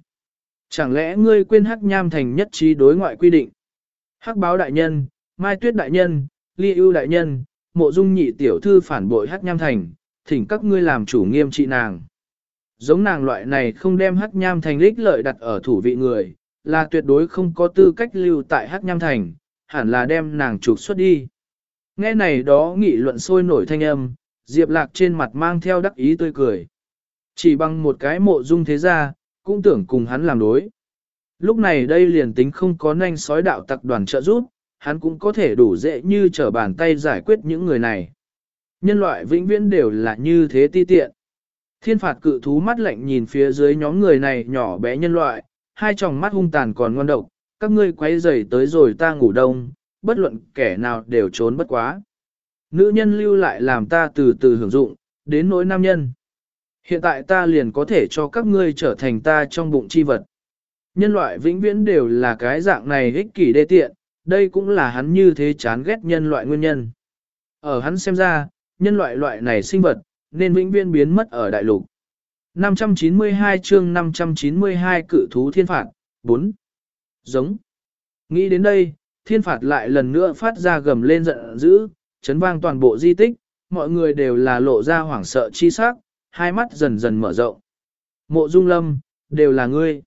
Chẳng lẽ ngươi quên hắc nham thành nhất trí đối ngoại quy định? Hắc báo đại nhân, mai tuyết đại nhân, ly ưu đại nhân, mộ dung nhị tiểu thư phản bội hắc nham thành, thỉnh các ngươi làm chủ nghiêm trị nàng. Giống nàng loại này không đem hắc nham thành lích lợi đặt ở thủ vị người, là tuyệt đối không có tư cách lưu tại hắc nham thành, hẳn là đem nàng trục xuất đi. Nghe này đó nghị luận sôi nổi thanh âm, Diệp Lạc trên mặt mang theo đắc ý tươi cười. Chỉ bằng một cái mộ dung thế gia, cũng tưởng cùng hắn làm đối. Lúc này đây liền tính không có nanh sói đạo tặc đoàn trợ giúp, hắn cũng có thể đủ dễ như trở bàn tay giải quyết những người này. Nhân loại vĩnh viễn đều là như thế ti tiện. Thiên phạt cự thú mắt lạnh nhìn phía dưới nhóm người này nhỏ bé nhân loại, hai tròng mắt hung tàn còn ngon độc, các ngươi quay rầy tới rồi ta ngủ đông, bất luận kẻ nào đều trốn bất quá. Nữ nhân lưu lại làm ta từ từ hưởng dụng, đến nỗi nam nhân. Hiện tại ta liền có thể cho các ngươi trở thành ta trong bụng chi vật. Nhân loại vĩnh viễn đều là cái dạng này ích kỷ đê tiện, đây cũng là hắn như thế chán ghét nhân loại nguyên nhân. Ở hắn xem ra, nhân loại loại này sinh vật, nên vĩnh viễn biến mất ở đại lục. 592 chương 592 cự thú thiên phạt, 4. Giống. Nghĩ đến đây, thiên phạt lại lần nữa phát ra gầm lên giận dữ, chấn vang toàn bộ di tích, mọi người đều là lộ ra hoảng sợ chi sắc, hai mắt dần dần mở rộng. Mộ Dung Lâm, đều là ngươi.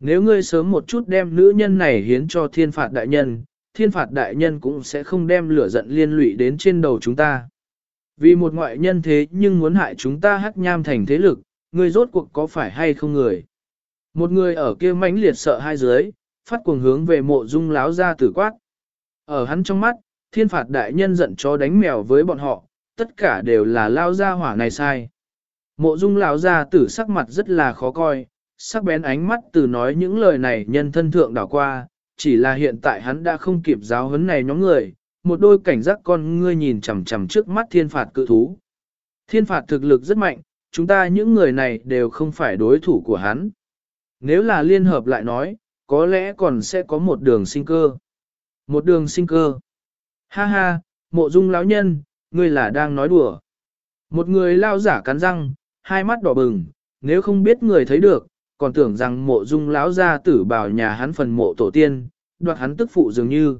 Nếu ngươi sớm một chút đem nữ nhân này hiến cho thiên phạt đại nhân, thiên phạt đại nhân cũng sẽ không đem lửa giận liên lụy đến trên đầu chúng ta. Vì một ngoại nhân thế nhưng muốn hại chúng ta hắc nham thành thế lực, ngươi rốt cuộc có phải hay không người. Một người ở kia mãnh liệt sợ hai dưới, phát cuồng hướng về mộ dung láo ra tử quát. Ở hắn trong mắt, thiên phạt đại nhân giận cho đánh mèo với bọn họ, tất cả đều là lao ra hỏa này sai. Mộ dung lão ra tử sắc mặt rất là khó coi, sắc bén ánh mắt từ nói những lời này nhân thân thượng đảo qua, chỉ là hiện tại hắn đã không kịp giáo huấn này nhóm người, một đôi cảnh giác con ngươi nhìn chằm chằm trước mắt thiên phạt cự thú. Thiên phạt thực lực rất mạnh, chúng ta những người này đều không phải đối thủ của hắn. Nếu là liên hợp lại nói, có lẽ còn sẽ có một đường sinh cơ. Một đường sinh cơ. Ha ha, mộ dung lão nhân, ngươi là đang nói đùa. Một người lao giả cắn răng, hai mắt đỏ bừng, nếu không biết người thấy được, còn tưởng rằng mộ dung lão gia tử bảo nhà hắn phần mộ tổ tiên, đoạt hắn tức phụ dường như.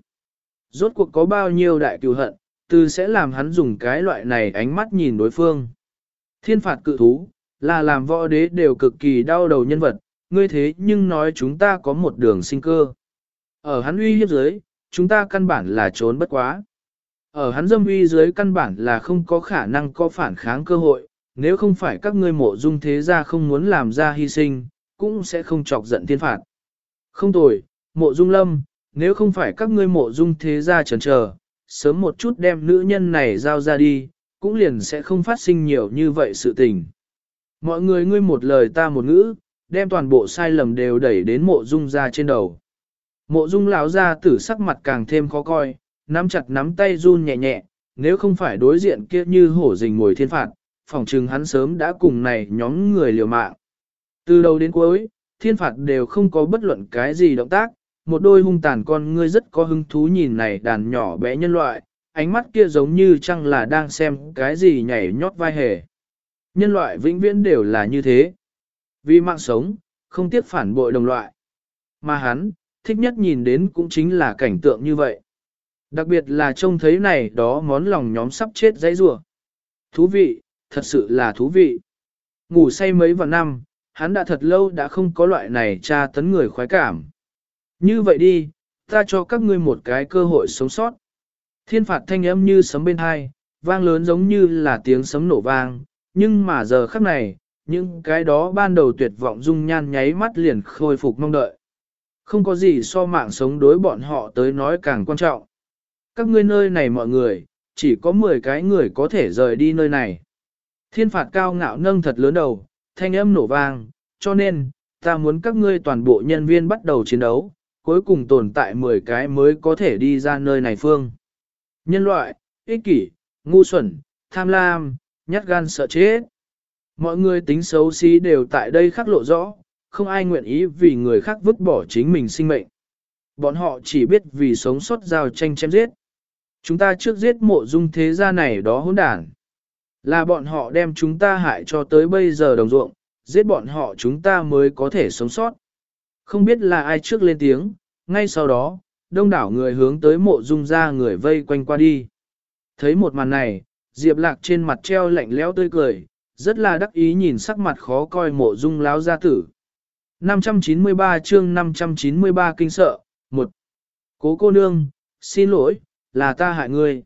Rốt cuộc có bao nhiêu đại cựu hận, từ sẽ làm hắn dùng cái loại này ánh mắt nhìn đối phương. Thiên phạt cự thú, là làm võ đế đều cực kỳ đau đầu nhân vật, ngươi thế nhưng nói chúng ta có một đường sinh cơ. Ở hắn uy hiếp dưới, chúng ta căn bản là trốn bất quá. Ở hắn dâm uy dưới căn bản là không có khả năng có phản kháng cơ hội, nếu không phải các ngươi mộ dung thế gia không muốn làm ra hy sinh, cũng sẽ không chọc giận thiên phạt. Không tồi, mộ dung lâm, nếu không phải các ngươi mộ dung thế gia trần chờ, sớm một chút đem nữ nhân này giao ra đi, cũng liền sẽ không phát sinh nhiều như vậy sự tình. Mọi người ngươi một lời ta một ngữ, đem toàn bộ sai lầm đều đẩy đến mộ dung ra trên đầu. Mộ dung lão ra tử sắc mặt càng thêm khó coi, nắm chặt nắm tay run nhẹ nhẹ, nếu không phải đối diện kia như hổ rình ngồi thiên phạt, phòng trừng hắn sớm đã cùng này nhóm người liều mạng. Từ đầu đến cuối, thiên phạt đều không có bất luận cái gì động tác, một đôi hung tàn con ngươi rất có hứng thú nhìn này đàn nhỏ bé nhân loại, ánh mắt kia giống như chăng là đang xem cái gì nhảy nhót vai hề. Nhân loại vĩnh viễn đều là như thế. Vì mạng sống, không tiếc phản bội đồng loại. Mà hắn, thích nhất nhìn đến cũng chính là cảnh tượng như vậy. Đặc biệt là trông thấy này đó món lòng nhóm sắp chết dãy rủa Thú vị, thật sự là thú vị. Ngủ say mấy vạn năm, hắn đã thật lâu đã không có loại này tra tấn người khoái cảm. Như vậy đi, ta cho các ngươi một cái cơ hội sống sót. Thiên phạt thanh âm như sấm bên hai, vang lớn giống như là tiếng sấm nổ vang, nhưng mà giờ khắc này, những cái đó ban đầu tuyệt vọng dung nhan nháy mắt liền khôi phục mong đợi. Không có gì so mạng sống đối bọn họ tới nói càng quan trọng. Các ngươi nơi này mọi người, chỉ có 10 cái người có thể rời đi nơi này. Thiên phạt cao ngạo nâng thật lớn đầu, thanh âm nổ vang, cho nên, ta muốn các ngươi toàn bộ nhân viên bắt đầu chiến đấu, cuối cùng tồn tại 10 cái mới có thể đi ra nơi này phương. Nhân loại, ích kỷ, ngu xuẩn, tham lam, nhát gan sợ chết. Mọi người tính xấu xí đều tại đây khắc lộ rõ, không ai nguyện ý vì người khác vứt bỏ chính mình sinh mệnh. Bọn họ chỉ biết vì sống sót giao tranh chém giết. Chúng ta trước giết mộ dung thế gia này đó hỗn đản. Là bọn họ đem chúng ta hại cho tới bây giờ đồng ruộng, giết bọn họ chúng ta mới có thể sống sót. Không biết là ai trước lên tiếng, ngay sau đó, đông đảo người hướng tới mộ dung ra người vây quanh qua đi. Thấy một màn này, Diệp Lạc trên mặt treo lạnh lẽo tươi cười, rất là đắc ý nhìn sắc mặt khó coi mộ dung láo gia tử. 593 chương 593 kinh sợ, 1. Cố cô nương, xin lỗi, là ta hại ngươi.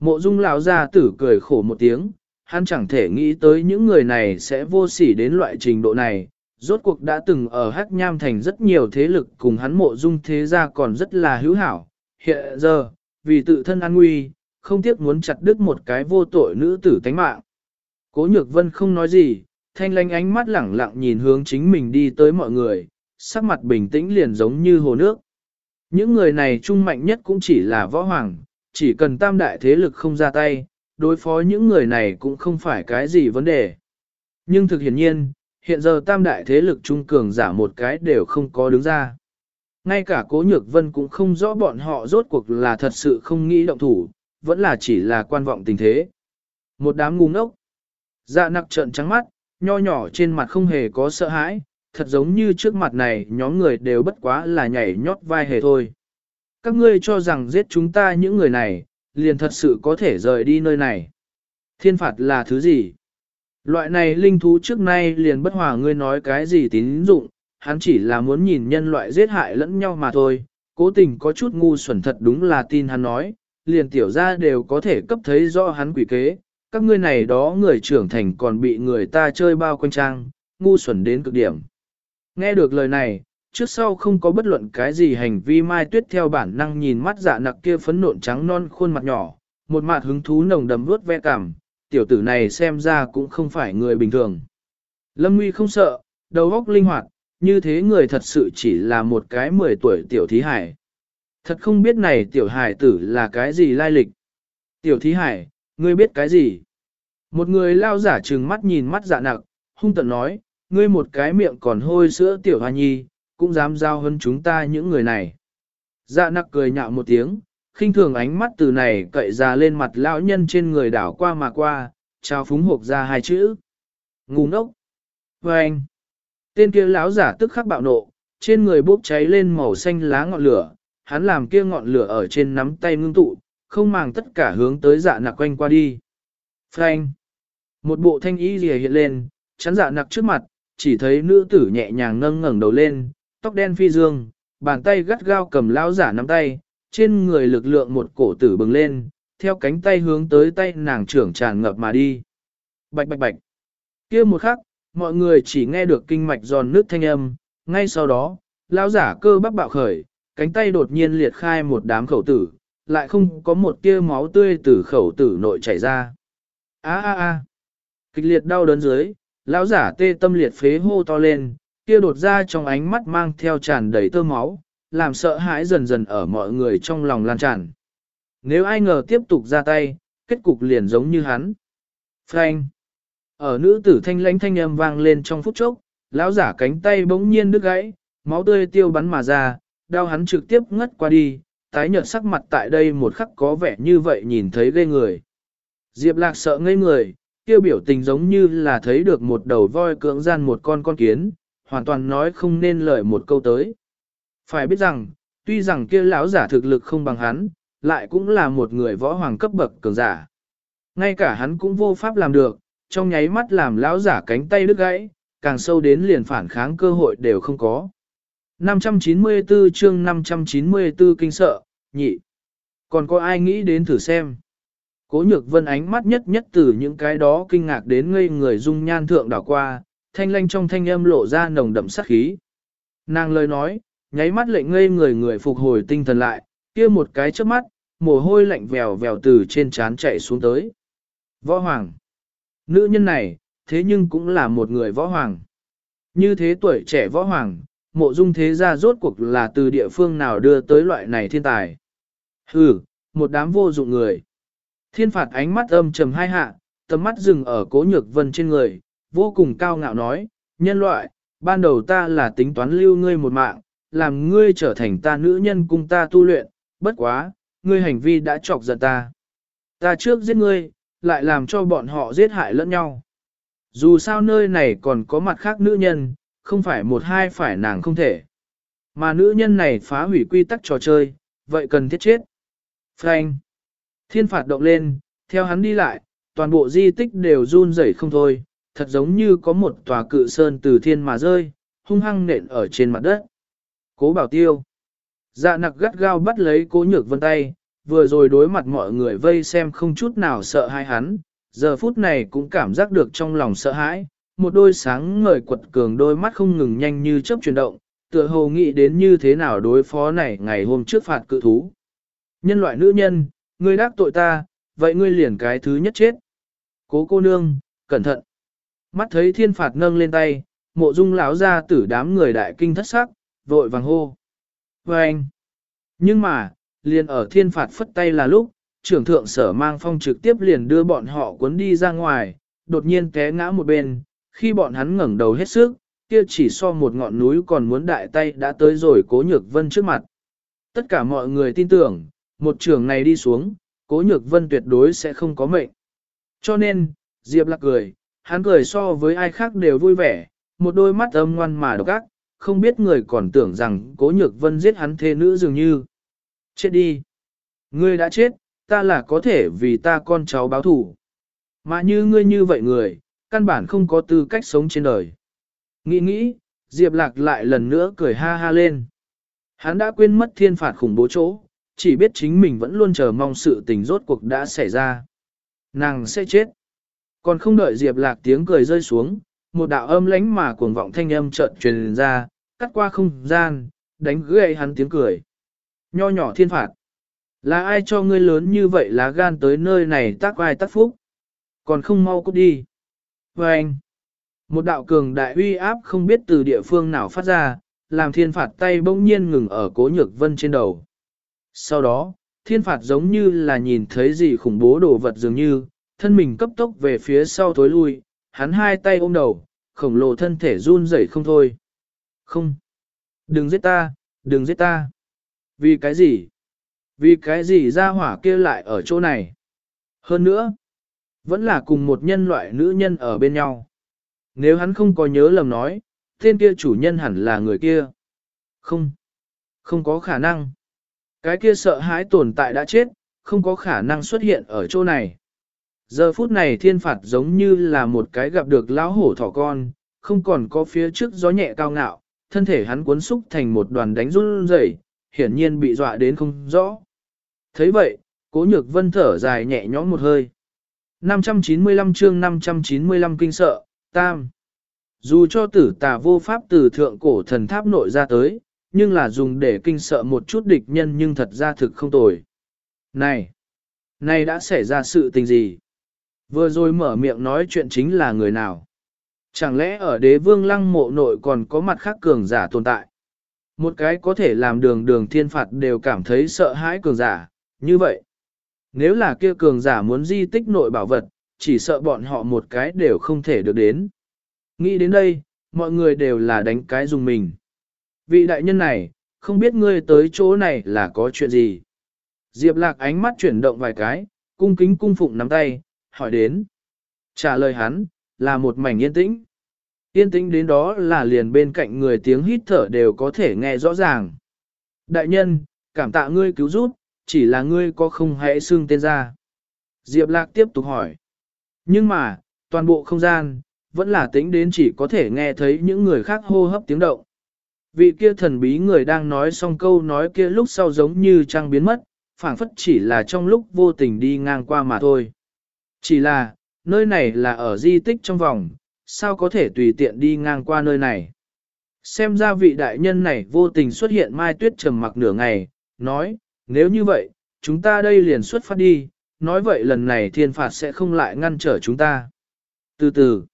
Mộ dung lão gia tử cười khổ một tiếng, hắn chẳng thể nghĩ tới những người này sẽ vô sỉ đến loại trình độ này. Rốt cuộc đã từng ở Hắc Nham Thành rất nhiều thế lực cùng hắn mộ dung thế gia còn rất là hữu hảo. Hiện giờ, vì tự thân an nguy, không tiếc muốn chặt đứt một cái vô tội nữ tử tánh mạng. Cố nhược vân không nói gì, thanh lanh ánh mắt lẳng lặng nhìn hướng chính mình đi tới mọi người, sắc mặt bình tĩnh liền giống như hồ nước. Những người này trung mạnh nhất cũng chỉ là võ hoàng, chỉ cần tam đại thế lực không ra tay, đối phó những người này cũng không phải cái gì vấn đề. Nhưng thực hiện nhiên, hiện giờ tam đại thế lực trung cường giả một cái đều không có đứng ra. Ngay cả cố nhược vân cũng không rõ bọn họ rốt cuộc là thật sự không nghĩ động thủ, vẫn là chỉ là quan vọng tình thế. Một đám ngu ngốc. Dạ nặc trợn trắng mắt, nho nhỏ trên mặt không hề có sợ hãi, thật giống như trước mặt này nhóm người đều bất quá là nhảy nhót vai hề thôi. Các ngươi cho rằng giết chúng ta những người này, liền thật sự có thể rời đi nơi này. Thiên phạt là thứ gì? Loại này linh thú trước nay liền bất hòa ngươi nói cái gì tín dụng, hắn chỉ là muốn nhìn nhân loại giết hại lẫn nhau mà thôi, cố tình có chút ngu xuẩn thật đúng là tin hắn nói, liền tiểu ra đều có thể cấp thấy rõ hắn quỷ kế, các ngươi này đó người trưởng thành còn bị người ta chơi bao quanh trang, ngu xuẩn đến cực điểm. Nghe được lời này, trước sau không có bất luận cái gì hành vi mai tuyết theo bản năng nhìn mắt dạ nặc kia phấn nộn trắng non khuôn mặt nhỏ, một mặt hứng thú nồng đầm vuốt ve cảm, tiểu tử này xem ra cũng không phải người bình thường. Lâm Nguy không sợ, đầu óc linh hoạt, như thế người thật sự chỉ là một cái 10 tuổi tiểu thí hải. Thật không biết này tiểu hải tử là cái gì lai lịch. Tiểu thí hải, ngươi biết cái gì? Một người lao giả trừng mắt nhìn mắt dạ nặc, hung tận nói, ngươi một cái miệng còn hôi sữa tiểu hoa nhi, cũng dám giao hơn chúng ta những người này. Dạ nặc cười nhạo một tiếng, khinh thường ánh mắt từ này cậy ra lên mặt lão nhân trên người đảo qua mà qua, trao phúng hộp ra hai chữ. Ngu ngốc. Và anh. Tên kia lão giả tức khắc bạo nộ, trên người bốc cháy lên màu xanh lá ngọn lửa, hắn làm kia ngọn lửa ở trên nắm tay ngưng tụ, không màng tất cả hướng tới dạ nặc quanh qua đi. Frank. Một bộ thanh y rìa hiện lên, chắn dạ nặc trước mặt, chỉ thấy nữ tử nhẹ nhàng nâng ngẩng đầu lên, tóc đen phi dương, bàn tay gắt gao cầm lão giả nắm tay, trên người lực lượng một cổ tử bừng lên, theo cánh tay hướng tới tay nàng trưởng tràn ngập mà đi. Bạch bạch bạch. kia một khắc, mọi người chỉ nghe được kinh mạch giòn nước thanh âm, ngay sau đó, lão giả cơ bắp bạo khởi, cánh tay đột nhiên liệt khai một đám khẩu tử, lại không có một tia máu tươi từ khẩu tử nội chảy ra. A a a. Kịch liệt đau đớn dưới, lão giả tê tâm liệt phế hô to lên, kia đột ra trong ánh mắt mang theo tràn đầy tơ máu, làm sợ hãi dần dần ở mọi người trong lòng lan tràn. Nếu ai ngờ tiếp tục ra tay, kết cục liền giống như hắn. Frank. Ở nữ tử thanh lãnh thanh âm vang lên trong phút chốc, lão giả cánh tay bỗng nhiên đứt gãy, máu tươi tiêu bắn mà ra, đau hắn trực tiếp ngất qua đi, tái nhợt sắc mặt tại đây một khắc có vẻ như vậy nhìn thấy ghê người. Diệp lạc sợ ngây người, tiêu biểu tình giống như là thấy được một đầu voi cưỡng gian một con con kiến, hoàn toàn nói không nên lời một câu tới. Phải biết rằng, tuy rằng kia lão giả thực lực không bằng hắn, lại cũng là một người võ hoàng cấp bậc cường giả. Ngay cả hắn cũng vô pháp làm được, trong nháy mắt làm lão giả cánh tay đứt gãy, càng sâu đến liền phản kháng cơ hội đều không có. 594 chương 594 kinh sợ, nhị. Còn có ai nghĩ đến thử xem? Cố nhược vân ánh mắt nhất nhất từ những cái đó kinh ngạc đến ngây người dung nhan thượng đảo qua, thanh lanh trong thanh âm lộ ra nồng đậm sát khí. Nàng lời nói, nháy mắt lệnh ngây người người phục hồi tinh thần lại, kia một cái trước mắt, mồ hôi lạnh vèo vèo từ trên trán chạy xuống tới. Võ Hoàng. Nữ nhân này, thế nhưng cũng là một người võ hoàng. Như thế tuổi trẻ võ hoàng, mộ dung thế gia rốt cuộc là từ địa phương nào đưa tới loại này thiên tài. Hừ, một đám vô dụng người. Thiên phạt ánh mắt âm trầm hai hạ, tầm mắt dừng ở cố nhược vân trên người, vô cùng cao ngạo nói, nhân loại, ban đầu ta là tính toán lưu ngươi một mạng, làm ngươi trở thành ta nữ nhân cùng ta tu luyện, bất quá, ngươi hành vi đã chọc giận ta. Ta trước giết ngươi, lại làm cho bọn họ giết hại lẫn nhau. Dù sao nơi này còn có mặt khác nữ nhân, không phải một hai phải nàng không thể. Mà nữ nhân này phá hủy quy tắc trò chơi, vậy cần thiết chết. Frank. Thiên phạt động lên, theo hắn đi lại, toàn bộ di tích đều run rẩy không thôi, thật giống như có một tòa cự sơn từ thiên mà rơi, hung hăng nện ở trên mặt đất. Cố bảo tiêu. Dạ nặc gắt gao bắt lấy cố nhược vân tay, vừa rồi đối mặt mọi người vây xem không chút nào sợ hai hắn, giờ phút này cũng cảm giác được trong lòng sợ hãi, một đôi sáng ngời quật cường đôi mắt không ngừng nhanh như chớp chuyển động, tựa hồ nghĩ đến như thế nào đối phó này ngày hôm trước phạt cự thú. Nhân loại nữ nhân, ngươi đắc tội ta, vậy ngươi liền cái thứ nhất chết. Cố cô nương, cẩn thận. Mắt thấy thiên phạt nâng lên tay, mộ dung lão ra tử đám người đại kinh thất sắc, vội vàng hô. Và anh. Nhưng mà, liền ở thiên phạt phất tay là lúc, trưởng thượng sở mang phong trực tiếp liền đưa bọn họ cuốn đi ra ngoài, đột nhiên té ngã một bên, khi bọn hắn ngẩng đầu hết sức, kia chỉ so một ngọn núi còn muốn đại tay đã tới rồi cố nhược vân trước mặt. Tất cả mọi người tin tưởng, một trường này đi xuống, cố nhược vân tuyệt đối sẽ không có mệnh. Cho nên, Diệp lạc cười, hắn cười so với ai khác đều vui vẻ, một đôi mắt âm ngoan mà độc ác, không biết người còn tưởng rằng cố nhược vân giết hắn thê nữ dường như. Chết đi! Ngươi đã chết, ta là có thể vì ta con cháu báo thù. Mà như ngươi như vậy người, căn bản không có tư cách sống trên đời. Nghĩ nghĩ, Diệp Lạc lại lần nữa cười ha ha lên. Hắn đã quên mất thiên phạt khủng bố chỗ, chỉ biết chính mình vẫn luôn chờ mong sự tình rốt cuộc đã xảy ra. Nàng sẽ chết. Còn không đợi Diệp Lạc tiếng cười rơi xuống, một đạo âm lánh mà cuồng vọng thanh âm chợt truyền ra, cắt qua không gian, đánh gãy hắn tiếng cười. Nho nhỏ thiên phạt. Là ai cho ngươi lớn như vậy lá gan tới nơi này tác ai tác phúc? Còn không mau cút đi. Và anh, một đạo cường đại uy áp không biết từ địa phương nào phát ra, làm thiên phạt tay bỗng nhiên ngừng ở cố nhược vân trên đầu. Sau đó, thiên phạt giống như là nhìn thấy gì khủng bố đồ vật dường như, thân mình cấp tốc về phía sau thối lui, hắn hai tay ôm đầu, khổng lồ thân thể run rẩy không thôi. Không. Đừng giết ta, đừng giết ta. Vì cái gì? Vì cái gì ra hỏa kia lại ở chỗ này? Hơn nữa, vẫn là cùng một nhân loại nữ nhân ở bên nhau. Nếu hắn không có nhớ lầm nói, tên kia chủ nhân hẳn là người kia. Không, không có khả năng. Cái kia sợ hãi tồn tại đã chết, không có khả năng xuất hiện ở chỗ này. Giờ phút này thiên phạt giống như là một cái gặp được lão hổ thỏ con, không còn có phía trước gió nhẹ cao ngạo, thân thể hắn cuốn xúc thành một đoàn đánh run rẩy, hiển nhiên bị dọa đến không rõ thấy vậy, cố nhược vân thở dài nhẹ nhõm một hơi. 595 chương 595 kinh sợ, tam. Dù cho tử tà vô pháp từ thượng cổ thần tháp nội ra tới, nhưng là dùng để kinh sợ một chút địch nhân nhưng thật ra thực không tồi. Này! Này đã xảy ra sự tình gì? Vừa rồi mở miệng nói chuyện chính là người nào? Chẳng lẽ ở đế vương lăng mộ nội còn có mặt khác cường giả tồn tại? Một cái có thể làm đường đường thiên phạt đều cảm thấy sợ hãi cường giả, như vậy, nếu là kia cường giả muốn di tích nội bảo vật, chỉ sợ bọn họ một cái đều không thể được đến. Nghĩ đến đây, mọi người đều là đánh cái dùng mình. Vị đại nhân này, không biết ngươi tới chỗ này là có chuyện gì. Diệp lạc ánh mắt chuyển động vài cái, cung kính cung phụng nắm tay, hỏi đến. Trả lời hắn, là một mảnh yên tĩnh. Yên tĩnh đến đó là liền bên cạnh người tiếng hít thở đều có thể nghe rõ ràng. Đại nhân, cảm tạ ngươi cứu giúp, chỉ là ngươi có không hãy xưng tên ra. Diệp Lạc tiếp tục hỏi. Nhưng mà, toàn bộ không gian, vẫn là tĩnh đến chỉ có thể nghe thấy những người khác hô hấp tiếng động. Vị kia thần bí người đang nói xong câu nói kia lúc sau giống như trăng biến mất, phảng phất chỉ là trong lúc vô tình đi ngang qua mà thôi. Chỉ là, nơi này là ở di tích trong vòng, sao có thể tùy tiện đi ngang qua nơi này. Xem ra vị đại nhân này vô tình xuất hiện Mai Tuyết trầm mặc nửa ngày, nói, nếu như vậy, chúng ta đây liền xuất phát đi, nói vậy lần này thiên phạt sẽ không lại ngăn trở chúng ta. Từ từ,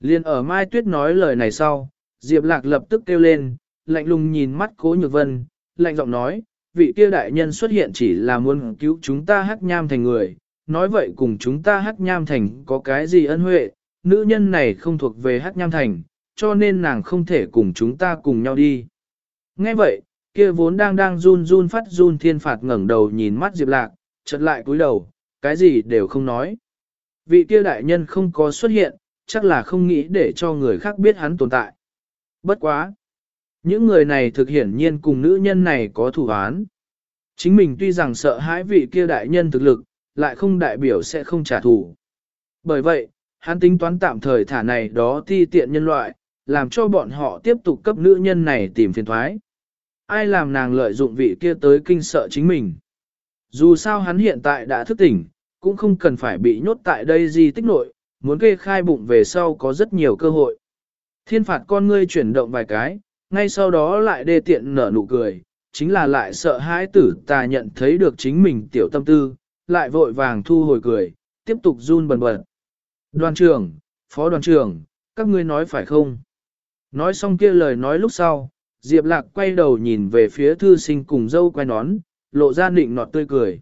liền ở Mai Tuyết nói lời này sau, Diệp Lạc lập tức kêu lên, lạnh lùng nhìn mắt Cố Nhược Vân, lạnh giọng nói, vị kia đại nhân xuất hiện chỉ là muốn cứu chúng ta hắc nham thành người, nói vậy cùng chúng ta hát nham thành có cái gì ân huệ, nữ nhân này không thuộc về hát nham thành, cho nên nàng không thể cùng chúng ta cùng nhau đi. Nghe vậy, kia vốn đang đang run run phát run thiên phạt ngẩng đầu nhìn mắt Diệp Lạc, chợt lại cúi đầu, cái gì đều không nói. Vị kia đại nhân không có xuất hiện, chắc là không nghĩ để cho người khác biết hắn tồn tại. Bất quá. Những người này thực hiển nhiên cùng nữ nhân này có thủ án. Chính mình tuy rằng sợ hãi vị kia đại nhân thực lực, lại không đại biểu sẽ không trả thù. Bởi vậy, hắn tính toán tạm thời thả này đó ti tiện nhân loại, làm cho bọn họ tiếp tục cấp nữ nhân này tìm phiền thoái. Ai làm nàng lợi dụng vị kia tới kinh sợ chính mình. Dù sao hắn hiện tại đã thức tỉnh, cũng không cần phải bị nhốt tại đây gì tích nội, muốn kê khai bụng về sau có rất nhiều cơ hội. Thiên phạt con ngươi chuyển động vài cái, ngay sau đó lại đê tiện nở nụ cười, chính là lại sợ hãi tử ta nhận thấy được chính mình tiểu tâm tư, lại vội vàng thu hồi cười, tiếp tục run bần bật. Đoàn trưởng, phó đoàn trưởng, các ngươi nói phải không? Nói xong kia lời nói lúc sau, Diệp Lạc quay đầu nhìn về phía thư sinh cùng dâu quay nón, lộ ra nịnh nọt tươi cười.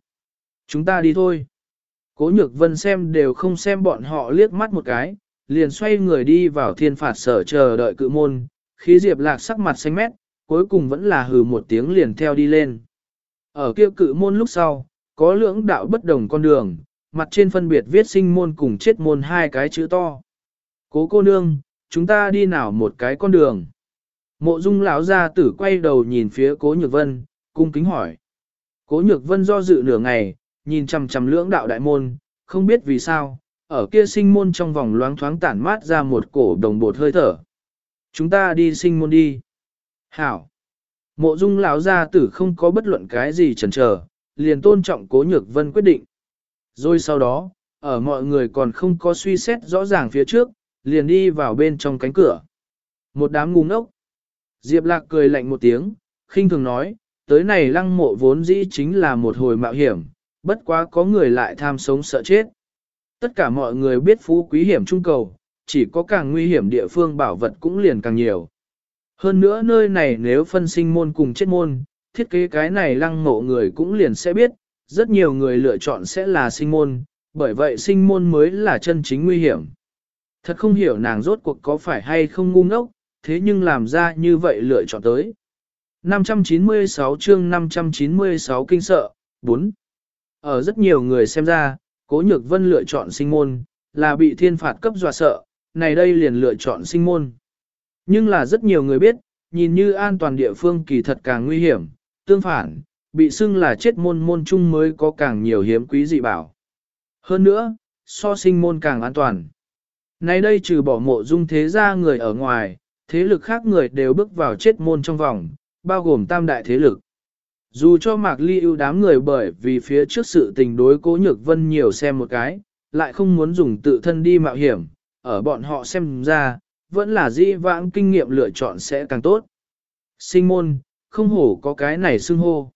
Chúng ta đi thôi. Cố nhược vân xem đều không xem bọn họ liếc mắt một cái, liền xoay người đi vào thiên phạt sở chờ đợi cự môn, khí Diệp Lạc sắc mặt xanh mét, cuối cùng vẫn là hừ một tiếng liền theo đi lên. Ở kia cự môn lúc sau, có lưỡng đạo bất đồng con đường, mặt trên phân biệt viết sinh môn cùng chết môn hai cái chữ to. Cố cô nương, chúng ta đi nào một cái con đường. Mộ dung lão gia tử quay đầu nhìn phía cố nhược vân, cung kính hỏi. Cố nhược vân do dự nửa ngày, nhìn chằm chằm lưỡng đạo đại môn, không biết vì sao, ở kia sinh môn trong vòng loáng thoáng tản mát ra một cổ đồng bột hơi thở. Chúng ta đi sinh môn đi. Hảo. Mộ dung lão gia tử không có bất luận cái gì chần chờ, liền tôn trọng cố nhược vân quyết định. Rồi sau đó, ở mọi người còn không có suy xét rõ ràng phía trước, liền đi vào bên trong cánh cửa. Một đám ngu ngốc. Diệp Lạc cười lạnh một tiếng, khinh thường nói, tới này lăng mộ vốn dĩ chính là một hồi mạo hiểm, bất quá có người lại tham sống sợ chết. Tất cả mọi người biết phú quý hiểm trung cầu, chỉ có càng nguy hiểm địa phương bảo vật cũng liền càng nhiều. Hơn nữa nơi này nếu phân sinh môn cùng chết môn, thiết kế cái này lăng mộ người cũng liền sẽ biết, rất nhiều người lựa chọn sẽ là sinh môn, bởi vậy sinh môn mới là chân chính nguy hiểm. Thật không hiểu nàng rốt cuộc có phải hay không ngu ngốc, thế nhưng làm ra như vậy lựa chọn tới. 596 chương 596 kinh sợ, 4. Ở rất nhiều người xem ra, Cố Nhược Vân lựa chọn sinh môn, là bị thiên phạt cấp dọa sợ, này đây liền lựa chọn sinh môn. Nhưng là rất nhiều người biết, nhìn như an toàn địa phương kỳ thật càng nguy hiểm, tương phản, bị xưng là chết môn môn chung mới có càng nhiều hiếm quý dị bảo. Hơn nữa, so sinh môn càng an toàn. Nay đây trừ bỏ mộ dung thế gia người ở ngoài, thế lực khác người đều bước vào chết môn trong vòng, bao gồm tam đại thế lực. Dù cho Mạc Ly ưu đám người bởi vì phía trước sự tình đối cố nhược vân nhiều xem một cái, lại không muốn dùng tự thân đi mạo hiểm, ở bọn họ xem ra, vẫn là di vãng kinh nghiệm lựa chọn sẽ càng tốt. Sinh môn, không hổ có cái này xưng hô.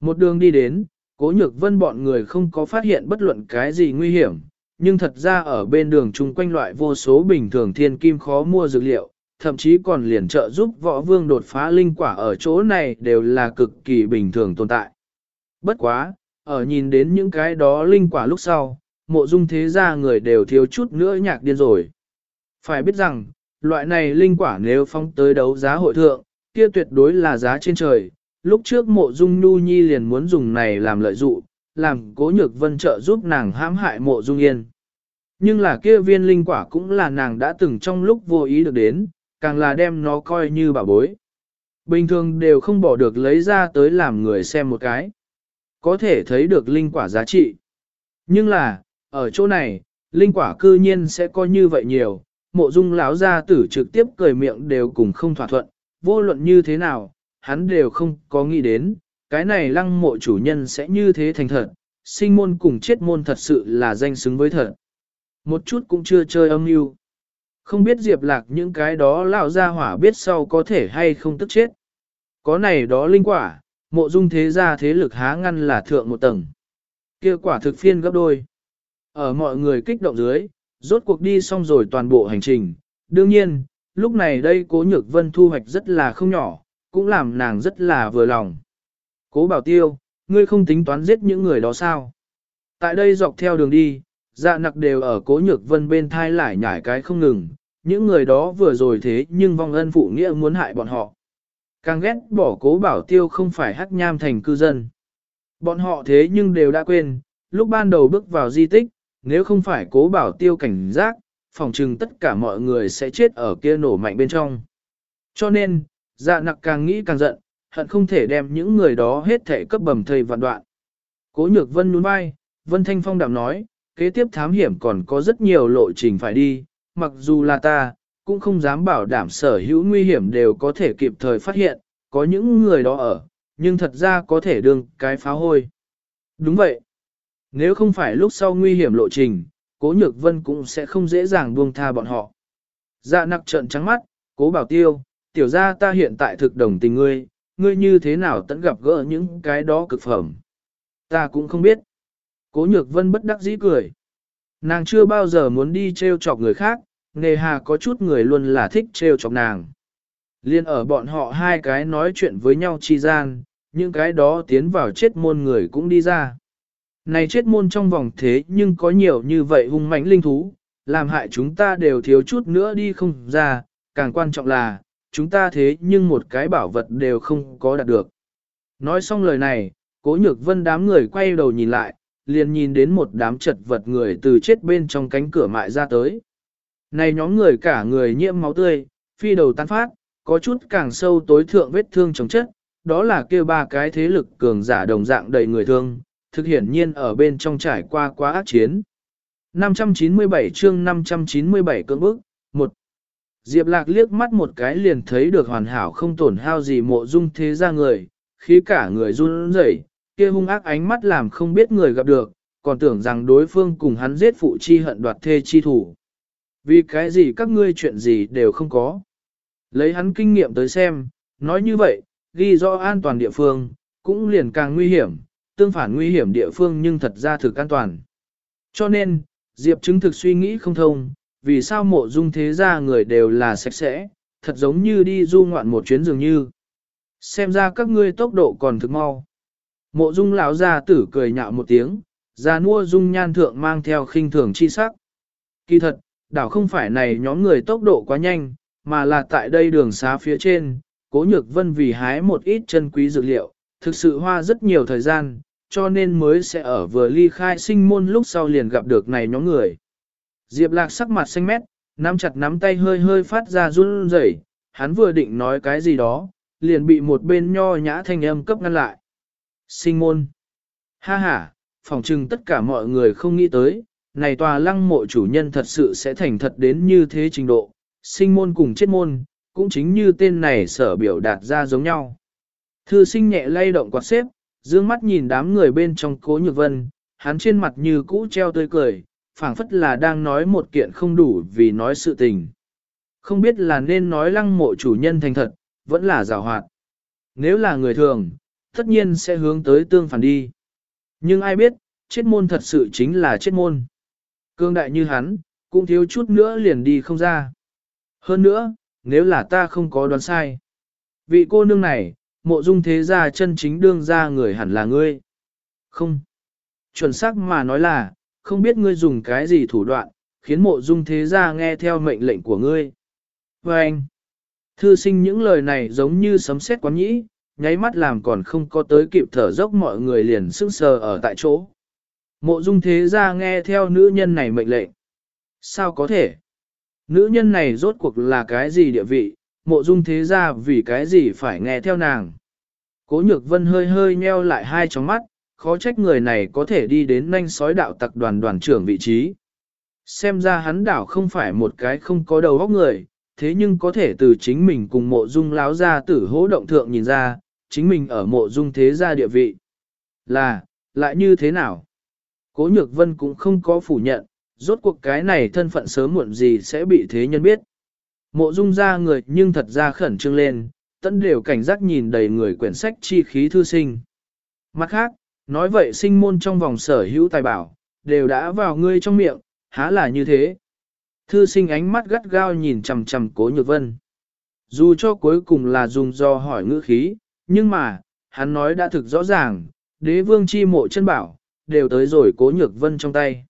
Một đường đi đến, cố nhược vân bọn người không có phát hiện bất luận cái gì nguy hiểm, nhưng thật ra ở bên đường chung quanh loại vô số bình thường thiên kim khó mua dược liệu, thậm chí còn liền trợ giúp võ vương đột phá linh quả ở chỗ này đều là cực kỳ bình thường tồn tại. Bất quá, ở nhìn đến những cái đó linh quả lúc sau, mộ dung thế gia người đều thiếu chút nữa nhạc điên rồi. Phải biết rằng, loại này linh quả nếu phong tới đấu giá hội thượng, kia tuyệt đối là giá trên trời. Lúc trước mộ dung nhu nhi liền muốn dùng này làm lợi dụ, làm cố nhược vân trợ giúp nàng hãm hại mộ dung yên. Nhưng là kia viên linh quả cũng là nàng đã từng trong lúc vô ý được đến, càng là đem nó coi như bảo bối. Bình thường đều không bỏ được lấy ra tới làm người xem một cái. Có thể thấy được linh quả giá trị. Nhưng là, ở chỗ này, linh quả cư nhiên sẽ có như vậy nhiều, mộ dung lão gia tử trực tiếp cười miệng đều cùng không thỏa thuận, vô luận như thế nào, hắn đều không có nghĩ đến, cái này lăng mộ chủ nhân sẽ như thế thành thật, sinh môn cùng chết môn thật sự là danh xứng với thật. Một chút cũng chưa chơi âm mưu. Không biết Diệp Lạc những cái đó lão gia hỏa biết sau có thể hay không tức chết. Có này đó linh quả, mộ dung thế gia thế lực há ngăn là thượng một tầng. Kia quả thực phiên gấp đôi. Ở mọi người kích động dưới, rốt cuộc đi xong rồi toàn bộ hành trình. Đương nhiên, lúc này đây cố nhược vân thu hoạch rất là không nhỏ, cũng làm nàng rất là vừa lòng. Cố bảo tiêu, ngươi không tính toán giết những người đó sao? Tại đây dọc theo đường đi, dạ nặc đều ở cố nhược vân bên thai lại nhảy cái không ngừng, những người đó vừa rồi thế nhưng vong ân phụ nghĩa muốn hại bọn họ. Càng ghét bỏ cố bảo tiêu không phải hắc nham thành cư dân. Bọn họ thế nhưng đều đã quên, lúc ban đầu bước vào di tích, nếu không phải cố bảo tiêu cảnh giác, phòng trừng tất cả mọi người sẽ chết ở kia nổ mạnh bên trong. Cho nên, dạ nặc càng nghĩ càng giận, hận không thể đem những người đó hết thể cấp bầm thầy vạn đoạn. Cố nhược vân nhún vai, vân thanh phong đạm nói, kế tiếp thám hiểm còn có rất nhiều lộ trình phải đi, mặc dù là ta, cũng không dám bảo đảm sở hữu nguy hiểm đều có thể kịp thời phát hiện, có những người đó ở, nhưng thật ra có thể đương cái phá hôi. Đúng vậy. Nếu không phải lúc sau nguy hiểm lộ trình, cố nhược vân cũng sẽ không dễ dàng buông tha bọn họ. Dạ nặc trợn trắng mắt, cố bảo tiêu, tiểu ra ta hiện tại thực đồng tình ngươi, ngươi như thế nào tận gặp gỡ những cái đó cực phẩm. Ta cũng không biết. Cố nhược vân bất đắc dĩ cười. Nàng chưa bao giờ muốn đi treo chọc người khác, nề hà có chút người luôn là thích treo chọc nàng. Liên ở bọn họ hai cái nói chuyện với nhau chi gian, những cái đó tiến vào chết môn người cũng đi ra. Này chết môn trong vòng thế nhưng có nhiều như vậy hung mãnh linh thú, làm hại chúng ta đều thiếu chút nữa đi không ra, càng quan trọng là, chúng ta thế nhưng một cái bảo vật đều không có đạt được. Nói xong lời này, cố nhược vân đám người quay đầu nhìn lại, liền nhìn đến một đám chật vật người từ chết bên trong cánh cửa mại ra tới. Này nhóm người cả người nhiễm máu tươi, phi đầu tan phát, có chút càng sâu tối thượng vết thương chống chất, đó là kêu ba cái thế lực cường giả đồng dạng đầy người thương, thực hiển nhiên ở bên trong trải qua quá ác chiến. 597 chương 597 cưỡng bức, 1. Diệp Lạc liếc mắt một cái liền thấy được hoàn hảo không tổn hao gì mộ dung thế ra người, khí cả người run rẩy, kia hung ác ánh mắt làm không biết người gặp được, còn tưởng rằng đối phương cùng hắn giết phụ chi hận đoạt thê chi thủ. Vì cái gì các ngươi chuyện gì đều không có. Lấy hắn kinh nghiệm tới xem, nói như vậy, ghi rõ an toàn địa phương, cũng liền càng nguy hiểm, tương phản nguy hiểm địa phương nhưng thật ra thực an toàn. Cho nên, Diệp chứng thực suy nghĩ không thông, vì sao mộ dung thế gia người đều là sạch sẽ, thật giống như đi du ngoạn một chuyến dường như. Xem ra các ngươi tốc độ còn thực mau. Mộ dung lão gia tử cười nhạo một tiếng, ra nua dung nhan thượng mang theo khinh thường chi sắc. Kỳ thật, đảo không phải này nhóm người tốc độ quá nhanh, mà là tại đây đường xá phía trên, cố nhược vân vì hái một ít chân quý dược liệu, thực sự hoa rất nhiều thời gian, cho nên mới sẽ ở vừa ly khai sinh môn lúc sau liền gặp được này nhóm người. Diệp lạc sắc mặt xanh mét, nắm chặt nắm tay hơi hơi phát ra run rẩy, hắn vừa định nói cái gì đó, liền bị một bên nho nhã thanh âm cấp ngăn lại. Sinh môn. Ha ha, phòng trừng tất cả mọi người không nghĩ tới, này tòa lăng mộ chủ nhân thật sự sẽ thành thật đến như thế trình độ, sinh môn cùng chết môn, cũng chính như tên này sở biểu đạt ra giống nhau. Thư sinh nhẹ lay động quạt xếp, dương mắt nhìn đám người bên trong cố nhược vân, hắn trên mặt như cũ treo tươi cười, phảng phất là đang nói một kiện không đủ vì nói sự tình. Không biết là nên nói lăng mộ chủ nhân thành thật, vẫn là rào hoạt. Nếu là người thường, tất nhiên sẽ hướng tới tương phản đi. Nhưng ai biết, chết môn thật sự chính là chết môn. Cương đại như hắn, cũng thiếu chút nữa liền đi không ra. Hơn nữa, nếu là ta không có đoán sai. Vị cô nương này, mộ dung thế gia chân chính đương ra người hẳn là ngươi. Không. Chuẩn xác mà nói là, không biết ngươi dùng cái gì thủ đoạn, khiến mộ dung thế gia nghe theo mệnh lệnh của ngươi. Và anh, thư sinh những lời này giống như sấm sét quán nhĩ, nháy mắt làm còn không có tới kịp thở dốc mọi người liền sững sờ ở tại chỗ. Mộ dung thế gia nghe theo nữ nhân này mệnh lệnh. Sao có thể? Nữ nhân này rốt cuộc là cái gì địa vị, mộ dung thế gia vì cái gì phải nghe theo nàng. Cố nhược vân hơi hơi nheo lại hai tróng mắt, khó trách người này có thể đi đến nanh sói đạo tặc đoàn đoàn trưởng vị trí. Xem ra hắn đảo không phải một cái không có đầu óc người, thế nhưng có thể từ chính mình cùng mộ dung láo ra tử hỗ động thượng nhìn ra, chính mình ở mộ dung thế gia địa vị. Là, lại như thế nào? Cố nhược vân cũng không có phủ nhận, rốt cuộc cái này thân phận sớm muộn gì sẽ bị thế nhân biết. Mộ dung ra người nhưng thật ra khẩn trương lên, tẫn đều cảnh giác nhìn đầy người quyển sách chi khí thư sinh. Mặt khác, nói vậy sinh môn trong vòng sở hữu tài bảo, đều đã vào ngươi trong miệng, há là như thế. Thư sinh ánh mắt gắt gao nhìn chằm chằm cố nhược vân. Dù cho cuối cùng là dùng do hỏi ngữ khí, nhưng mà, hắn nói đã thực rõ ràng, đế vương chi mộ chân bảo, đều tới rồi cố nhược vân trong tay.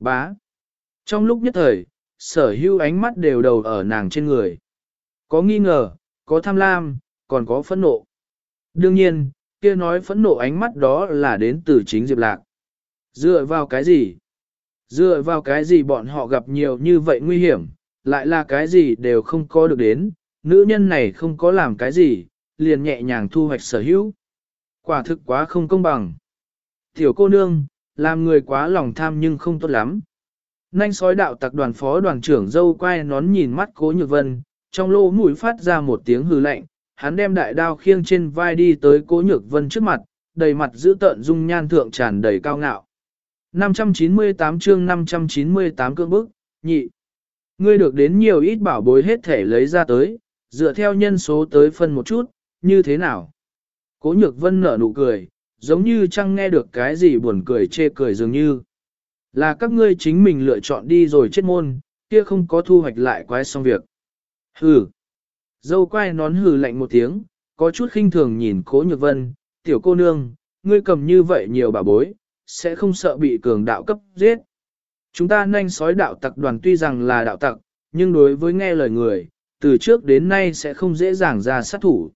Bá. Trong lúc nhất thời, sở hữu ánh mắt đều đầu ở nàng trên người. Có nghi ngờ, có tham lam, còn có phẫn nộ. Đương nhiên, kia nói phẫn nộ ánh mắt đó là đến từ chính Diệp Lạc. Dựa vào cái gì? Dựa vào cái gì bọn họ gặp nhiều như vậy nguy hiểm, lại là cái gì đều không có được đến, nữ nhân này không có làm cái gì, liền nhẹ nhàng thu hoạch sở hữu. Quả thực quá không công bằng. Tiểu cô nương, làm người quá lòng tham nhưng không tốt lắm. Nanh sói đạo tặc đoàn phó đoàn trưởng dâu quay nón nhìn mắt cố nhược vân, trong lỗ mũi phát ra một tiếng hư lạnh, hắn đem đại đao khiêng trên vai đi tới cố nhược vân trước mặt, đầy mặt giữ tợn dung nhan thượng tràn đầy cao ngạo. 598 chương 598 cương bức, nhị. Ngươi được đến nhiều ít bảo bối hết thể lấy ra tới, dựa theo nhân số tới phân một chút, như thế nào? Cố nhược vân nở nụ cười, giống như chẳng nghe được cái gì buồn cười chê cười dường như. Là các ngươi chính mình lựa chọn đi rồi chết môn, kia không có thu hoạch lại quái xong việc. Hừ. Dâu quay nón hừ lạnh một tiếng, có chút khinh thường nhìn cố nhược vân, tiểu cô nương, ngươi cầm như vậy nhiều bà bối, sẽ không sợ bị cường đạo cấp giết. Chúng ta nhanh sói đạo tặc đoàn tuy rằng là đạo tặc, nhưng đối với nghe lời người, từ trước đến nay sẽ không dễ dàng ra sát thủ.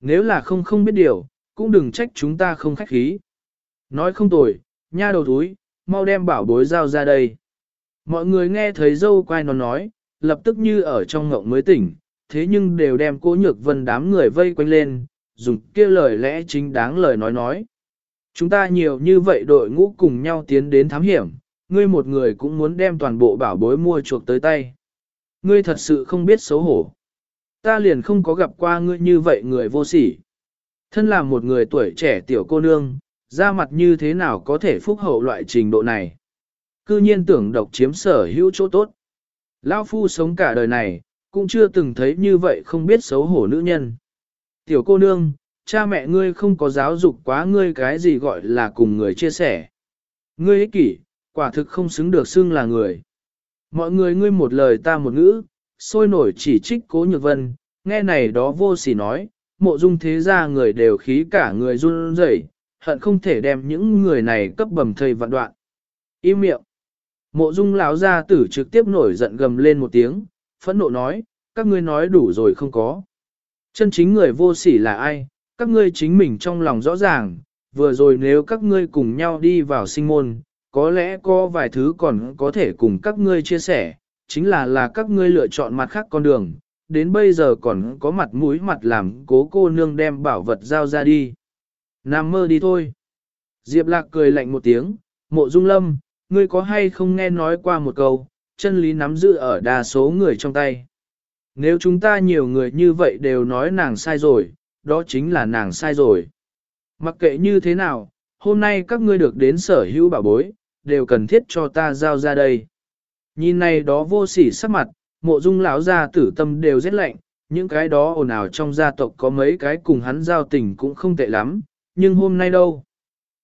Nếu là không không biết điều, cũng đừng trách chúng ta không khách khí. Nói không tồi, nha đầu túi, mau đem bảo bối giao ra đây. Mọi người nghe thấy dâu quay nó nói, lập tức như ở trong ngộng mới tỉnh, thế nhưng đều đem cố nhược vân đám người vây quanh lên, dùng kia lời lẽ chính đáng lời nói nói. Chúng ta nhiều như vậy đội ngũ cùng nhau tiến đến thám hiểm, ngươi một người cũng muốn đem toàn bộ bảo bối mua chuộc tới tay. Ngươi thật sự không biết xấu hổ. Ta liền không có gặp qua ngươi như vậy người vô sỉ. Thân là một người tuổi trẻ tiểu cô nương, ra mặt như thế nào có thể phúc hậu loại trình độ này. Cư nhiên tưởng độc chiếm sở hữu chỗ tốt. Lão phu sống cả đời này, cũng chưa từng thấy như vậy không biết xấu hổ nữ nhân. Tiểu cô nương, cha mẹ ngươi không có giáo dục quá ngươi cái gì gọi là cùng người chia sẻ. Ngươi ích kỷ, quả thực không xứng được xưng là người. Mọi người ngươi một lời ta một ngữ, sôi nổi chỉ trích cố nhược vân, nghe này đó vô sỉ nói, mộ dung thế ra người đều khí cả người run rẩy, hận không thể đem những người này cấp bầm thầy vạn đoạn. Im miệng. Mộ dung lão gia tử trực tiếp nổi giận gầm lên một tiếng, phẫn nộ nói, các ngươi nói đủ rồi không có. Chân chính người vô sỉ là ai, các ngươi chính mình trong lòng rõ ràng, vừa rồi nếu các ngươi cùng nhau đi vào sinh môn, có lẽ có vài thứ còn có thể cùng các ngươi chia sẻ, chính là là các ngươi lựa chọn mặt khác con đường, đến bây giờ còn có mặt mũi mặt làm cố cô nương đem bảo vật giao ra đi. Nam mơ đi thôi. Diệp lạc cười lạnh một tiếng, mộ dung lâm, ngươi có hay không nghe nói qua một câu, chân lý nắm giữ ở đa số người trong tay. Nếu chúng ta nhiều người như vậy đều nói nàng sai rồi, đó chính là nàng sai rồi. Mặc kệ như thế nào, hôm nay các ngươi được đến sở hữu bảo bối, đều cần thiết cho ta giao ra đây. Nhìn này đó vô sỉ sắc mặt, mộ dung lão gia tử tâm đều rất lạnh, những cái đó ồn ào trong gia tộc có mấy cái cùng hắn giao tình cũng không tệ lắm, nhưng hôm nay đâu?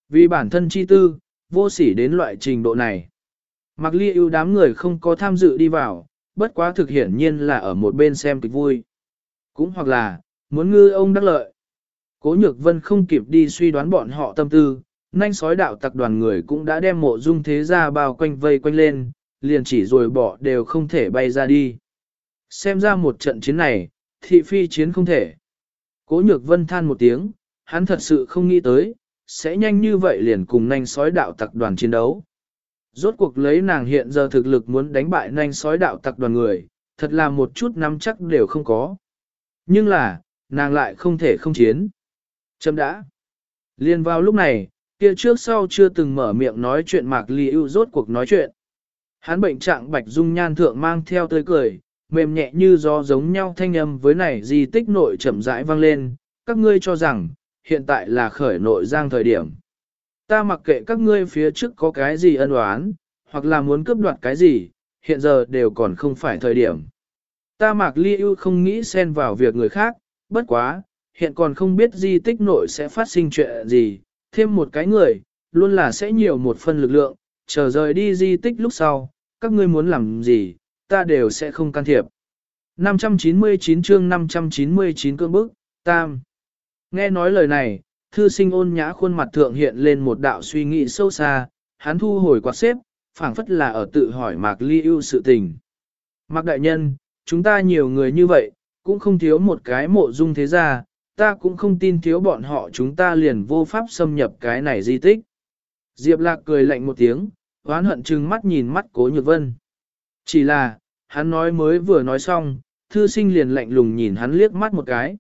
Vì bản thân chi tư, vô sỉ đến loại trình độ này. Mặc ly ưu đám người không có tham dự đi vào, bất quá thực hiển nhiên là ở một bên xem kịch vui. Cũng hoặc là, muốn ngư ông đắc lợi. Cố nhược vân không kịp đi suy đoán bọn họ tâm tư, nhanh sói đạo tặc đoàn người cũng đã đem mộ dung thế ra bao quanh vây quanh lên, liền chỉ rồi bỏ đều không thể bay ra đi. Xem ra một trận chiến này, thị phi chiến không thể. Cố nhược vân than một tiếng, hắn thật sự không nghĩ tới, sẽ nhanh như vậy liền cùng nanh sói đạo tặc đoàn chiến đấu. Rốt cuộc lấy nàng hiện giờ thực lực muốn đánh bại nanh sói đạo tặc đoàn người, thật là một chút nắm chắc đều không có. Nhưng là, nàng lại không thể không chiến. Châm đã. Liên vào lúc này, kia trước sau chưa từng mở miệng nói chuyện Mạc Ly ưu rốt cuộc nói chuyện. Hắn bệnh trạng bạch dung nhan thượng mang theo tươi cười, mềm nhẹ như gió giống nhau thanh âm với này di tích nội chậm rãi vang lên, các ngươi cho rằng, hiện tại là khởi nội giang thời điểm. Ta mặc kệ các ngươi phía trước có cái gì ân oán, hoặc là muốn cướp đoạt cái gì, hiện giờ đều còn không phải thời điểm. Ta mặc ly ưu không nghĩ xen vào việc người khác, bất quá, hiện còn không biết di tích nội sẽ phát sinh chuyện gì, thêm một cái người, luôn là sẽ nhiều một phần lực lượng, chờ rời đi di tích lúc sau, các ngươi muốn làm gì, ta đều sẽ không can thiệp. 599 chương 599 cương bức, tam. Nghe nói lời này, thư sinh ôn nhã khuôn mặt thượng hiện lên một đạo suy nghĩ sâu xa, hắn thu hồi quạt xếp, phảng phất là ở tự hỏi Mạc Ly ưu sự tình. Mạc Đại Nhân, chúng ta nhiều người như vậy, cũng không thiếu một cái mộ dung thế gia, ta cũng không tin thiếu bọn họ chúng ta liền vô pháp xâm nhập cái này di tích. Diệp Lạc cười lạnh một tiếng, oán hận trừng mắt nhìn mắt Cố Nhược Vân. Chỉ là, hắn nói mới vừa nói xong, thư sinh liền lạnh lùng nhìn hắn liếc mắt một cái.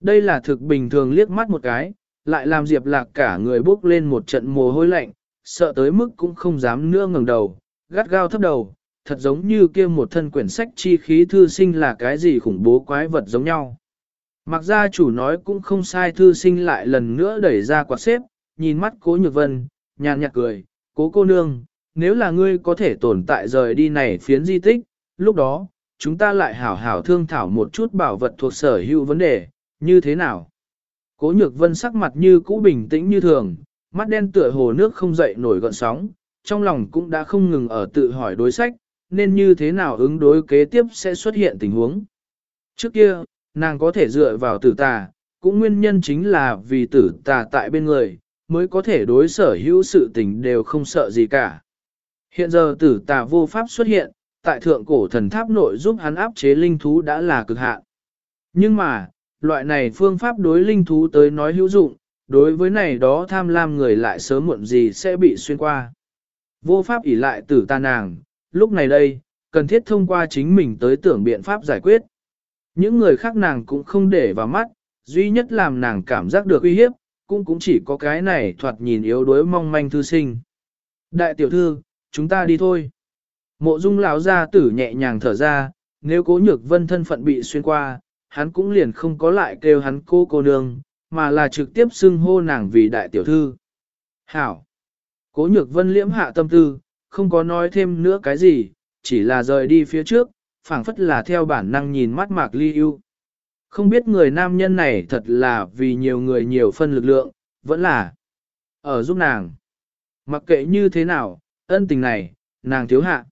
Đây là thực bình thường liếc mắt một cái, lại làm Diệp Lạc cả người bốc lên một trận mồ hôi lạnh, sợ tới mức cũng không dám nữa ngẩng đầu, gắt gao thấp đầu, thật giống như kia một thân quyển sách chi khí thư sinh là cái gì khủng bố quái vật giống nhau. Mặc gia chủ nói cũng không sai thư sinh lại lần nữa đẩy ra quạt xếp, nhìn mắt cố nhược vân, nhàn nhạt cười, cố cô nương, nếu là ngươi có thể tồn tại rời đi này phiến di tích, lúc đó, chúng ta lại hảo hảo thương thảo một chút bảo vật thuộc sở hữu vấn đề, như thế nào? Cố nhược vân sắc mặt như cũ bình tĩnh như thường, mắt đen tựa hồ nước không dậy nổi gọn sóng, trong lòng cũng đã không ngừng ở tự hỏi đối sách, nên như thế nào ứng đối kế tiếp sẽ xuất hiện tình huống. Trước kia, nàng có thể dựa vào tử tà, cũng nguyên nhân chính là vì tử tà tại bên người, mới có thể đối sở hữu sự tình đều không sợ gì cả. Hiện giờ tử tà vô pháp xuất hiện, tại thượng cổ thần tháp nội giúp hắn áp chế linh thú đã là cực hạn. Nhưng mà, loại này phương pháp đối linh thú tới nói hữu dụng, đối với này đó tham lam người lại sớm muộn gì sẽ bị xuyên qua. Vô pháp ỷ lại tử ta nàng, lúc này đây, cần thiết thông qua chính mình tới tưởng biện pháp giải quyết. Những người khác nàng cũng không để vào mắt, duy nhất làm nàng cảm giác được uy hiếp, cũng cũng chỉ có cái này thoạt nhìn yếu đuối mong manh thư sinh. Đại tiểu thư, chúng ta đi thôi. Mộ dung lão gia tử nhẹ nhàng thở ra, nếu cố nhược vân thân phận bị xuyên qua, hắn cũng liền không có lại kêu hắn cô cô nương, mà là trực tiếp xưng hô nàng vì đại tiểu thư. Hảo! Cố nhược vân liễm hạ tâm tư, không có nói thêm nữa cái gì, chỉ là rời đi phía trước, phảng phất là theo bản năng nhìn mắt mạc ly yêu. Không biết người nam nhân này thật là vì nhiều người nhiều phân lực lượng, vẫn là ở giúp nàng. Mặc kệ như thế nào, ân tình này, nàng thiếu hạ.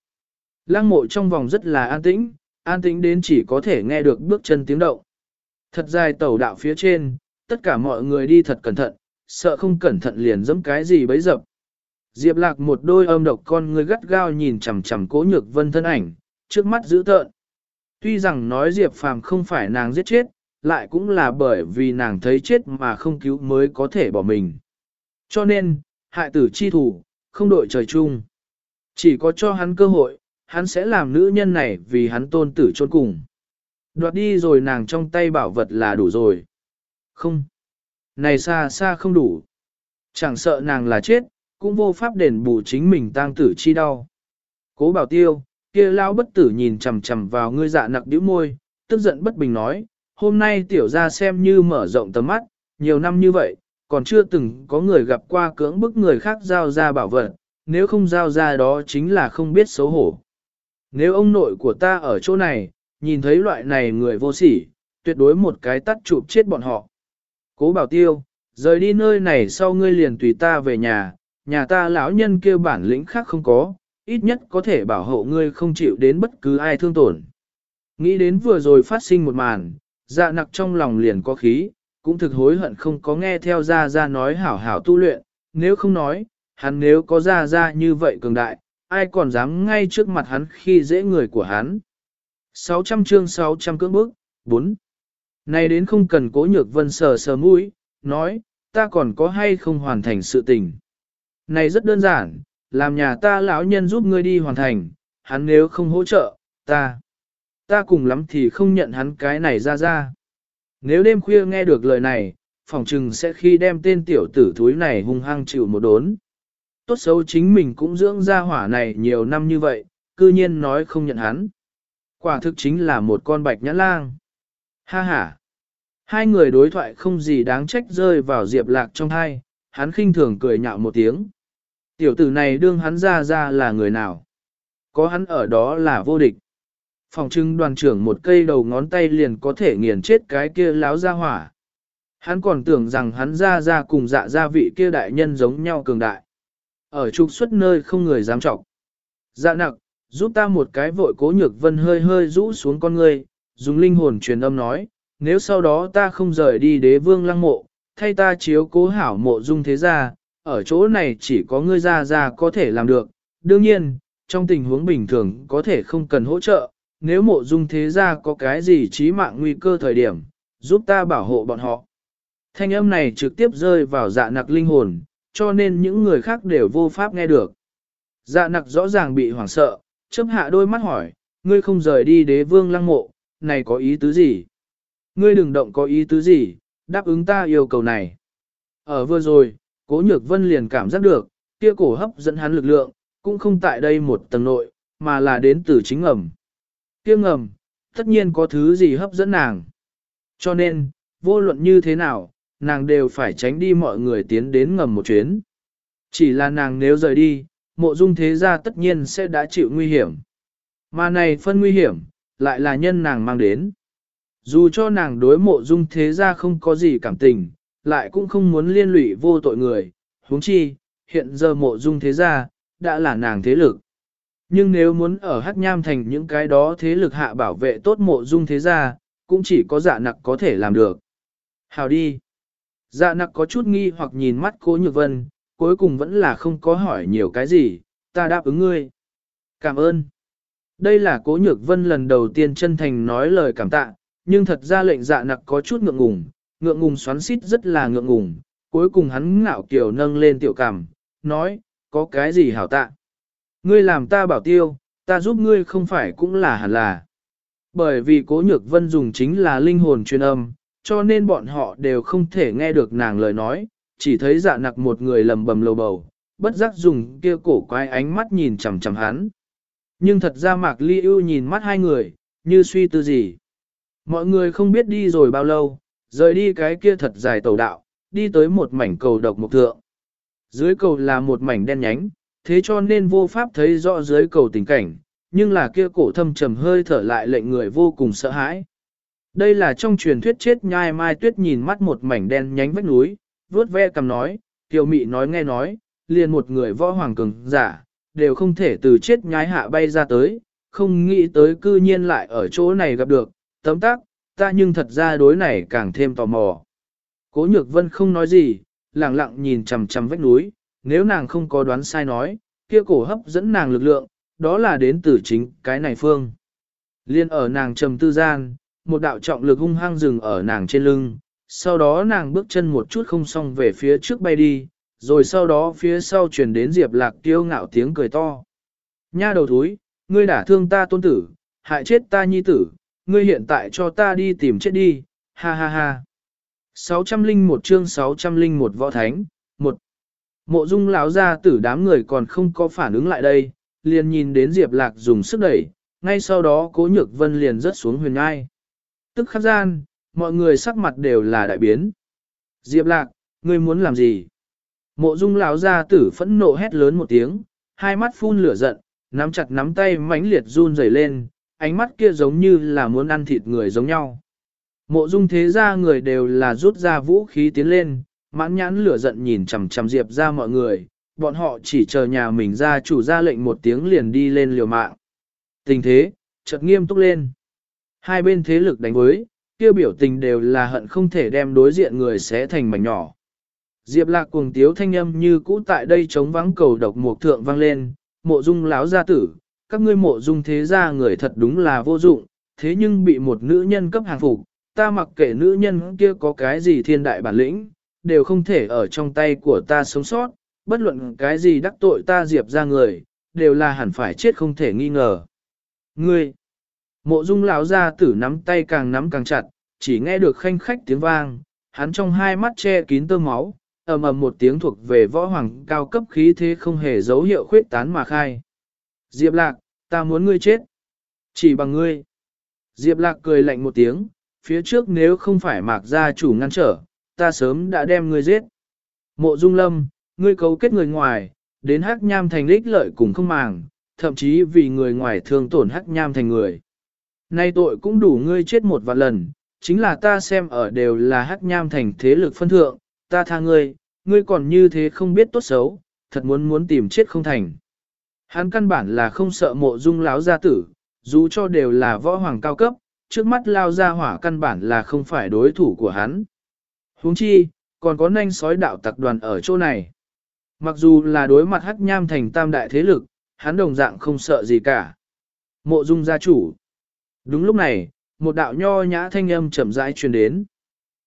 Lăng mộ trong vòng rất là an tĩnh, an tĩnh đến chỉ có thể nghe được bước chân tiếng động. Thật dài tẩu đạo phía trên, tất cả mọi người đi thật cẩn thận, sợ không cẩn thận liền giẫm cái gì bấy dập. Diệp lạc một đôi âm độc con người gắt gao nhìn chằm chằm cố nhược vân thân ảnh, trước mắt giữ tợn. Tuy rằng nói Diệp phàm không phải nàng giết chết, lại cũng là bởi vì nàng thấy chết mà không cứu mới có thể bỏ mình. Cho nên, hại tử chi thủ, không đội trời chung. Chỉ có cho hắn cơ hội, hắn sẽ làm nữ nhân này vì hắn tôn tử chôn cùng. Đoạt đi rồi nàng trong tay bảo vật là đủ rồi. Không. Này xa xa không đủ. Chẳng sợ nàng là chết, cũng vô pháp đền bù chính mình tang tử chi đau. Cố bảo tiêu, kia lao bất tử nhìn chằm chằm vào ngươi dạ nặc điếu môi, tức giận bất bình nói, hôm nay tiểu ra xem như mở rộng tầm mắt, nhiều năm như vậy, còn chưa từng có người gặp qua cưỡng bức người khác giao ra bảo vật, nếu không giao ra đó chính là không biết xấu hổ. Nếu ông nội của ta ở chỗ này, nhìn thấy loại này người vô sỉ, tuyệt đối một cái tắt chụp chết bọn họ. Cố bảo tiêu, rời đi nơi này sau ngươi liền tùy ta về nhà, nhà ta lão nhân kêu bản lĩnh khác không có, ít nhất có thể bảo hộ ngươi không chịu đến bất cứ ai thương tổn. Nghĩ đến vừa rồi phát sinh một màn, dạ nặc trong lòng liền có khí, cũng thực hối hận không có nghe theo ra ra nói hảo hảo tu luyện, nếu không nói, hắn nếu có ra ra như vậy cường đại, ai còn dám ngay trước mặt hắn khi dễ người của hắn. 600 chương 600 cưỡng bước, 4. Này đến không cần cố nhược vân sờ sờ mũi, nói, ta còn có hay không hoàn thành sự tình. Này rất đơn giản, làm nhà ta lão nhân giúp ngươi đi hoàn thành, hắn nếu không hỗ trợ, ta, ta cùng lắm thì không nhận hắn cái này ra ra. Nếu đêm khuya nghe được lời này, phòng trừng sẽ khi đem tên tiểu tử thúi này hung hăng chịu một đốn. Tốt xấu chính mình cũng dưỡng ra hỏa này nhiều năm như vậy, cư nhiên nói không nhận hắn. Quả thực chính là một con bạch nhãn lang. Ha ha. Hai người đối thoại không gì đáng trách rơi vào diệp lạc trong hai, hắn khinh thường cười nhạo một tiếng. Tiểu tử này đương hắn ra ra là người nào? Có hắn ở đó là vô địch. Phòng trưng đoàn trưởng một cây đầu ngón tay liền có thể nghiền chết cái kia láo ra hỏa. Hắn còn tưởng rằng hắn ra ra cùng dạ gia vị kia đại nhân giống nhau cường đại. Ở trục xuất nơi không người dám trọng. Dạ nặc, giúp ta một cái vội cố nhược vân hơi hơi rũ xuống con ngươi, dùng linh hồn truyền âm nói, nếu sau đó ta không rời đi đế vương lăng mộ, thay ta chiếu cố hảo mộ dung thế gia, ở chỗ này chỉ có ngươi ra ra có thể làm được. Đương nhiên, trong tình huống bình thường có thể không cần hỗ trợ, nếu mộ dung thế gia có cái gì chí mạng nguy cơ thời điểm, giúp ta bảo hộ bọn họ. Thanh âm này trực tiếp rơi vào dạ nặc linh hồn, cho nên những người khác đều vô pháp nghe được. Dạ nặc rõ ràng bị hoảng sợ, chấp hạ đôi mắt hỏi, ngươi không rời đi đế vương lăng mộ, này có ý tứ gì? Ngươi đừng động có ý tứ gì, đáp ứng ta yêu cầu này. Ở vừa rồi, cố nhược vân liền cảm giác được, kia cổ hấp dẫn hắn lực lượng, cũng không tại đây một tầng nội, mà là đến từ chính ngầm. Kia ngầm, tất nhiên có thứ gì hấp dẫn nàng. Cho nên, vô luận như thế nào, nàng đều phải tránh đi mọi người tiến đến ngầm một chuyến. Chỉ là nàng nếu rời đi, mộ dung thế gia tất nhiên sẽ đã chịu nguy hiểm. Mà này phân nguy hiểm, lại là nhân nàng mang đến. Dù cho nàng đối mộ dung thế gia không có gì cảm tình, lại cũng không muốn liên lụy vô tội người, huống chi, hiện giờ mộ dung thế gia, đã là nàng thế lực. Nhưng nếu muốn ở Hắc Nham thành những cái đó thế lực hạ bảo vệ tốt mộ dung thế gia, cũng chỉ có dạ nặc có thể làm được. Hào đi. Dạ nặc có chút nghi hoặc nhìn mắt cố nhược vân, cuối cùng vẫn là không có hỏi nhiều cái gì, ta đáp ứng ngươi. Cảm ơn. Đây là cố nhược vân lần đầu tiên chân thành nói lời cảm tạ, nhưng thật ra lệnh dạ nặc có chút ngượng ngùng, ngượng ngùng xoắn xít rất là ngượng ngùng, cuối cùng hắn ngạo kiểu nâng lên tiểu cảm, nói, có cái gì hảo tạ. Ngươi làm ta bảo tiêu, ta giúp ngươi không phải cũng là hẳn là. Bởi vì cố nhược vân dùng chính là linh hồn truyền âm, cho nên bọn họ đều không thể nghe được nàng lời nói, chỉ thấy dạ nặc một người lầm bầm lầu bầu, bất giác dùng kia cổ quái ánh mắt nhìn chằm chằm hắn. Nhưng thật ra Mạc Ly ưu nhìn mắt hai người, như suy tư gì. Mọi người không biết đi rồi bao lâu, rời đi cái kia thật dài tàu đạo, đi tới một mảnh cầu độc mục thượng. Dưới cầu là một mảnh đen nhánh, thế cho nên vô pháp thấy rõ dưới cầu tình cảnh, nhưng là kia cổ thâm trầm hơi thở lại lệnh người vô cùng sợ hãi. Đây là trong truyền thuyết chết nhai mai tuyết nhìn mắt một mảnh đen nhánh vách núi, vớt ve cầm nói, tiểu mị nói nghe nói, liền một người võ hoàng cường giả, đều không thể từ chết nhái hạ bay ra tới, không nghĩ tới cư nhiên lại ở chỗ này gặp được, tấm tắc ta nhưng thật ra đối này càng thêm tò mò. Cố nhược vân không nói gì, lặng lặng nhìn chầm chầm vách núi, nếu nàng không có đoán sai nói, kia cổ hấp dẫn nàng lực lượng, đó là đến từ chính cái này phương. Liên ở nàng trầm tư gian, một đạo trọng lực hung hăng dừng ở nàng trên lưng, sau đó nàng bước chân một chút không xong về phía trước bay đi, rồi sau đó phía sau truyền đến Diệp Lạc tiêu ngạo tiếng cười to. Nha đầu thúi, ngươi đả thương ta tôn tử, hại chết ta nhi tử, ngươi hiện tại cho ta đi tìm chết đi, ha ha ha. 601 chương 601 võ thánh, một Mộ dung lão ra tử đám người còn không có phản ứng lại đây, liền nhìn đến Diệp Lạc dùng sức đẩy, ngay sau đó cố nhược vân liền rớt xuống huyền ngai. Tức khắc gian, mọi người sắc mặt đều là đại biến. Diệp Lạc, ngươi muốn làm gì? Mộ dung lão gia tử phẫn nộ hét lớn một tiếng, hai mắt phun lửa giận, nắm chặt nắm tay mãnh liệt run rẩy lên, ánh mắt kia giống như là muốn ăn thịt người giống nhau. Mộ dung thế ra người đều là rút ra vũ khí tiến lên, mãn nhãn lửa giận nhìn chằm chằm Diệp ra mọi người, bọn họ chỉ chờ nhà mình ra chủ ra lệnh một tiếng liền đi lên liều mạng. Tình thế, chợt nghiêm túc lên. Hai bên thế lực đánh với, kia biểu tình đều là hận không thể đem đối diện người sẽ thành mảnh nhỏ. Diệp lạc cuồng tiếu thanh âm như cũ tại đây chống vắng cầu độc mục thượng vang lên, mộ dung láo gia tử, các ngươi mộ dung thế gia người thật đúng là vô dụng, thế nhưng bị một nữ nhân cấp hàng phục, ta mặc kệ nữ nhân kia có cái gì thiên đại bản lĩnh, đều không thể ở trong tay của ta sống sót, bất luận cái gì đắc tội ta diệp ra người, đều là hẳn phải chết không thể nghi ngờ. Ngươi, mộ dung lão gia tử nắm tay càng nắm càng chặt, chỉ nghe được khanh khách tiếng vang, hắn trong hai mắt che kín tơ máu, ầm ầm một tiếng thuộc về võ hoàng cao cấp khí thế không hề dấu hiệu khuyết tán mà khai. Diệp lạc, ta muốn ngươi chết. Chỉ bằng ngươi. Diệp Lạc cười lạnh một tiếng, phía trước nếu không phải mạc gia chủ ngăn trở, ta sớm đã đem ngươi giết. Mộ Dung Lâm, ngươi cấu kết người ngoài, đến hắc nham thành lích lợi cùng không màng, thậm chí vì người ngoài thương tổn hắc nham thành người. Nay tội cũng đủ ngươi chết một vạn lần, chính là ta xem ở đều là hắc nham thành thế lực phân thượng, ta tha ngươi, ngươi còn như thế không biết tốt xấu, thật muốn muốn tìm chết không thành. Hắn căn bản là không sợ mộ dung láo gia tử, dù cho đều là võ hoàng cao cấp, trước mắt lao ra hỏa căn bản là không phải đối thủ của hắn. huống chi, còn có nanh sói đạo tặc đoàn ở chỗ này. Mặc dù là đối mặt hắc nham thành tam đại thế lực, hắn đồng dạng không sợ gì cả. Mộ dung gia chủ. Đúng lúc này, một đạo nho nhã thanh âm chậm rãi truyền đến.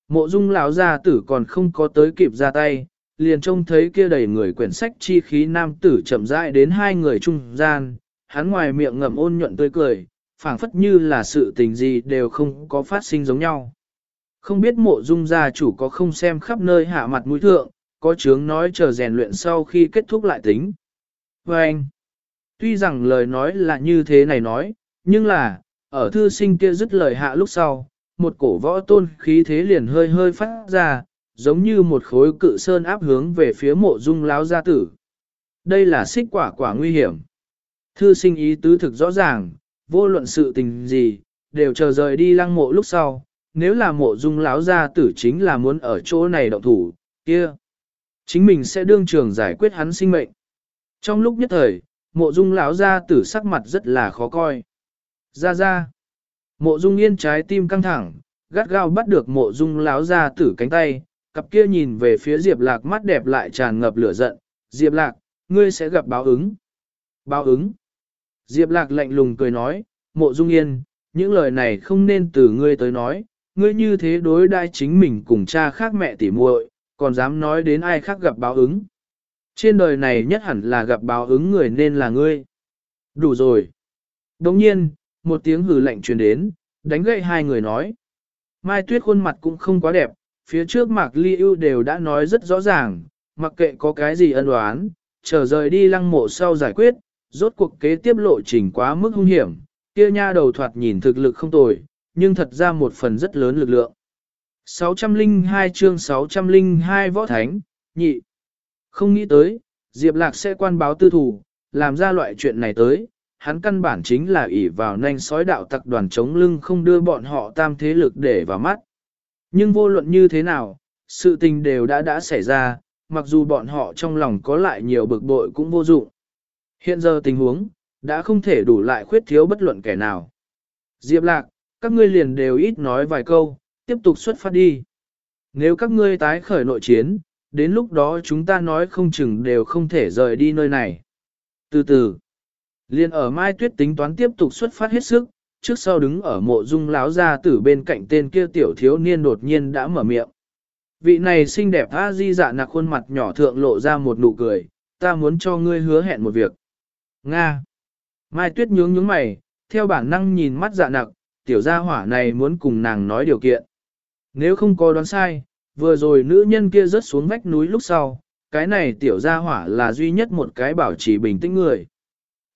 Mộ dung lão gia tử còn không có tới kịp ra tay, liền trông thấy kia đầy người quyển sách chi khí nam tử chậm rãi đến hai người trung gian, hắn ngoài miệng ngậm ôn nhuận tươi cười, phảng phất như là sự tình gì đều không có phát sinh giống nhau. Không biết mộ dung gia chủ có không xem khắp nơi hạ mặt mũi thượng, có chướng nói chờ rèn luyện sau khi kết thúc lại tính. Và anh, tuy rằng lời nói là như thế này nói, nhưng là, ở thư sinh kia dứt lời hạ lúc sau, một cổ võ tôn khí thế liền hơi hơi phát ra, giống như một khối cự sơn áp hướng về phía mộ dung láo gia tử. Đây là xích quả quả nguy hiểm. Thư sinh ý tứ thực rõ ràng, vô luận sự tình gì, đều chờ rời đi lăng mộ lúc sau, nếu là mộ dung láo gia tử chính là muốn ở chỗ này động thủ, kia. Chính mình sẽ đương trường giải quyết hắn sinh mệnh. Trong lúc nhất thời, mộ dung lão gia tử sắc mặt rất là khó coi. Ra ra. Mộ dung yên trái tim căng thẳng, gắt gao bắt được mộ dung lão gia tử cánh tay, cặp kia nhìn về phía Diệp Lạc mắt đẹp lại tràn ngập lửa giận. Diệp Lạc, ngươi sẽ gặp báo ứng. Báo ứng. Diệp Lạc lạnh lùng cười nói, mộ dung yên, những lời này không nên từ ngươi tới nói, ngươi như thế đối đai chính mình cùng cha khác mẹ tỉ muội, còn dám nói đến ai khác gặp báo ứng. Trên đời này nhất hẳn là gặp báo ứng người nên là ngươi. Đủ rồi. Đồng nhiên, một tiếng hừ lạnh truyền đến, đánh gậy hai người nói. Mai tuyết khuôn mặt cũng không quá đẹp, phía trước Mạc Ly ưu đều đã nói rất rõ ràng, mặc kệ có cái gì ân oán, chờ rời đi lăng mộ sau giải quyết, rốt cuộc kế tiếp lộ trình quá mức hung hiểm, kia nha đầu thoạt nhìn thực lực không tồi, nhưng thật ra một phần rất lớn lực lượng. 602 chương 602 võ thánh, nhị. Không nghĩ tới, Diệp Lạc sẽ quan báo tư thủ, làm ra loại chuyện này tới, hắn căn bản chính là ỷ vào nanh sói đạo tặc đoàn chống lưng không đưa bọn họ tam thế lực để vào mắt. Nhưng vô luận như thế nào, sự tình đều đã đã xảy ra, mặc dù bọn họ trong lòng có lại nhiều bực bội cũng vô dụng. Hiện giờ tình huống, đã không thể đủ lại khuyết thiếu bất luận kẻ nào. Diệp Lạc, các ngươi liền đều ít nói vài câu, tiếp tục xuất phát đi. Nếu các ngươi tái khởi nội chiến, đến lúc đó chúng ta nói không chừng đều không thể rời đi nơi này. Từ từ, liên ở Mai Tuyết tính toán tiếp tục xuất phát hết sức, trước sau đứng ở mộ dung láo ra tử bên cạnh tên kia tiểu thiếu niên đột nhiên đã mở miệng. Vị này xinh đẹp a di dạ nạc khuôn mặt nhỏ thượng lộ ra một nụ cười, ta muốn cho ngươi hứa hẹn một việc. Nga. Mai Tuyết nhướng nhướng mày, theo bản năng nhìn mắt dạ nặc, tiểu gia hỏa này muốn cùng nàng nói điều kiện. Nếu không có đoán sai, vừa rồi nữ nhân kia rớt xuống vách núi lúc sau, cái này tiểu gia hỏa là duy nhất một cái bảo trì bình tĩnh người.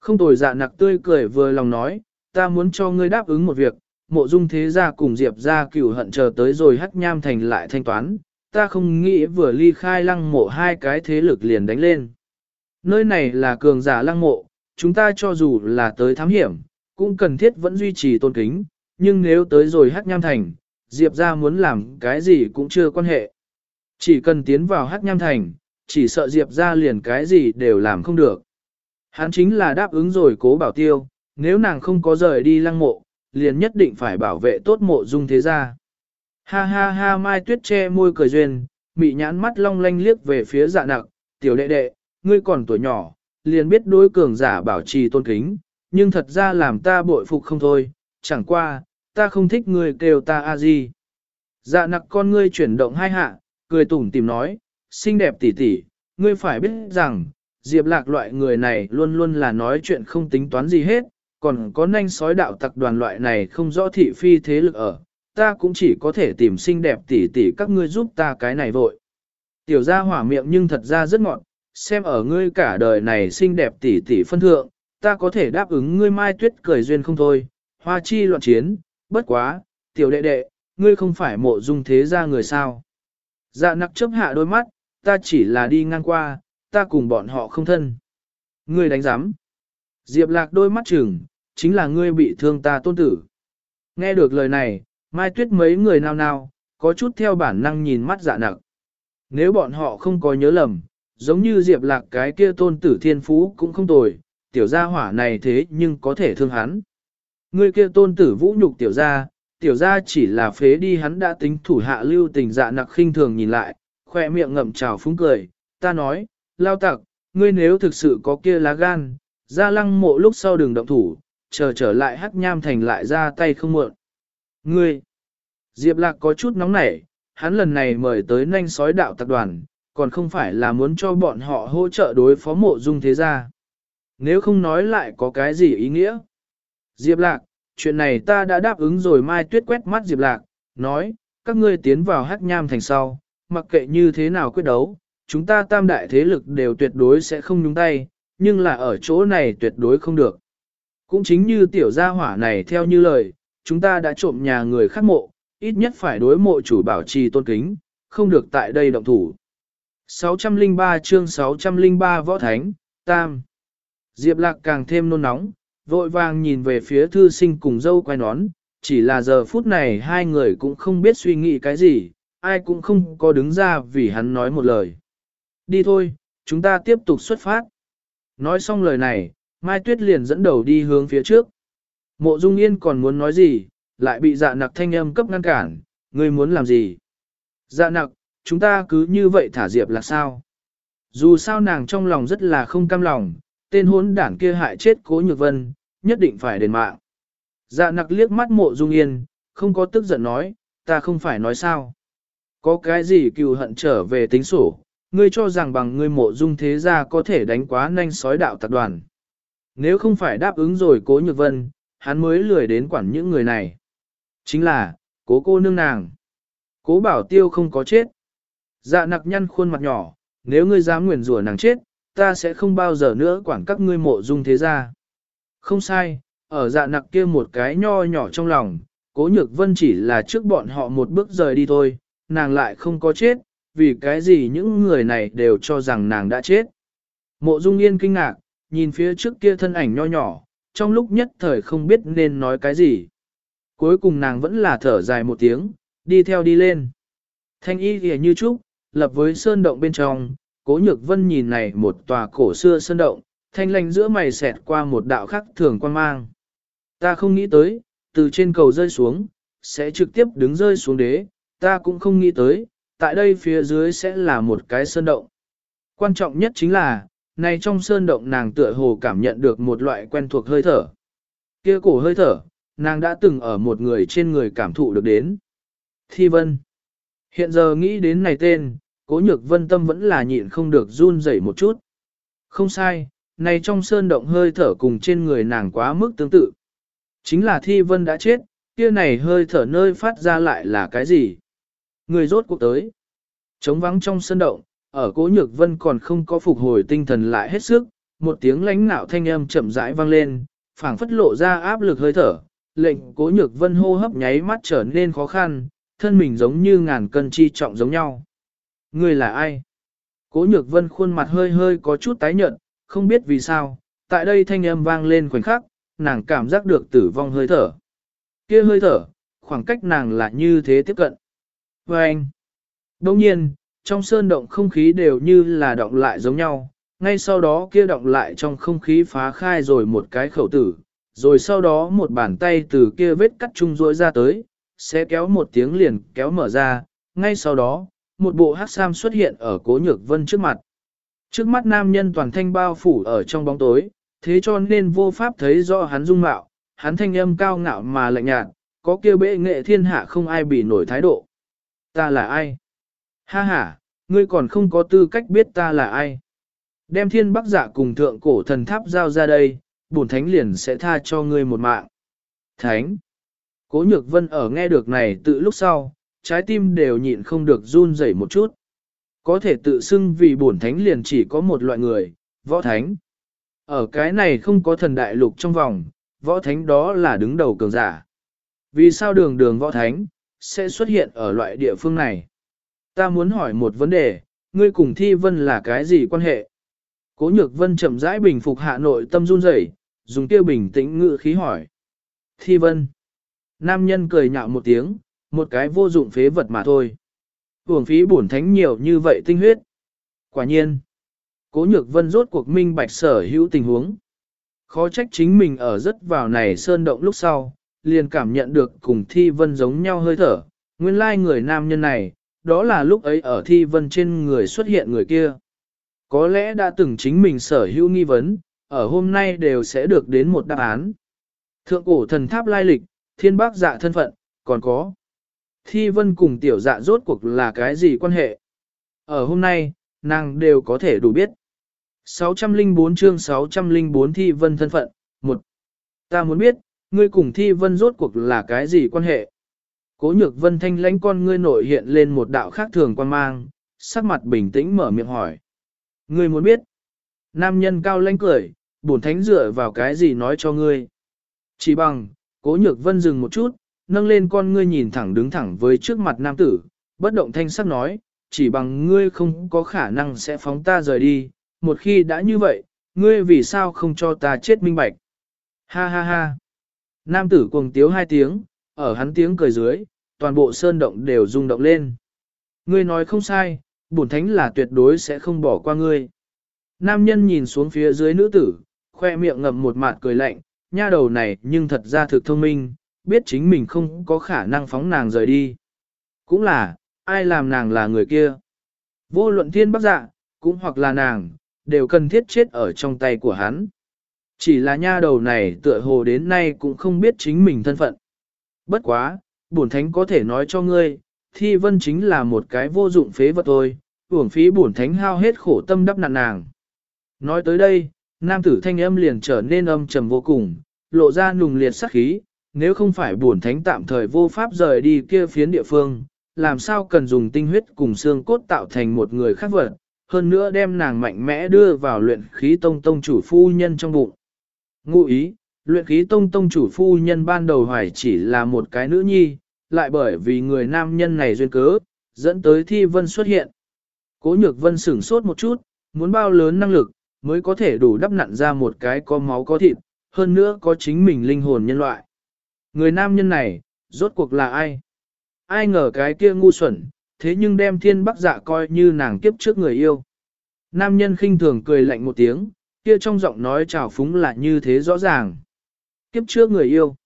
Không tồi dạ nặc tươi cười vừa lòng nói, ta muốn cho ngươi đáp ứng một việc, mộ dung thế gia cùng diệp gia cửu hận chờ tới rồi hắc nham thành lại thanh toán, ta không nghĩ vừa ly khai lăng mộ hai cái thế lực liền đánh lên. Nơi này là cường giả lăng mộ, chúng ta cho dù là tới thám hiểm, cũng cần thiết vẫn duy trì tôn kính, nhưng nếu tới rồi hắc nham thành, Diệp gia muốn làm cái gì cũng chưa quan hệ. Chỉ cần tiến vào hắc nham thành, chỉ sợ Diệp gia liền cái gì đều làm không được. Hắn chính là đáp ứng rồi cố bảo tiêu, nếu nàng không có rời đi lăng mộ, liền nhất định phải bảo vệ tốt mộ dung thế gia. Ha ha ha mai tuyết che môi cười duyên, mị nhãn mắt long lanh liếc về phía dạ nặc, tiểu đệ đệ, ngươi còn tuổi nhỏ, liền biết đối cường giả bảo trì tôn kính, nhưng thật ra làm ta bội phục không thôi, chẳng qua, ta không thích ngươi kêu ta a gì. Dạ nặc con ngươi chuyển động hai hạ, cười tủm tìm nói, xinh đẹp tỉ tỉ, ngươi phải biết rằng, diệp lạc loại người này luôn luôn là nói chuyện không tính toán gì hết, còn có nanh sói đạo tặc đoàn loại này không rõ thị phi thế lực ở, ta cũng chỉ có thể tìm xinh đẹp tỷ tỷ các ngươi giúp ta cái này vội. Tiểu gia hỏa miệng nhưng thật ra rất ngọn, xem ở ngươi cả đời này xinh đẹp tỷ tỷ phân thượng, ta có thể đáp ứng ngươi mai tuyết cười duyên không thôi, hoa chi loạn chiến, bất quá, tiểu đệ đệ, ngươi không phải mộ dung thế gia người sao. Dạ nặc chấp hạ đôi mắt, ta chỉ là đi ngang qua, ta cùng bọn họ không thân. Ngươi đánh giám. Diệp lạc đôi mắt chừng, chính là ngươi bị thương ta tôn tử. Nghe được lời này, mai tuyết mấy người nào nào, có chút theo bản năng nhìn mắt dạ nặc. Nếu bọn họ không có nhớ lầm, giống như Diệp Lạc cái kia tôn tử thiên phú cũng không tồi, tiểu gia hỏa này thế nhưng có thể thương hắn. Người kia tôn tử vũ nhục tiểu gia, tiểu gia chỉ là phế đi hắn đã tính thủ hạ lưu tình dạ nặc khinh thường nhìn lại, khoe miệng ngậm trào phúng cười, ta nói, lao tặc, ngươi nếu thực sự có kia lá gan, ra lăng mộ lúc sau đường động thủ, chờ trở lại hắc nham thành lại ra tay không muộn. Ngươi, Diệp Lạc có chút nóng nảy, hắn lần này mời tới nanh sói đạo tập đoàn, còn không phải là muốn cho bọn họ hỗ trợ đối phó mộ dung thế gia. Nếu không nói lại có cái gì ý nghĩa? Diệp Lạc, chuyện này ta đã đáp ứng rồi Mai Tuyết quét mắt Diệp Lạc, nói, các ngươi tiến vào hắc nham thành sau, mặc kệ như thế nào quyết đấu, chúng ta tam đại thế lực đều tuyệt đối sẽ không nhúng tay, nhưng là ở chỗ này tuyệt đối không được. Cũng chính như tiểu gia hỏa này theo như lời, chúng ta đã trộm nhà người khác mộ, ít nhất phải đối mộ chủ bảo trì tôn kính, không được tại đây động thủ. 603 chương 603 Võ Thánh, Tam. Diệp Lạc càng thêm nôn nóng, vội vàng nhìn về phía thư sinh cùng dâu quay nón, chỉ là giờ phút này hai người cũng không biết suy nghĩ cái gì, ai cũng không có đứng ra vì hắn nói một lời. Đi thôi, chúng ta tiếp tục xuất phát. Nói xong lời này, Mai Tuyết liền dẫn đầu đi hướng phía trước. Mộ Dung Yên còn muốn nói gì, lại bị dạ nặc thanh âm cấp ngăn cản, ngươi muốn làm gì? Dạ nặc, chúng ta cứ như vậy thả Diệp là sao? Dù sao nàng trong lòng rất là không cam lòng, tên hốn đảng kia hại chết cố nhược vân, nhất định phải đền mạng. Dạ nặc liếc mắt mộ dung yên, không có tức giận nói, ta không phải nói sao. Có cái gì cừu hận trở về tính sổ, ngươi cho rằng bằng ngươi mộ dung thế gia có thể đánh quá nhanh sói đạo tập đoàn. Nếu không phải đáp ứng rồi cố nhược vân, hắn mới lười đến quản những người này. Chính là, cố cô nương nàng. Cố bảo tiêu không có chết. Dạ nặc nhăn khuôn mặt nhỏ, nếu ngươi dám nguyền rủa nàng chết, ta sẽ không bao giờ nữa quản các ngươi mộ dung thế gia. Không sai, ở dạ nặc kia một cái nho nhỏ trong lòng, cố nhược vân chỉ là trước bọn họ một bước rời đi thôi, nàng lại không có chết, vì cái gì những người này đều cho rằng nàng đã chết. Mộ dung yên kinh ngạc, nhìn phía trước kia thân ảnh nho nhỏ, trong lúc nhất thời không biết nên nói cái gì. Cuối cùng nàng vẫn là thở dài một tiếng, đi theo đi lên. Thanh y kìa như trúc, lập với sơn động bên trong, cố nhược vân nhìn này một tòa cổ xưa sơn động, thanh lành giữa mày xẹt qua một đạo khắc thường quan mang. Ta không nghĩ tới, từ trên cầu rơi xuống, sẽ trực tiếp đứng rơi xuống đế, ta cũng không nghĩ tới, tại đây phía dưới sẽ là một cái sơn động. Quan trọng nhất chính là, này trong sơn động nàng tựa hồ cảm nhận được một loại quen thuộc hơi thở. Kia cổ hơi thở, nàng đã từng ở một người trên người cảm thụ được đến. Thi Vân. Hiện giờ nghĩ đến này tên, cố nhược vân tâm vẫn là nhịn không được run rẩy một chút. Không sai, này trong sơn động hơi thở cùng trên người nàng quá mức tương tự. Chính là Thi Vân đã chết, kia này hơi thở nơi phát ra lại là cái gì? Người rốt cuộc tới. Trống vắng trong sân động, ở cố nhược vân còn không có phục hồi tinh thần lại hết sức, một tiếng lánh nạo thanh âm chậm rãi vang lên, phảng phất lộ ra áp lực hơi thở, lệnh cố nhược vân hô hấp nháy mắt trở nên khó khăn, thân mình giống như ngàn cân chi trọng giống nhau. Người là ai? Cố nhược vân khuôn mặt hơi hơi có chút tái nhợt, không biết vì sao, tại đây thanh âm vang lên khoảnh khắc, nàng cảm giác được tử vong hơi thở. kia hơi thở, khoảng cách nàng là như thế tiếp cận. Và anh, đồng nhiên, trong sơn động không khí đều như là động lại giống nhau, ngay sau đó kia động lại trong không khí phá khai rồi một cái khẩu tử, rồi sau đó một bàn tay từ kia vết cắt trung rỗi ra tới, sẽ kéo một tiếng liền kéo mở ra, ngay sau đó, một bộ hát sam xuất hiện ở cố nhược vân trước mặt. Trước mắt nam nhân toàn thanh bao phủ ở trong bóng tối, thế cho nên vô pháp thấy rõ hắn dung mạo, hắn thanh âm cao ngạo mà lạnh nhạt, có kia bệ nghệ thiên hạ không ai bị nổi thái độ. Ta là ai? Ha ha, ngươi còn không có tư cách biết ta là ai. Đem thiên bắc giả cùng thượng cổ thần tháp giao ra đây, bổn thánh liền sẽ tha cho ngươi một mạng. Thánh! Cố nhược vân ở nghe được này tự lúc sau, trái tim đều nhịn không được run rẩy một chút. Có thể tự xưng vì bổn thánh liền chỉ có một loại người, võ thánh. Ở cái này không có thần đại lục trong vòng, võ thánh đó là đứng đầu cường giả. Vì sao đường đường võ thánh, sẽ xuất hiện ở loại địa phương này? Ta muốn hỏi một vấn đề, ngươi cùng Thi Vân là cái gì quan hệ? Cố nhược vân chậm rãi bình phục hạ nội tâm run rẩy, dùng kia bình tĩnh ngự khí hỏi. Thi Vân. Nam nhân cười nhạo một tiếng, một cái vô dụng phế vật mà thôi. Hưởng phí bổn thánh nhiều như vậy tinh huyết. Quả nhiên. Cố nhược vân rốt cuộc minh bạch sở hữu tình huống. Khó trách chính mình ở rất vào này sơn động lúc sau, liền cảm nhận được cùng thi vân giống nhau hơi thở. Nguyên lai người nam nhân này, đó là lúc ấy ở thi vân trên người xuất hiện người kia. Có lẽ đã từng chính mình sở hữu nghi vấn, ở hôm nay đều sẽ được đến một đáp án. Thượng cổ thần tháp lai lịch, thiên bác dạ thân phận, còn có. Thi vân cùng tiểu dạ rốt cuộc là cái gì quan hệ? Ở hôm nay, nàng đều có thể đủ biết. 604 chương 604 thi vân thân phận, một Ta muốn biết, ngươi cùng thi vân rốt cuộc là cái gì quan hệ? Cố nhược vân thanh lãnh con ngươi nội hiện lên một đạo khác thường quan mang, sắc mặt bình tĩnh mở miệng hỏi. Ngươi muốn biết? Nam nhân cao lãnh cười, bổn thánh dựa vào cái gì nói cho ngươi? Chỉ bằng, cố nhược vân dừng một chút, nâng lên con ngươi nhìn thẳng đứng thẳng với trước mặt nam tử, bất động thanh sắc nói, chỉ bằng ngươi không có khả năng sẽ phóng ta rời đi, một khi đã như vậy, ngươi vì sao không cho ta chết minh bạch? Ha ha ha! Nam tử cuồng tiếu hai tiếng, ở hắn tiếng cười dưới, toàn bộ sơn động đều rung động lên. Ngươi nói không sai, bổn thánh là tuyệt đối sẽ không bỏ qua ngươi. Nam nhân nhìn xuống phía dưới nữ tử, khoe miệng ngậm một mạt cười lạnh, nha đầu này nhưng thật ra thực thông minh, biết chính mình không có khả năng phóng nàng rời đi. Cũng là, ai làm nàng là người kia. Vô luận thiên bắc dạ, cũng hoặc là nàng, đều cần thiết chết ở trong tay của hắn. Chỉ là nha đầu này tựa hồ đến nay cũng không biết chính mình thân phận. Bất quá, bổn thánh có thể nói cho ngươi, thi vân chính là một cái vô dụng phế vật thôi, uổng phí bổn thánh hao hết khổ tâm đắp nặn nàng. Nói tới đây, nam tử thanh âm liền trở nên âm trầm vô cùng, lộ ra nùng liệt sắc khí, nếu không phải bổn thánh tạm thời vô pháp rời đi kia phiến địa phương, làm sao cần dùng tinh huyết cùng xương cốt tạo thành một người khác vật, hơn nữa đem nàng mạnh mẽ đưa vào luyện khí tông tông chủ phu nhân trong bụng. Ngụ ý, luyện khí tông tông chủ phu nhân ban đầu hoài chỉ là một cái nữ nhi, lại bởi vì người nam nhân này duyên cớ, dẫn tới thi vân xuất hiện. Cố nhược vân sửng sốt một chút, muốn bao lớn năng lực, mới có thể đủ đắp nặn ra một cái có máu có thịt, hơn nữa có chính mình linh hồn nhân loại. Người nam nhân này, rốt cuộc là ai? Ai ngờ cái kia ngu xuẩn, thế nhưng đem thiên bắc dạ coi như nàng kiếp trước người yêu. Nam nhân khinh thường cười lạnh một tiếng, kia trong giọng nói trào phúng là như thế rõ ràng. Kiếp trước người yêu.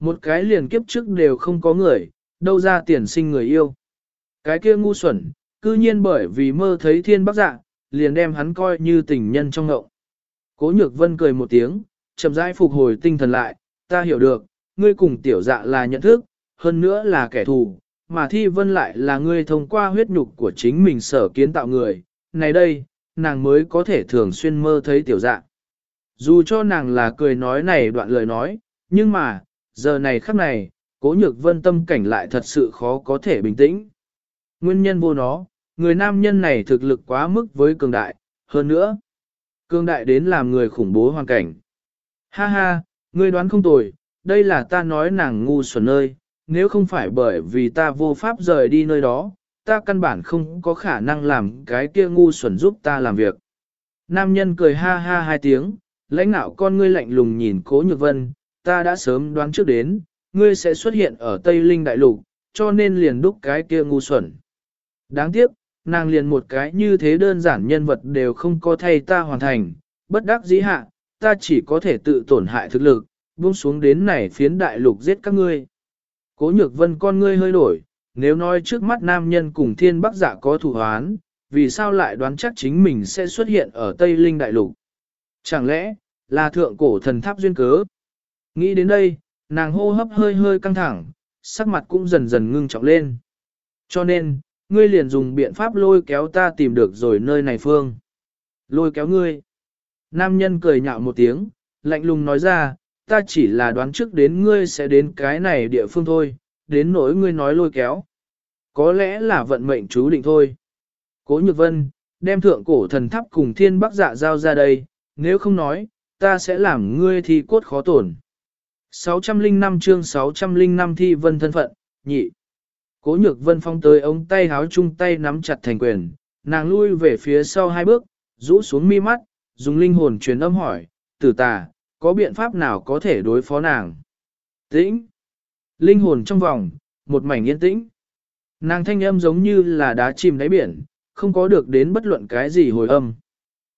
Một cái liền kiếp trước đều không có người, đâu ra tiền sinh người yêu. Cái kia ngu xuẩn, cư nhiên bởi vì mơ thấy thiên bắc dạ, liền đem hắn coi như tình nhân trong ngậu. Cố nhược vân cười một tiếng, chậm rãi phục hồi tinh thần lại, ta hiểu được, ngươi cùng tiểu dạ là nhận thức, hơn nữa là kẻ thù, mà thi vân lại là ngươi thông qua huyết nhục của chính mình sở kiến tạo người. Này đây, nàng mới có thể thường xuyên mơ thấy tiểu dạ. Dù cho nàng là cười nói này đoạn lời nói, nhưng mà, giờ này khắc này, cố nhược vân tâm cảnh lại thật sự khó có thể bình tĩnh. Nguyên nhân vô nó, người nam nhân này thực lực quá mức với cường đại, hơn nữa, cường đại đến làm người khủng bố hoàn cảnh. Ha ha, ngươi đoán không tồi, đây là ta nói nàng ngu xuẩn nơi, nếu không phải bởi vì ta vô pháp rời đi nơi đó, ta căn bản không có khả năng làm cái kia ngu xuẩn giúp ta làm việc. Nam nhân cười ha ha hai tiếng, lãnh nạo con ngươi lạnh lùng nhìn cố nhược vân, ta đã sớm đoán trước đến, ngươi sẽ xuất hiện ở Tây Linh Đại Lục, cho nên liền đúc cái kia ngu xuẩn. Đáng tiếc, nàng liền một cái như thế đơn giản nhân vật đều không có thay ta hoàn thành, bất đắc dĩ hạ, ta chỉ có thể tự tổn hại thực lực, buông xuống đến này phiến đại lục giết các ngươi. Cố nhược vân con ngươi hơi đổi, nếu nói trước mắt nam nhân cùng thiên bắc giả có thủ hoán, vì sao lại đoán chắc chính mình sẽ xuất hiện ở Tây Linh đại lục? Chẳng lẽ, là thượng cổ thần tháp duyên cớ? Nghĩ đến đây, nàng hô hấp hơi hơi căng thẳng, sắc mặt cũng dần dần ngưng trọng lên. Cho nên, ngươi liền dùng biện pháp lôi kéo ta tìm được rồi nơi này phương. Lôi kéo ngươi. Nam nhân cười nhạo một tiếng, lạnh lùng nói ra, ta chỉ là đoán trước đến ngươi sẽ đến cái này địa phương thôi, đến nỗi ngươi nói lôi kéo. Có lẽ là vận mệnh chú định thôi. Cố Nhược Vân, đem thượng cổ thần tháp cùng thiên bắc dạ giao ra đây, nếu không nói, ta sẽ làm ngươi thi cốt khó tổn. 605 chương 605 thi vân thân phận, nhị. Cố nhược vân phong tới ống tay háo chung tay nắm chặt thành quyền, nàng lui về phía sau hai bước, rũ xuống mi mắt, dùng linh hồn truyền âm hỏi, tử tà, có biện pháp nào có thể đối phó nàng? Tĩnh. Linh hồn trong vòng, một mảnh yên tĩnh. Nàng thanh âm giống như là đá chìm đáy biển, không có được đến bất luận cái gì hồi âm.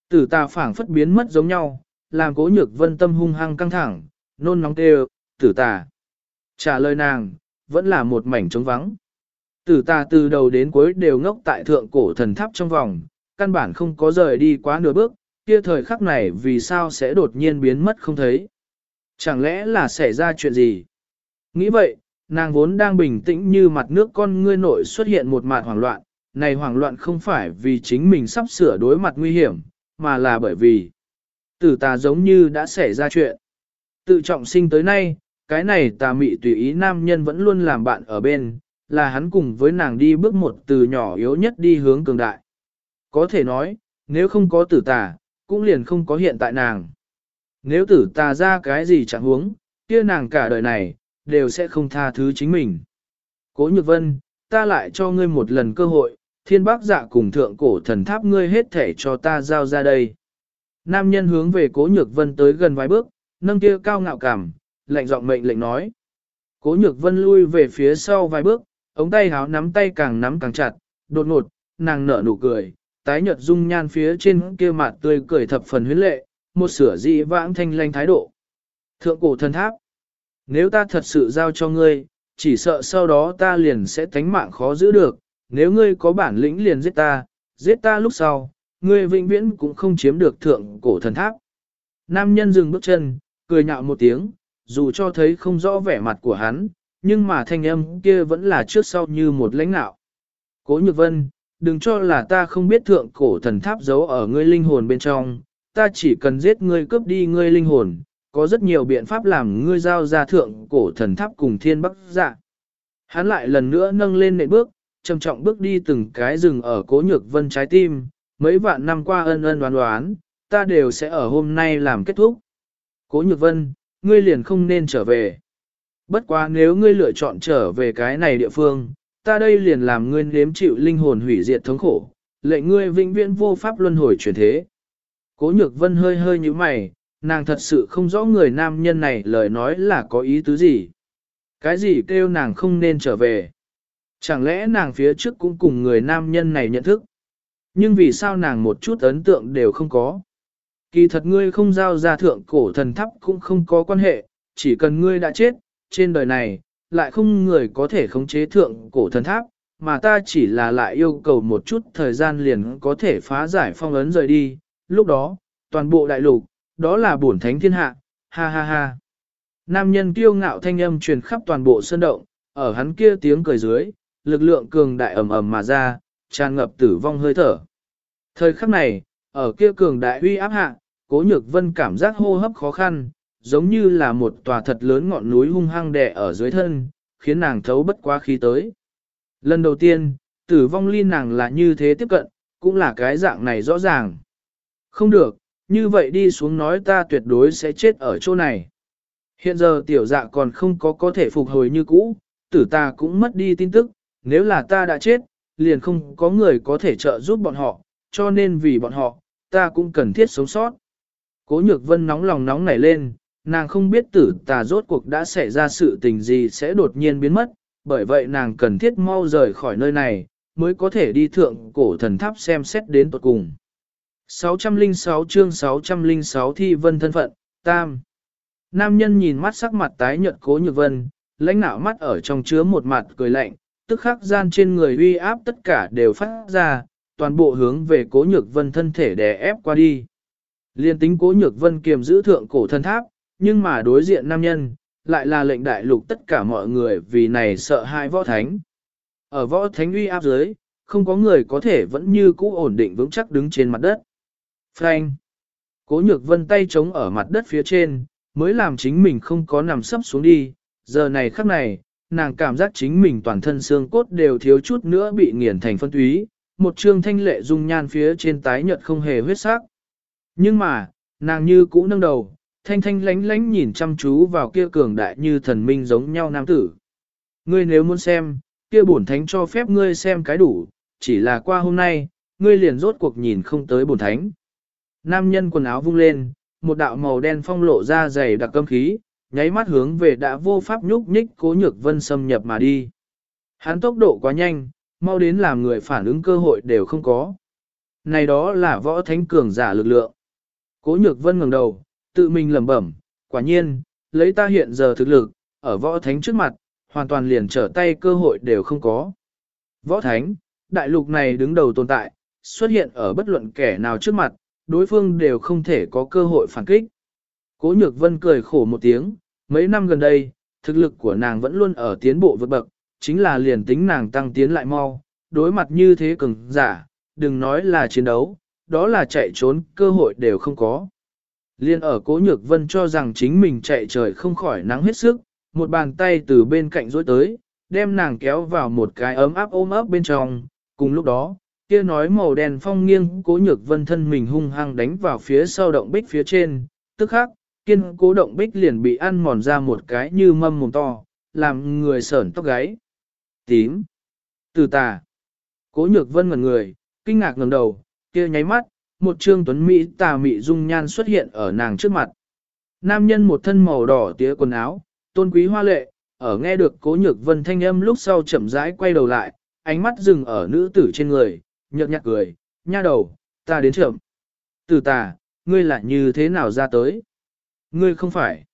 Tử tà phảng phất biến mất giống nhau, làm cố nhược vân tâm hung hăng căng thẳng, nôn nóng tê tử tà. Trả lời nàng, vẫn là một mảnh trống vắng. Tử tà từ đầu đến cuối đều ngốc tại thượng cổ thần tháp trong vòng, căn bản không có rời đi quá nửa bước, kia thời khắc này vì sao sẽ đột nhiên biến mất không thấy. Chẳng lẽ là xảy ra chuyện gì? Nghĩ vậy, nàng vốn đang bình tĩnh như mặt nước con ngươi nội xuất hiện một mạt hoảng loạn, này hoảng loạn không phải vì chính mình sắp sửa đối mặt nguy hiểm, mà là bởi vì tử tà giống như đã xảy ra chuyện. Tự trọng sinh tới nay, cái này tà mị tùy ý nam nhân vẫn luôn làm bạn ở bên, là hắn cùng với nàng đi bước một từ nhỏ yếu nhất đi hướng cường đại. Có thể nói, nếu không có tử tà, cũng liền không có hiện tại nàng. Nếu tử tà ra cái gì chẳng huống, kia nàng cả đời này, đều sẽ không tha thứ chính mình. Cố Nhược Vân, ta lại cho ngươi một lần cơ hội, thiên bác dạ cùng thượng cổ thần tháp ngươi hết thể cho ta giao ra đây. Nam nhân hướng về Cố Nhược Vân tới gần vài bước, nâng kia cao ngạo cảm, lạnh giọng mệnh lệnh nói. Cố Nhược Vân lui về phía sau vài bước, ống tay háo nắm tay càng nắm càng chặt, đột ngột, nàng nở nụ cười, tái nhợt dung nhan phía trên kia mặt tươi cười thập phần huyến lệ, một sửa dị vãng thanh lanh thái độ. Thượng cổ thần tháp, nếu ta thật sự giao cho ngươi, chỉ sợ sau đó ta liền sẽ tánh mạng khó giữ được, nếu ngươi có bản lĩnh liền giết ta, giết ta lúc sau, ngươi vĩnh viễn cũng không chiếm được thượng cổ thần tháp. Nam nhân dừng bước chân, cười nhạo một tiếng, dù cho thấy không rõ vẻ mặt của hắn, nhưng mà thanh âm kia vẫn là trước sau như một lãnh nạo. Cố Nhược Vân, đừng cho là ta không biết thượng cổ thần tháp giấu ở ngươi linh hồn bên trong, ta chỉ cần giết ngươi cướp đi ngươi linh hồn, có rất nhiều biện pháp làm ngươi giao ra thượng cổ thần tháp cùng thiên bắc dạ. Hắn lại lần nữa nâng lên nệm bước, trầm trọng bước đi từng cái rừng ở cố nhược vân trái tim, mấy vạn năm qua ân ân đoán đoán, ta đều sẽ ở hôm nay làm kết thúc. Cố nhược vân, ngươi liền không nên trở về. Bất quá nếu ngươi lựa chọn trở về cái này địa phương, ta đây liền làm ngươi nếm chịu linh hồn hủy diệt thống khổ, lệnh ngươi vĩnh viễn vô pháp luân hồi chuyển thế. Cố nhược vân hơi hơi như mày, nàng thật sự không rõ người nam nhân này lời nói là có ý tứ gì. Cái gì kêu nàng không nên trở về. Chẳng lẽ nàng phía trước cũng cùng người nam nhân này nhận thức. Nhưng vì sao nàng một chút ấn tượng đều không có. Kỳ thật ngươi không giao ra thượng cổ thần thắp cũng không có quan hệ, chỉ cần ngươi đã chết, trên đời này, lại không người có thể khống chế thượng cổ thần tháp, mà ta chỉ là lại yêu cầu một chút thời gian liền có thể phá giải phong ấn rời đi, lúc đó, toàn bộ đại lục, đó là bổn thánh thiên hạ, ha ha ha. Nam nhân kiêu ngạo thanh âm truyền khắp toàn bộ sân động, ở hắn kia tiếng cười dưới, lực lượng cường đại ầm ầm mà ra, tràn ngập tử vong hơi thở. Thời khắc này, ở kia cường đại uy áp hạ, cố nhược vân cảm giác hô hấp khó khăn, giống như là một tòa thật lớn ngọn núi hung hăng đè ở dưới thân, khiến nàng thấu bất quá khí tới. Lần đầu tiên, tử vong ly nàng là như thế tiếp cận, cũng là cái dạng này rõ ràng. Không được, như vậy đi xuống nói ta tuyệt đối sẽ chết ở chỗ này. Hiện giờ tiểu dạ còn không có có thể phục hồi như cũ, tử ta cũng mất đi tin tức, nếu là ta đã chết, liền không có người có thể trợ giúp bọn họ, cho nên vì bọn họ, ta cũng cần thiết sống sót. Cố nhược vân nóng lòng nóng nảy lên, nàng không biết tử tà rốt cuộc đã xảy ra sự tình gì sẽ đột nhiên biến mất, bởi vậy nàng cần thiết mau rời khỏi nơi này, mới có thể đi thượng cổ thần tháp xem xét đến tuột cùng. 606 chương 606 thi vân thân phận, tam. Nam nhân nhìn mắt sắc mặt tái nhợt cố nhược vân, lãnh nạo mắt ở trong chứa một mặt cười lạnh, tức khắc gian trên người uy áp tất cả đều phát ra, toàn bộ hướng về cố nhược vân thân thể đè ép qua đi. Liên tính cố nhược vân kiềm giữ thượng cổ thân tháp, nhưng mà đối diện nam nhân, lại là lệnh đại lục tất cả mọi người vì này sợ hai võ thánh. Ở võ thánh uy áp dưới, không có người có thể vẫn như cũ ổn định vững chắc đứng trên mặt đất. Frank. Cố nhược vân tay chống ở mặt đất phía trên, mới làm chính mình không có nằm sấp xuống đi, giờ này khắc này, nàng cảm giác chính mình toàn thân xương cốt đều thiếu chút nữa bị nghiền thành phân túy, một trương thanh lệ dung nhan phía trên tái nhợt không hề huyết sắc. Nhưng mà, Nàng như cũ nâng đầu, thanh thanh lánh lánh nhìn chăm chú vào kia cường đại như thần minh giống nhau nam tử. Ngươi nếu muốn xem, kia bổn thánh cho phép ngươi xem cái đủ, chỉ là qua hôm nay, ngươi liền rốt cuộc nhìn không tới bổn thánh. Nam nhân quần áo vung lên, một đạo màu đen phong lộ ra dày đặc cơm khí, nháy mắt hướng về đã vô pháp nhúc nhích cố nhược vân xâm nhập mà đi. Hắn tốc độ quá nhanh, mau đến làm người phản ứng cơ hội đều không có. Này đó là võ thánh cường giả lực lượng. Cố nhược vân ngẩng đầu, tự mình lẩm bẩm, quả nhiên, lấy ta hiện giờ thực lực, ở võ thánh trước mặt, hoàn toàn liền trở tay cơ hội đều không có. Võ thánh, đại lục này đứng đầu tồn tại, xuất hiện ở bất luận kẻ nào trước mặt, đối phương đều không thể có cơ hội phản kích. Cố nhược vân cười khổ một tiếng, mấy năm gần đây, thực lực của nàng vẫn luôn ở tiến bộ vượt bậc, chính là liền tính nàng tăng tiến lại mau, đối mặt như thế cường giả, đừng nói là chiến đấu, đó là chạy trốn, cơ hội đều không có. Liên ở cố nhược vân cho rằng chính mình chạy trời không khỏi nắng hết sức, một bàn tay từ bên cạnh rối tới, đem nàng kéo vào một cái ấm áp ôm ấp bên trong, cùng lúc đó, kia nói màu đen phong nghiêng cố nhược vân thân mình hung hăng đánh vào phía sau động bích phía trên, tức khắc, kiên cố động bích liền bị ăn mòn ra một cái như mâm mồm to, làm người sởn tóc gáy. Tím. Từ tà. Cố nhược vân ngẩn người, kinh ngạc ngẩng đầu, kia nháy mắt, một trương tuấn mỹ tà mị dung nhan xuất hiện ở nàng trước mặt. Nam nhân một thân màu đỏ tía quần áo, tôn quý hoa lệ, ở nghe được cố nhược vân thanh âm lúc sau chậm rãi quay đầu lại, ánh mắt dừng ở nữ tử trên người, nhợt nhạt cười, nha đầu, ta đến trưởng. Tử tà, ngươi lại như thế nào ra tới? Ngươi không phải.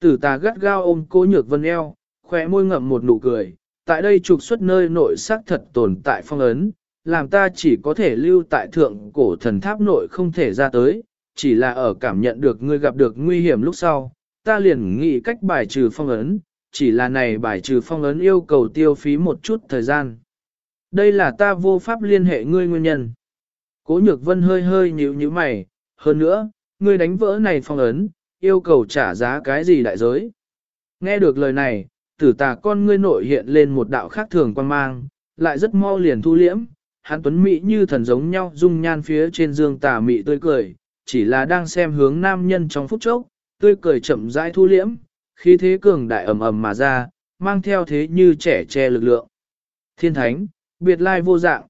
Tử tà gắt gao ôm cố nhược vân eo, khỏe môi ngậm một nụ cười, tại đây trục xuất nơi nội xác thật tồn tại phong ấn, làm ta chỉ có thể lưu tại thượng cổ thần tháp nội không thể ra tới, chỉ là ở cảm nhận được ngươi gặp được nguy hiểm lúc sau, ta liền nghĩ cách bài trừ phong ấn, chỉ là này bài trừ phong ấn yêu cầu tiêu phí một chút thời gian. Đây là ta vô pháp liên hệ ngươi nguyên nhân. Cố nhược vân hơi hơi nhíu nhíu mày, hơn nữa, ngươi đánh vỡ này phong ấn, yêu cầu trả giá cái gì đại giới. Nghe được lời này, tử tà con ngươi nội hiện lên một đạo khác thường quan mang, lại rất mau liền thu liễm, hắn tuấn mỹ như thần giống nhau dung nhan phía trên dương tà mị tươi cười, chỉ là đang xem hướng nam nhân trong phút chốc, tươi cười chậm rãi thu liễm, khí thế cường đại ầm ầm mà ra, mang theo thế như trẻ che lực lượng. Thiên thánh, biệt lai vô dạng.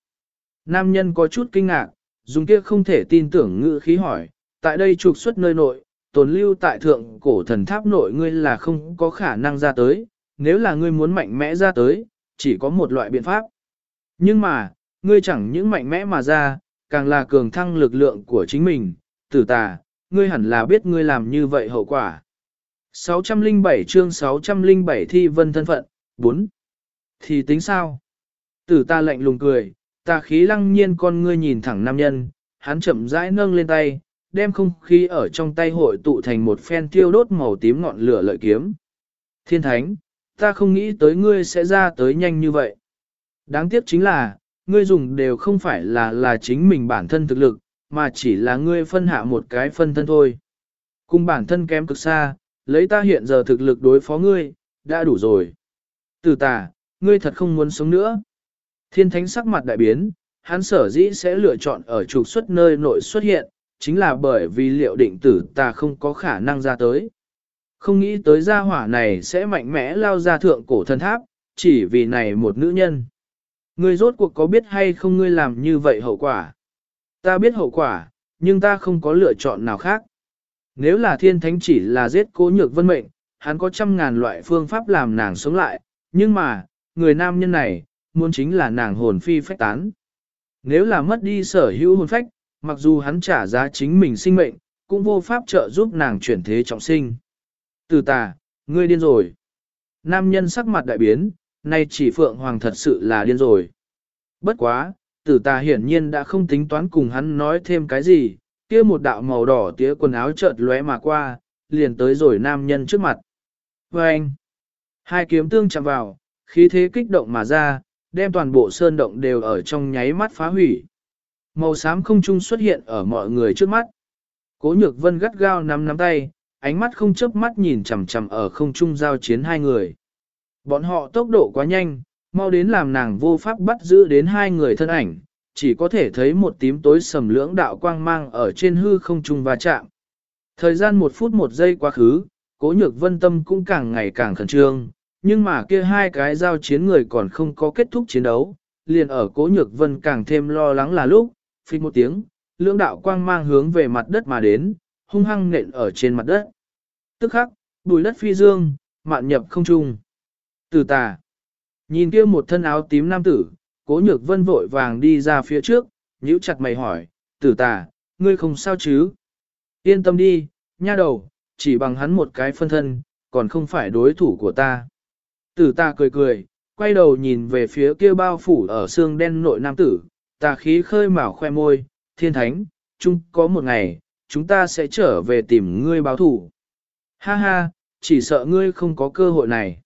Nam nhân có chút kinh ngạc, dùng kia không thể tin tưởng ngữ khí hỏi, tại đây trục xuất nơi nội, tồn lưu tại thượng cổ thần tháp nội ngươi là không có khả năng ra tới, nếu là ngươi muốn mạnh mẽ ra tới, chỉ có một loại biện pháp. Nhưng mà, ngươi chẳng những mạnh mẽ mà ra, càng là cường thăng lực lượng của chính mình, tử tà, ngươi hẳn là biết ngươi làm như vậy hậu quả. 607 chương 607 thi vân thân phận, 4. Thì tính sao? Tử ta lạnh lùng cười, ta khí lăng nhiên con ngươi nhìn thẳng nam nhân, hắn chậm rãi nâng lên tay, đem không khí ở trong tay hội tụ thành một phen tiêu đốt màu tím ngọn lửa lợi kiếm. Thiên thánh, ta không nghĩ tới ngươi sẽ ra tới nhanh như vậy. Đáng tiếc chính là, ngươi dùng đều không phải là là chính mình bản thân thực lực, mà chỉ là ngươi phân hạ một cái phân thân thôi. Cùng bản thân kém cực xa, lấy ta hiện giờ thực lực đối phó ngươi, đã đủ rồi. Từ tà, ngươi thật không muốn sống nữa. Thiên thánh sắc mặt đại biến, hắn sở dĩ sẽ lựa chọn ở trục xuất nơi nội xuất hiện, chính là bởi vì liệu định tử ta không có khả năng ra tới. Không nghĩ tới gia hỏa này sẽ mạnh mẽ lao ra thượng cổ thần tháp, chỉ vì này một nữ nhân. Ngươi rốt cuộc có biết hay không ngươi làm như vậy hậu quả? Ta biết hậu quả, nhưng ta không có lựa chọn nào khác. Nếu là thiên thánh chỉ là giết cố nhược vân mệnh, hắn có trăm ngàn loại phương pháp làm nàng sống lại, nhưng mà, người nam nhân này, muốn chính là nàng hồn phi phách tán. Nếu là mất đi sở hữu hồn phách, mặc dù hắn trả giá chính mình sinh mệnh, cũng vô pháp trợ giúp nàng chuyển thế trọng sinh. Từ tà, ngươi điên rồi. Nam nhân sắc mặt đại biến, nay chỉ Phượng Hoàng thật sự là điên rồi. Bất quá, tử tà hiển nhiên đã không tính toán cùng hắn nói thêm cái gì, kia một đạo màu đỏ tía quần áo chợt lóe mà qua, liền tới rồi nam nhân trước mặt. Và anh, hai kiếm tương chạm vào, khí thế kích động mà ra, đem toàn bộ sơn động đều ở trong nháy mắt phá hủy. Màu xám không trung xuất hiện ở mọi người trước mắt. Cố nhược vân gắt gao nắm nắm tay, ánh mắt không chớp mắt nhìn chằm chằm ở không trung giao chiến hai người. Bọn họ tốc độ quá nhanh, mau đến làm nàng vô pháp bắt giữ đến hai người thân ảnh, chỉ có thể thấy một tím tối sầm lưỡng đạo quang mang ở trên hư không trung va chạm. Thời gian một phút một giây quá khứ, cố nhược vân tâm cũng càng ngày càng khẩn trương, nhưng mà kia hai cái giao chiến người còn không có kết thúc chiến đấu, liền ở cố nhược vân càng thêm lo lắng là lúc, phi một tiếng, lưỡng đạo quang mang hướng về mặt đất mà đến, hung hăng nện ở trên mặt đất. Tức khắc, bùi đất phi dương, mạn nhập không trung. Từ tà, nhìn kia một thân áo tím nam tử, cố nhược vân vội vàng đi ra phía trước, nhíu chặt mày hỏi, tử tà, ngươi không sao chứ? Yên tâm đi, nha đầu, chỉ bằng hắn một cái phân thân, còn không phải đối thủ của ta. Tử ta cười cười, quay đầu nhìn về phía kia bao phủ ở xương đen nội nam tử, tà khí khơi mào khoe môi, thiên thánh, chung có một ngày, chúng ta sẽ trở về tìm ngươi báo thủ. Ha ha, chỉ sợ ngươi không có cơ hội này.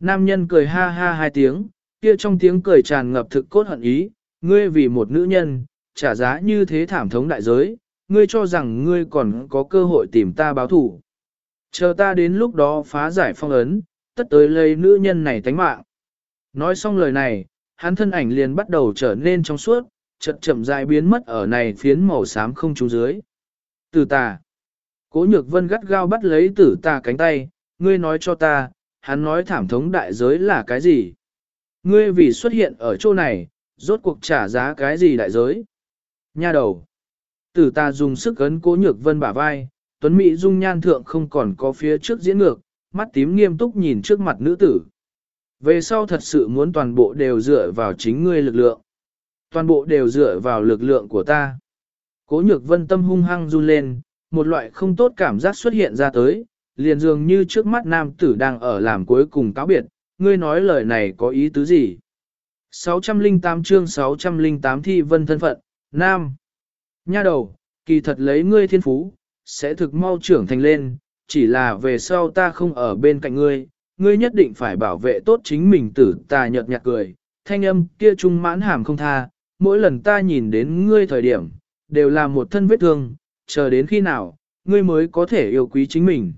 Nam nhân cười ha ha hai tiếng, kia trong tiếng cười tràn ngập thực cốt hận ý, ngươi vì một nữ nhân, trả giá như thế thảm thống đại giới, ngươi cho rằng ngươi còn có cơ hội tìm ta báo thủ. Chờ ta đến lúc đó phá giải phong ấn, tất tới lấy nữ nhân này tánh mạng. Nói xong lời này, hắn thân ảnh liền bắt đầu trở nên trong suốt, chậm chậm rãi biến mất ở này phiến màu xám không trú dưới. Tử tà. Cố nhược vân gắt gao bắt lấy tử tà cánh tay, ngươi nói cho ta, hắn nói thảm thống đại giới là cái gì? Ngươi vì xuất hiện ở chỗ này, rốt cuộc trả giá cái gì đại giới? Nha đầu. Tử ta dùng sức ấn cố nhược vân bả vai, tuấn mỹ dung nhan thượng không còn có phía trước diễn ngược, mắt tím nghiêm túc nhìn trước mặt nữ tử. Về sau thật sự muốn toàn bộ đều dựa vào chính ngươi lực lượng. Toàn bộ đều dựa vào lực lượng của ta. Cố nhược vân tâm hung hăng run lên, một loại không tốt cảm giác xuất hiện ra tới, liền dường như trước mắt nam tử đang ở làm cuối cùng cáo biệt, ngươi nói lời này có ý tứ gì? 608 chương 608 thi vân thân phận, nam. Nha đầu, kỳ thật lấy ngươi thiên phú, sẽ thực mau trưởng thành lên, chỉ là về sau ta không ở bên cạnh ngươi, ngươi nhất định phải bảo vệ tốt chính mình tử ta nhợt nhạt cười, thanh âm kia trung mãn hàm không tha, mỗi lần ta nhìn đến ngươi thời điểm, đều là một thân vết thương, chờ đến khi nào, ngươi mới có thể yêu quý chính mình.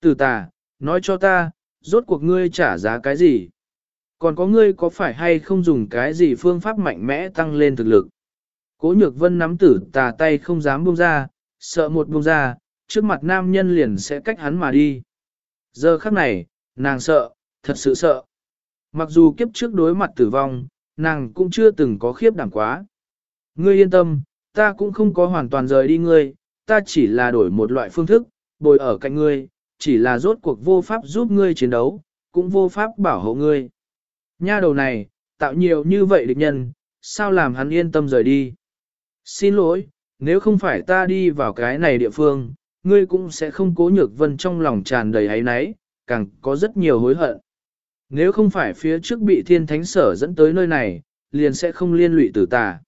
Tử ta, nói cho ta, rốt cuộc ngươi trả giá cái gì? Còn có ngươi có phải hay không dùng cái gì phương pháp mạnh mẽ tăng lên thực lực? Cố nhược vân nắm tử tà tay không dám buông ra, sợ một buông ra, trước mặt nam nhân liền sẽ cách hắn mà đi. Giờ khắc này, nàng sợ, thật sự sợ. Mặc dù kiếp trước đối mặt tử vong, nàng cũng chưa từng có khiếp đảm quá. Ngươi yên tâm, ta cũng không có hoàn toàn rời đi ngươi, ta chỉ là đổi một loại phương thức, bồi ở cạnh ngươi, chỉ là rốt cuộc vô pháp giúp ngươi chiến đấu, cũng vô pháp bảo hộ ngươi. Nha đầu này, tạo nhiều như vậy địch nhân, sao làm hắn yên tâm rời đi. Xin lỗi, nếu không phải ta đi vào cái này địa phương, ngươi cũng sẽ không cố nhược vân trong lòng tràn đầy ấy náy, càng có rất nhiều hối hận. Nếu không phải phía trước bị thiên thánh sở dẫn tới nơi này, liền sẽ không liên lụy tử tà.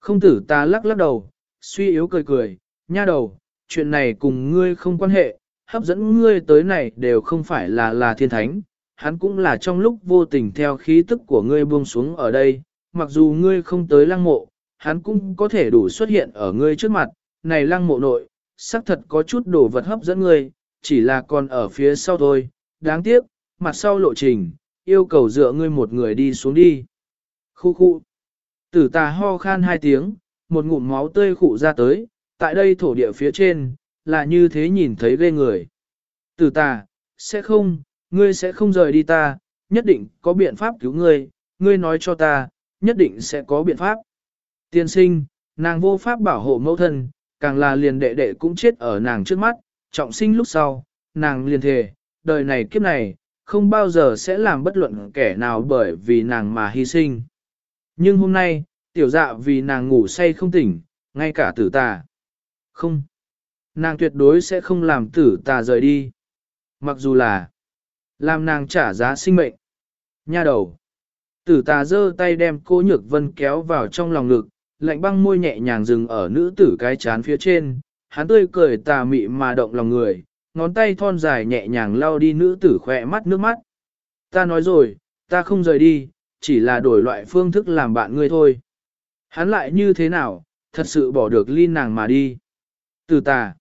Không tử ta lắc lắc đầu, suy yếu cười cười, nha đầu, chuyện này cùng ngươi không quan hệ, hấp dẫn ngươi tới này đều không phải là là thiên thánh, hắn cũng là trong lúc vô tình theo khí tức của ngươi buông xuống ở đây, mặc dù ngươi không tới lăng mộ, hắn cũng có thể đủ xuất hiện ở ngươi trước mặt, này lăng mộ nội, xác thật có chút đồ vật hấp dẫn ngươi, chỉ là còn ở phía sau thôi, đáng tiếc, mặt sau lộ trình, yêu cầu dựa ngươi một người đi xuống đi. Khu khu, tử tà ho khan hai tiếng, một ngụm máu tươi khụ ra tới, tại đây thổ địa phía trên, là như thế nhìn thấy ghê người. Tử tà, sẽ không, ngươi sẽ không rời đi ta, nhất định có biện pháp cứu ngươi, ngươi nói cho ta, nhất định sẽ có biện pháp. Tiên sinh, nàng vô pháp bảo hộ mẫu thân, càng là liền đệ đệ cũng chết ở nàng trước mắt, trọng sinh lúc sau, nàng liền thề, đời này kiếp này, không bao giờ sẽ làm bất luận kẻ nào bởi vì nàng mà hy sinh. Nhưng hôm nay, tiểu dạ vì nàng ngủ say không tỉnh, ngay cả tử tà. Không. Nàng tuyệt đối sẽ không làm tử tà rời đi. Mặc dù là làm nàng trả giá sinh mệnh. Nha đầu. Tử tà giơ tay đem cô nhược vân kéo vào trong lòng ngực, lạnh băng môi nhẹ nhàng dừng ở nữ tử cái chán phía trên, hắn tươi cười tà mị mà động lòng người, ngón tay thon dài nhẹ nhàng lau đi nữ tử khỏe mắt nước mắt. Ta nói rồi, ta không rời đi, chỉ là đổi loại phương thức làm bạn ngươi thôi. Hắn lại như thế nào, thật sự bỏ được ly nàng mà đi. Tử tà.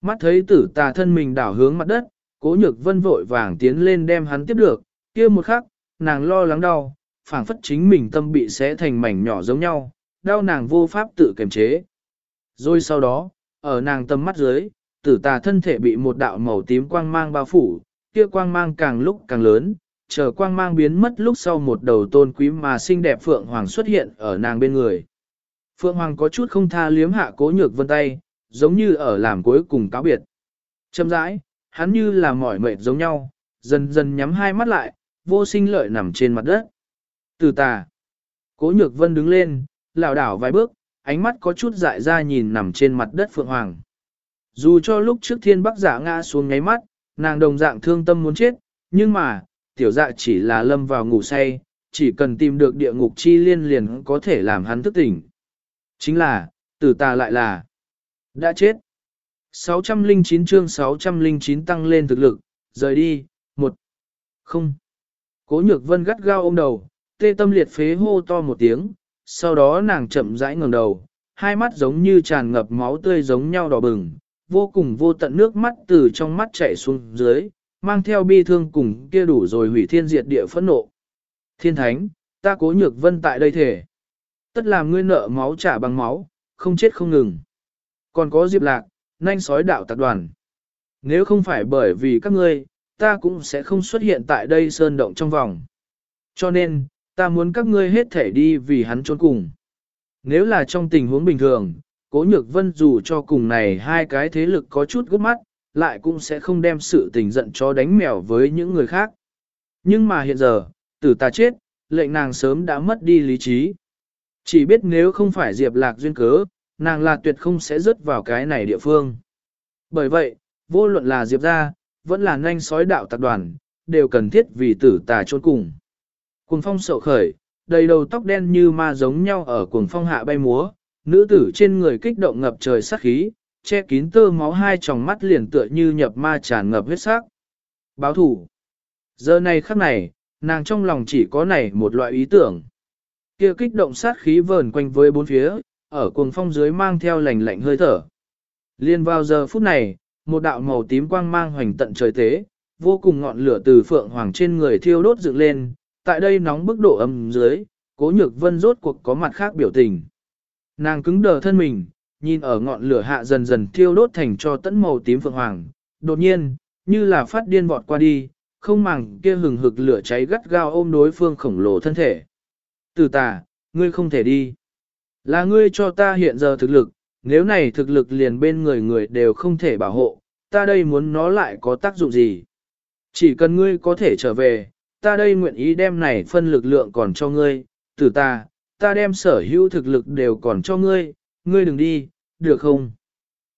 Mắt thấy tử tà thân mình đảo hướng mặt đất, cố nhược vân vội vàng tiến lên đem hắn tiếp được, kia một khắc, nàng lo lắng đau, phảng phất chính mình tâm bị xé thành mảnh nhỏ giống nhau, đau nàng vô pháp tự kiềm chế. Rồi sau đó, ở nàng tâm mắt dưới, tử tà thân thể bị một đạo màu tím quang mang bao phủ, kia quang mang càng lúc càng lớn, chờ quang mang biến mất lúc sau một đầu tôn quý mà xinh đẹp Phượng Hoàng xuất hiện ở nàng bên người. Phượng Hoàng có chút không tha liếm hạ cố nhược vân tay, giống như ở làm cuối cùng cáo biệt. Châm rãi, hắn như là mỏi mệt giống nhau, dần dần nhắm hai mắt lại, vô sinh lợi nằm trên mặt đất. Từ tà, cố nhược vân đứng lên, lảo đảo vài bước, ánh mắt có chút dại ra nhìn nằm trên mặt đất Phượng Hoàng. Dù cho lúc trước thiên bắc giả ngã xuống ngáy mắt, nàng đồng dạng thương tâm muốn chết, nhưng mà, tiểu dạ chỉ là lâm vào ngủ say, chỉ cần tìm được địa ngục chi liên liền có thể làm hắn thức tỉnh. Chính là, tử ta lại là đã chết. 609 chương 609 tăng lên thực lực, rời đi, một, không. Cố nhược vân gắt gao ôm đầu, tê tâm liệt phế hô to một tiếng, sau đó nàng chậm rãi ngẩng đầu, hai mắt giống như tràn ngập máu tươi giống nhau đỏ bừng, vô cùng vô tận nước mắt từ trong mắt chảy xuống dưới, mang theo bi thương cùng kia đủ rồi hủy thiên diệt địa phẫn nộ. Thiên thánh, ta cố nhược vân tại đây thể. Tất làm ngươi nợ máu trả bằng máu, không chết không ngừng. Còn có Diệp Lạc, nanh sói đạo tạc đoàn. Nếu không phải bởi vì các ngươi, ta cũng sẽ không xuất hiện tại đây sơn động trong vòng. Cho nên, ta muốn các ngươi hết thể đi vì hắn trốn cùng. Nếu là trong tình huống bình thường, cố nhược vân dù cho cùng này hai cái thế lực có chút gấp mắt, lại cũng sẽ không đem sự tình giận cho đánh mèo với những người khác. Nhưng mà hiện giờ, tử ta chết, lệnh nàng sớm đã mất đi lý trí. Chỉ biết nếu không phải Diệp Lạc duyên cớ, nàng là tuyệt không sẽ rớt vào cái này địa phương. Bởi vậy, vô luận là Diệp gia, vẫn là nhanh sói đạo tạc đoàn, đều cần thiết vì tử tà trốn cùng. Cuồng phong sậu khởi, đầy đầu tóc đen như ma giống nhau ở cuồng phong hạ bay múa, nữ tử trên người kích động ngập trời sát khí, che kín tơ máu hai tròng mắt liền tựa như nhập ma tràn ngập huyết sắc. Báo thủ. Giờ này khắc này, nàng trong lòng chỉ có này một loại ý tưởng. Kia kích động sát khí vờn quanh với bốn phía, ở cuồng phong dưới mang theo lạnh lạnh hơi thở. Liên vào giờ phút này, một đạo màu tím quang mang hoành tận trời tế, vô cùng ngọn lửa từ phượng hoàng trên người thiêu đốt dựng lên, tại đây nóng bức độ âm dưới, cố nhược vân rốt cuộc có mặt khác biểu tình. Nàng cứng đờ thân mình, nhìn ở ngọn lửa hạ dần dần thiêu đốt thành cho tẫn màu tím phượng hoàng, đột nhiên, như là phát điên vọt qua đi, không màng kia hừng hực lửa cháy gắt gao ôm đối phương khổng lồ thân thể. Từ tà, ngươi không thể đi. Là ngươi cho ta hiện giờ thực lực, nếu này thực lực liền bên người người đều không thể bảo hộ, ta đây muốn nó lại có tác dụng gì? Chỉ cần ngươi có thể trở về, ta đây nguyện ý đem này phân lực lượng còn cho ngươi, từ ta, ta đem sở hữu thực lực đều còn cho ngươi, ngươi đừng đi, được không?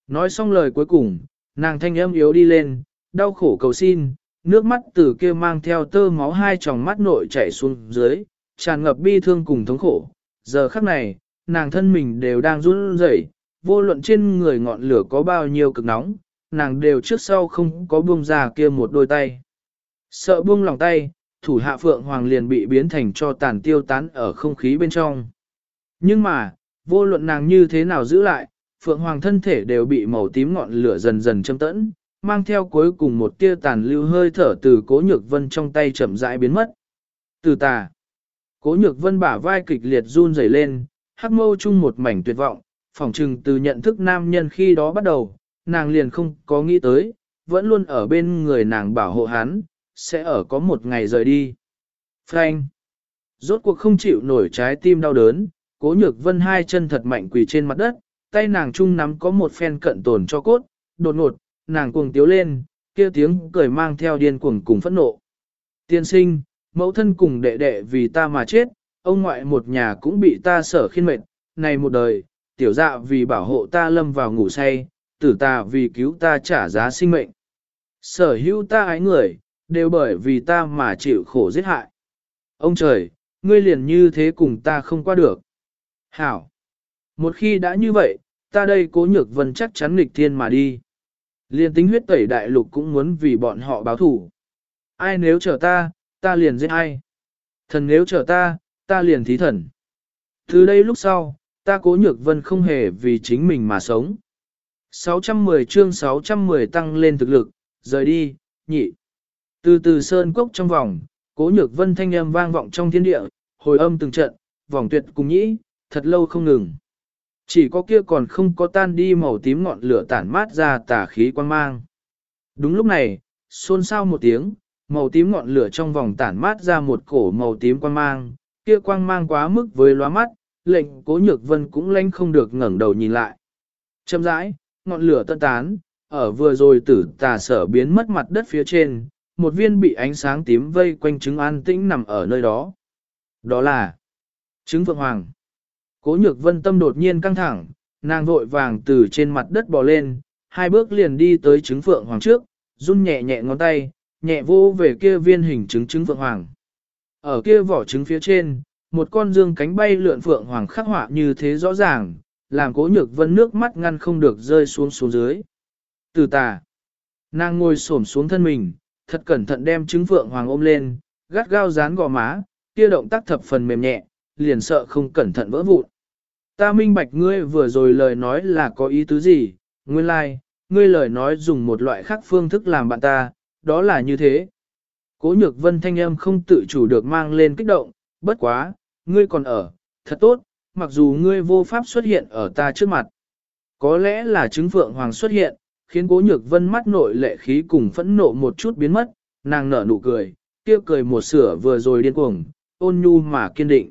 Nói xong lời cuối cùng, nàng thanh âm yếu đi lên, đau khổ cầu xin, nước mắt từ kia mang theo tơ máu hai tròng mắt nội chảy xuống dưới, tràn ngập bi thương cùng thống khổ. Giờ khắc này, nàng thân mình đều đang run rẩy, vô luận trên người ngọn lửa có bao nhiêu cực nóng, nàng đều trước sau không có buông ra kia một đôi tay. Sợ buông lòng tay, thủ hạ phượng hoàng liền bị biến thành cho tàn tiêu tán ở không khí bên trong. Nhưng mà, vô luận nàng như thế nào giữ lại, phượng hoàng thân thể đều bị màu tím ngọn lửa dần dần châm tẫn, mang theo cuối cùng một tia tàn lưu hơi thở từ cố nhược vân trong tay chậm rãi biến mất. Từ tà, cố nhược vân bả vai kịch liệt run rẩy lên, hắc mâu chung một mảnh tuyệt vọng, phỏng trừng từ nhận thức nam nhân khi đó bắt đầu, nàng liền không có nghĩ tới, vẫn luôn ở bên người nàng bảo hộ hắn, sẽ ở có một ngày rời đi. Frank! Rốt cuộc không chịu nổi trái tim đau đớn, cố nhược vân hai chân thật mạnh quỳ trên mặt đất, tay nàng chung nắm có một phen cận tồn cho cốt, đột ngột, nàng cuồng tiếu lên, kia tiếng cười mang theo điên cuồng cùng phẫn nộ. Tiên sinh, mẫu thân cùng đệ đệ vì ta mà chết, ông ngoại một nhà cũng bị ta sở khiên mệt, này một đời, tiểu dạ vì bảo hộ ta lâm vào ngủ say, tử ta vì cứu ta trả giá sinh mệnh. Sở hữu ta ái người, đều bởi vì ta mà chịu khổ giết hại. Ông trời, ngươi liền như thế cùng ta không qua được. Hảo! Một khi đã như vậy, ta đây cố nhược vân chắc chắn nghịch thiên mà đi. Liền tính huyết tẩy đại lục cũng muốn vì bọn họ báo thủ. Ai nếu chờ ta, ta liền giết ai. Thần nếu chờ ta, ta liền thí thần. Từ đây lúc sau, ta cố nhược vân không hề vì chính mình mà sống. 610 chương 610 tăng lên thực lực, rời đi, nhị. Từ từ sơn cốc trong vòng, cố nhược vân thanh âm vang vọng trong thiên địa, hồi âm từng trận, vòng tuyệt cùng nhĩ, thật lâu không ngừng. Chỉ có kia còn không có tan đi màu tím ngọn lửa tản mát ra tà khí quan mang. Đúng lúc này, xôn xao một tiếng, màu tím ngọn lửa trong vòng tản mát ra một cổ màu tím quang mang, kia quang mang quá mức với lóa mắt, lệnh cố nhược vân cũng lanh không được ngẩng đầu nhìn lại. Châm rãi, ngọn lửa tân tán, ở vừa rồi tử tà sở biến mất mặt đất phía trên, một viên bị ánh sáng tím vây quanh trứng an tĩnh nằm ở nơi đó. Đó là trứng phượng hoàng. Cố nhược vân tâm đột nhiên căng thẳng, nàng vội vàng từ trên mặt đất bò lên, hai bước liền đi tới trứng phượng hoàng trước, run nhẹ nhẹ ngón tay, nhẹ vô về kia viên hình trứng trứng phượng hoàng. Ở kia vỏ trứng phía trên, một con dương cánh bay lượn phượng hoàng khắc họa như thế rõ ràng, làm cố nhược vân nước mắt ngăn không được rơi xuống xuống dưới. Từ tà, nàng ngồi xổm xuống thân mình, thật cẩn thận đem trứng phượng hoàng ôm lên, gắt gao dán gò má, kia động tác thập phần mềm nhẹ, liền sợ không cẩn thận vỡ vụn. Ta minh bạch ngươi vừa rồi lời nói là có ý tứ gì, nguyên lai, like, ngươi lời nói dùng một loại khác phương thức làm bạn ta, đó là như thế. Cố nhược vân thanh âm không tự chủ được mang lên kích động, bất quá, ngươi còn ở, thật tốt, mặc dù ngươi vô pháp xuất hiện ở ta trước mặt. Có lẽ là chứng phượng hoàng xuất hiện, khiến cố nhược vân mắt nội lệ khí cùng phẫn nộ một chút biến mất, nàng nở nụ cười, kia cười một sửa vừa rồi điên cuồng, ôn nhu mà kiên định.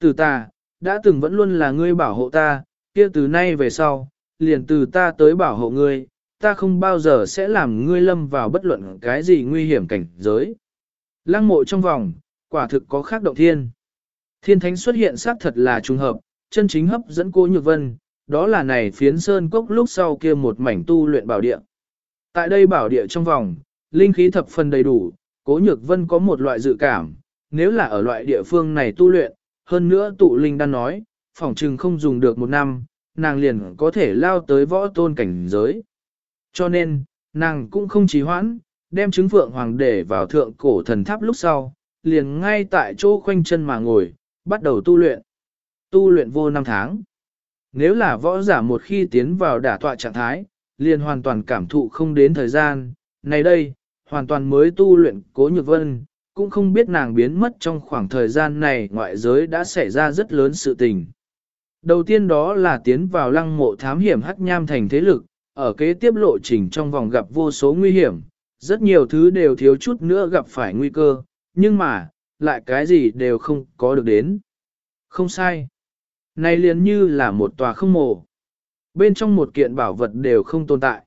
Từ ta, đã từng vẫn luôn là ngươi bảo hộ ta, kia từ nay về sau, liền từ ta tới bảo hộ ngươi, ta không bao giờ sẽ làm ngươi lâm vào bất luận cái gì nguy hiểm cảnh giới. Lăng mộ trong vòng, quả thực có khác động thiên. Thiên thánh xuất hiện xác thật là trùng hợp, chân chính hấp dẫn cô Nhược Vân, đó là này phiến sơn cốc lúc sau kia một mảnh tu luyện bảo địa. Tại đây bảo địa trong vòng, linh khí thập phần đầy đủ, cố Nhược Vân có một loại dự cảm, nếu là ở loại địa phương này tu luyện, hơn nữa tụ linh đang nói, phỏng trừng không dùng được một năm, nàng liền có thể lao tới võ tôn cảnh giới. Cho nên, nàng cũng không trì hoãn, đem trứng phượng hoàng để vào thượng cổ thần tháp lúc sau, liền ngay tại chỗ khoanh chân mà ngồi, bắt đầu tu luyện. Tu luyện vô năm tháng. Nếu là võ giả một khi tiến vào đả tọa trạng thái, liền hoàn toàn cảm thụ không đến thời gian, này đây, hoàn toàn mới tu luyện cố nhược vân, cũng không biết nàng biến mất trong khoảng thời gian này ngoại giới đã xảy ra rất lớn sự tình. Đầu tiên đó là tiến vào lăng mộ thám hiểm hắc nham thành thế lực, ở kế tiếp lộ trình trong vòng gặp vô số nguy hiểm, rất nhiều thứ đều thiếu chút nữa gặp phải nguy cơ, nhưng mà, lại cái gì đều không có được đến. Không sai. Này liền như là một tòa không mồ. Bên trong một kiện bảo vật đều không tồn tại.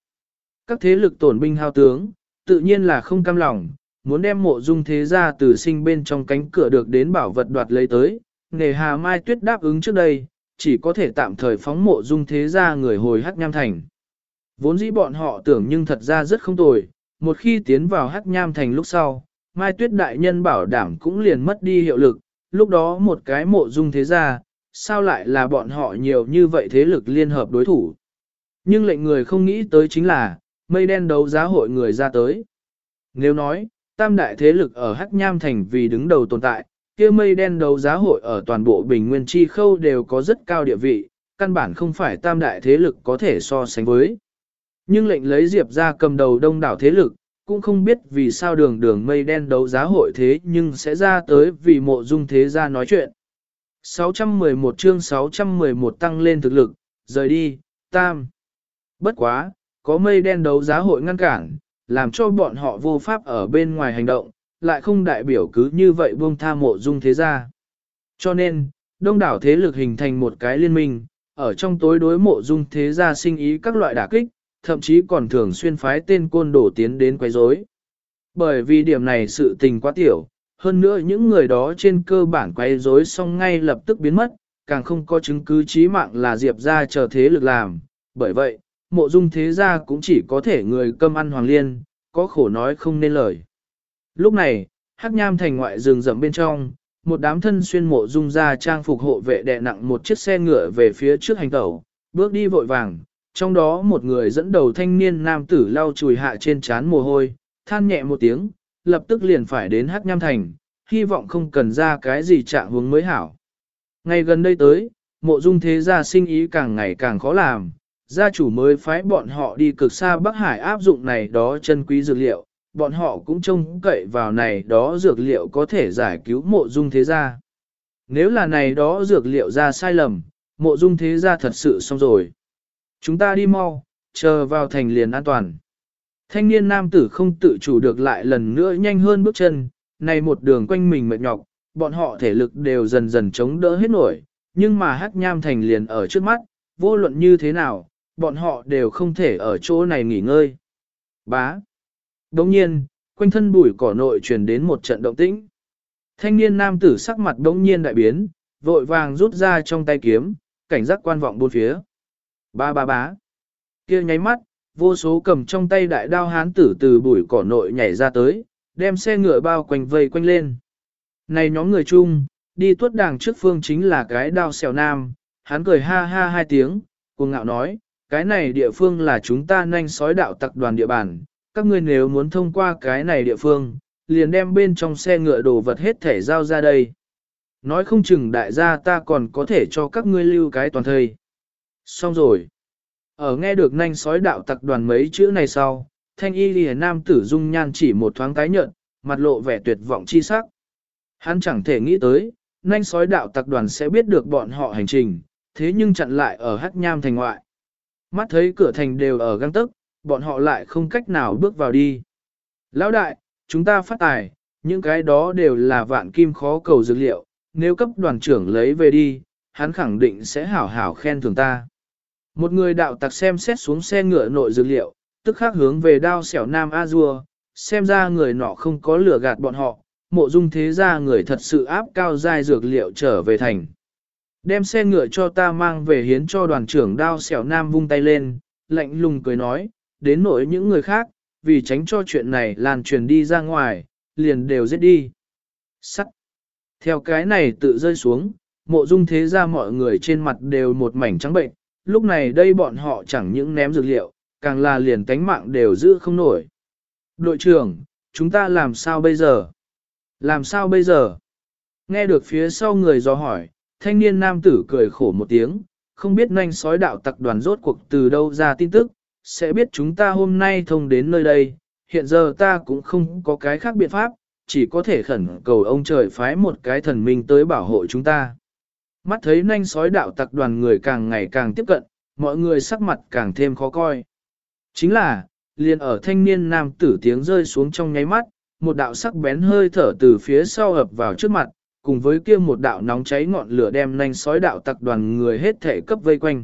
Các thế lực tổn binh hao tướng, tự nhiên là không cam lòng, muốn đem mộ dung thế gia từ sinh bên trong cánh cửa được đến bảo vật đoạt lấy tới. Nề hà mai tuyết đáp ứng trước đây, chỉ có thể tạm thời phóng mộ dung thế gia người hồi hắc nham thành. Vốn dĩ bọn họ tưởng nhưng thật ra rất không tồi, một khi tiến vào hắc nham thành lúc sau, Mai Tuyết Đại Nhân bảo đảm cũng liền mất đi hiệu lực, lúc đó một cái mộ dung thế gia, sao lại là bọn họ nhiều như vậy thế lực liên hợp đối thủ. Nhưng lệnh người không nghĩ tới chính là, mây đen đấu giá hội người ra tới. Nếu nói, tam đại thế lực ở Hắc Nham Thành vì đứng đầu tồn tại, kia mây đen đấu giá hội ở toàn bộ bình nguyên chi khâu đều có rất cao địa vị, căn bản không phải tam đại thế lực có thể so sánh với. Nhưng lệnh lấy Diệp ra cầm đầu đông đảo thế lực, cũng không biết vì sao đường đường mây đen đấu giá hội thế nhưng sẽ ra tới vì mộ dung thế gia nói chuyện. 611 chương 611 tăng lên thực lực, rời đi, tam. Bất quá, có mây đen đấu giá hội ngăn cản, làm cho bọn họ vô pháp ở bên ngoài hành động, lại không đại biểu cứ như vậy buông tha mộ dung thế gia. Cho nên, đông đảo thế lực hình thành một cái liên minh, ở trong tối đối mộ dung thế gia sinh ý các loại đả kích, thậm chí còn thường xuyên phái tên côn đổ tiến đến quấy rối. Bởi vì điểm này sự tình quá tiểu, hơn nữa những người đó trên cơ bản quay rối xong ngay lập tức biến mất, càng không có chứng cứ chí mạng là Diệp ra chờ thế lực làm. Bởi vậy, mộ dung thế gia cũng chỉ có thể người cơm ăn hoàng liên, có khổ nói không nên lời. Lúc này, hắc nham thành ngoại rừng rậm bên trong, một đám thân xuyên mộ dung ra trang phục hộ vệ đè nặng một chiếc xe ngựa về phía trước hành tẩu, bước đi vội vàng, trong đó một người dẫn đầu thanh niên nam tử lau chùi hạ trên trán mồ hôi, than nhẹ một tiếng, lập tức liền phải đến Hắc Nham Thành, hy vọng không cần ra cái gì trạng hướng mới hảo. Ngày gần đây tới, mộ dung thế gia sinh ý càng ngày càng khó làm, gia chủ mới phái bọn họ đi cực xa Bắc Hải áp dụng này đó chân quý dược liệu, bọn họ cũng trông cậy vào này đó dược liệu có thể giải cứu mộ dung thế gia. Nếu là này đó dược liệu ra sai lầm, mộ dung thế gia thật sự xong rồi. Chúng ta đi mau, chờ vào thành liền an toàn. Thanh niên nam tử không tự chủ được lại lần nữa nhanh hơn bước chân, này một đường quanh mình mệt nhọc, bọn họ thể lực đều dần dần chống đỡ hết nổi, nhưng mà hắc nham thành liền ở trước mắt, vô luận như thế nào, bọn họ đều không thể ở chỗ này nghỉ ngơi. Bá. Đồng nhiên, quanh thân bụi cỏ nội truyền đến một trận động tĩnh. Thanh niên nam tử sắc mặt đống nhiên đại biến, vội vàng rút ra trong tay kiếm, cảnh giác quan vọng bốn phía. Ba ba bá. kia nháy mắt, vô số cầm trong tay đại đao hán tử từ bụi cỏ nội nhảy ra tới, đem xe ngựa bao quanh vây quanh lên. Này nhóm người chung, đi tuốt đàng trước phương chính là cái đao xèo nam, hắn cười ha ha hai tiếng, cuồng ngạo nói, cái này địa phương là chúng ta nhanh sói đạo tặc đoàn địa bàn, các ngươi nếu muốn thông qua cái này địa phương, liền đem bên trong xe ngựa đồ vật hết thể giao ra đây. Nói không chừng đại gia ta còn có thể cho các ngươi lưu cái toàn thời. Xong rồi. Ở nghe được nhanh sói đạo tặc đoàn mấy chữ này sau, thanh y lìa nam tử dung nhan chỉ một thoáng tái nhợt, mặt lộ vẻ tuyệt vọng chi sắc. Hắn chẳng thể nghĩ tới, nhanh sói đạo tặc đoàn sẽ biết được bọn họ hành trình, thế nhưng chặn lại ở hắc nham thành ngoại. Mắt thấy cửa thành đều ở găng tức, bọn họ lại không cách nào bước vào đi. Lão đại, chúng ta phát tài, những cái đó đều là vạn kim khó cầu dược liệu, nếu cấp đoàn trưởng lấy về đi, hắn khẳng định sẽ hảo hảo khen thưởng ta. Một người đạo tặc xem xét xuống xe ngựa nội dược liệu, tức khắc hướng về đao xẻo nam a dua, xem ra người nọ không có lừa gạt bọn họ, mộ dung thế ra người thật sự áp cao dai dược liệu trở về thành. Đem xe ngựa cho ta mang về hiến cho đoàn trưởng đao xẻo nam vung tay lên, lạnh lùng cười nói, đến nỗi những người khác, vì tránh cho chuyện này lan truyền đi ra ngoài, liền đều giết đi. Sắt. Theo cái này tự rơi xuống, mộ dung thế ra mọi người trên mặt đều một mảnh trắng bệnh, lúc này đây bọn họ chẳng những ném dược liệu, càng là liền tánh mạng đều giữ không nổi. Đội trưởng, chúng ta làm sao bây giờ? Làm sao bây giờ? Nghe được phía sau người do hỏi, thanh niên nam tử cười khổ một tiếng, không biết nhanh sói đạo tặc đoàn rốt cuộc từ đâu ra tin tức, sẽ biết chúng ta hôm nay thông đến nơi đây, hiện giờ ta cũng không có cái khác biện pháp, chỉ có thể khẩn cầu ông trời phái một cái thần minh tới bảo hộ chúng ta. Mắt thấy nhanh sói đạo tặc đoàn người càng ngày càng tiếp cận, mọi người sắc mặt càng thêm khó coi. Chính là, liền ở thanh niên nam tử tiếng rơi xuống trong nháy mắt, một đạo sắc bén hơi thở từ phía sau ập vào trước mặt, cùng với kia một đạo nóng cháy ngọn lửa đem nhanh sói đạo tặc đoàn người hết thể cấp vây quanh.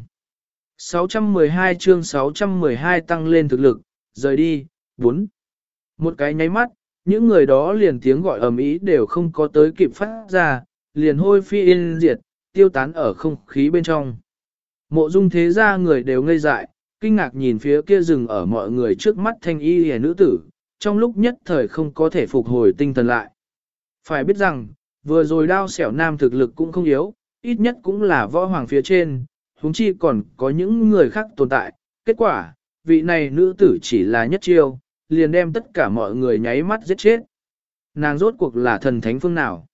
612 chương 612 tăng lên thực lực, rời đi, 4. Một cái nháy mắt, những người đó liền tiếng gọi ầm ĩ đều không có tới kịp phát ra, liền hôi phi yên diệt, tiêu tán ở không khí bên trong. Mộ dung thế ra người đều ngây dại, kinh ngạc nhìn phía kia rừng ở mọi người trước mắt thanh y hề nữ tử, trong lúc nhất thời không có thể phục hồi tinh thần lại. Phải biết rằng, vừa rồi đao xẻo nam thực lực cũng không yếu, ít nhất cũng là võ hoàng phía trên, huống chi còn có những người khác tồn tại. Kết quả, vị này nữ tử chỉ là nhất chiêu, liền đem tất cả mọi người nháy mắt giết chết. Nàng rốt cuộc là thần thánh phương nào?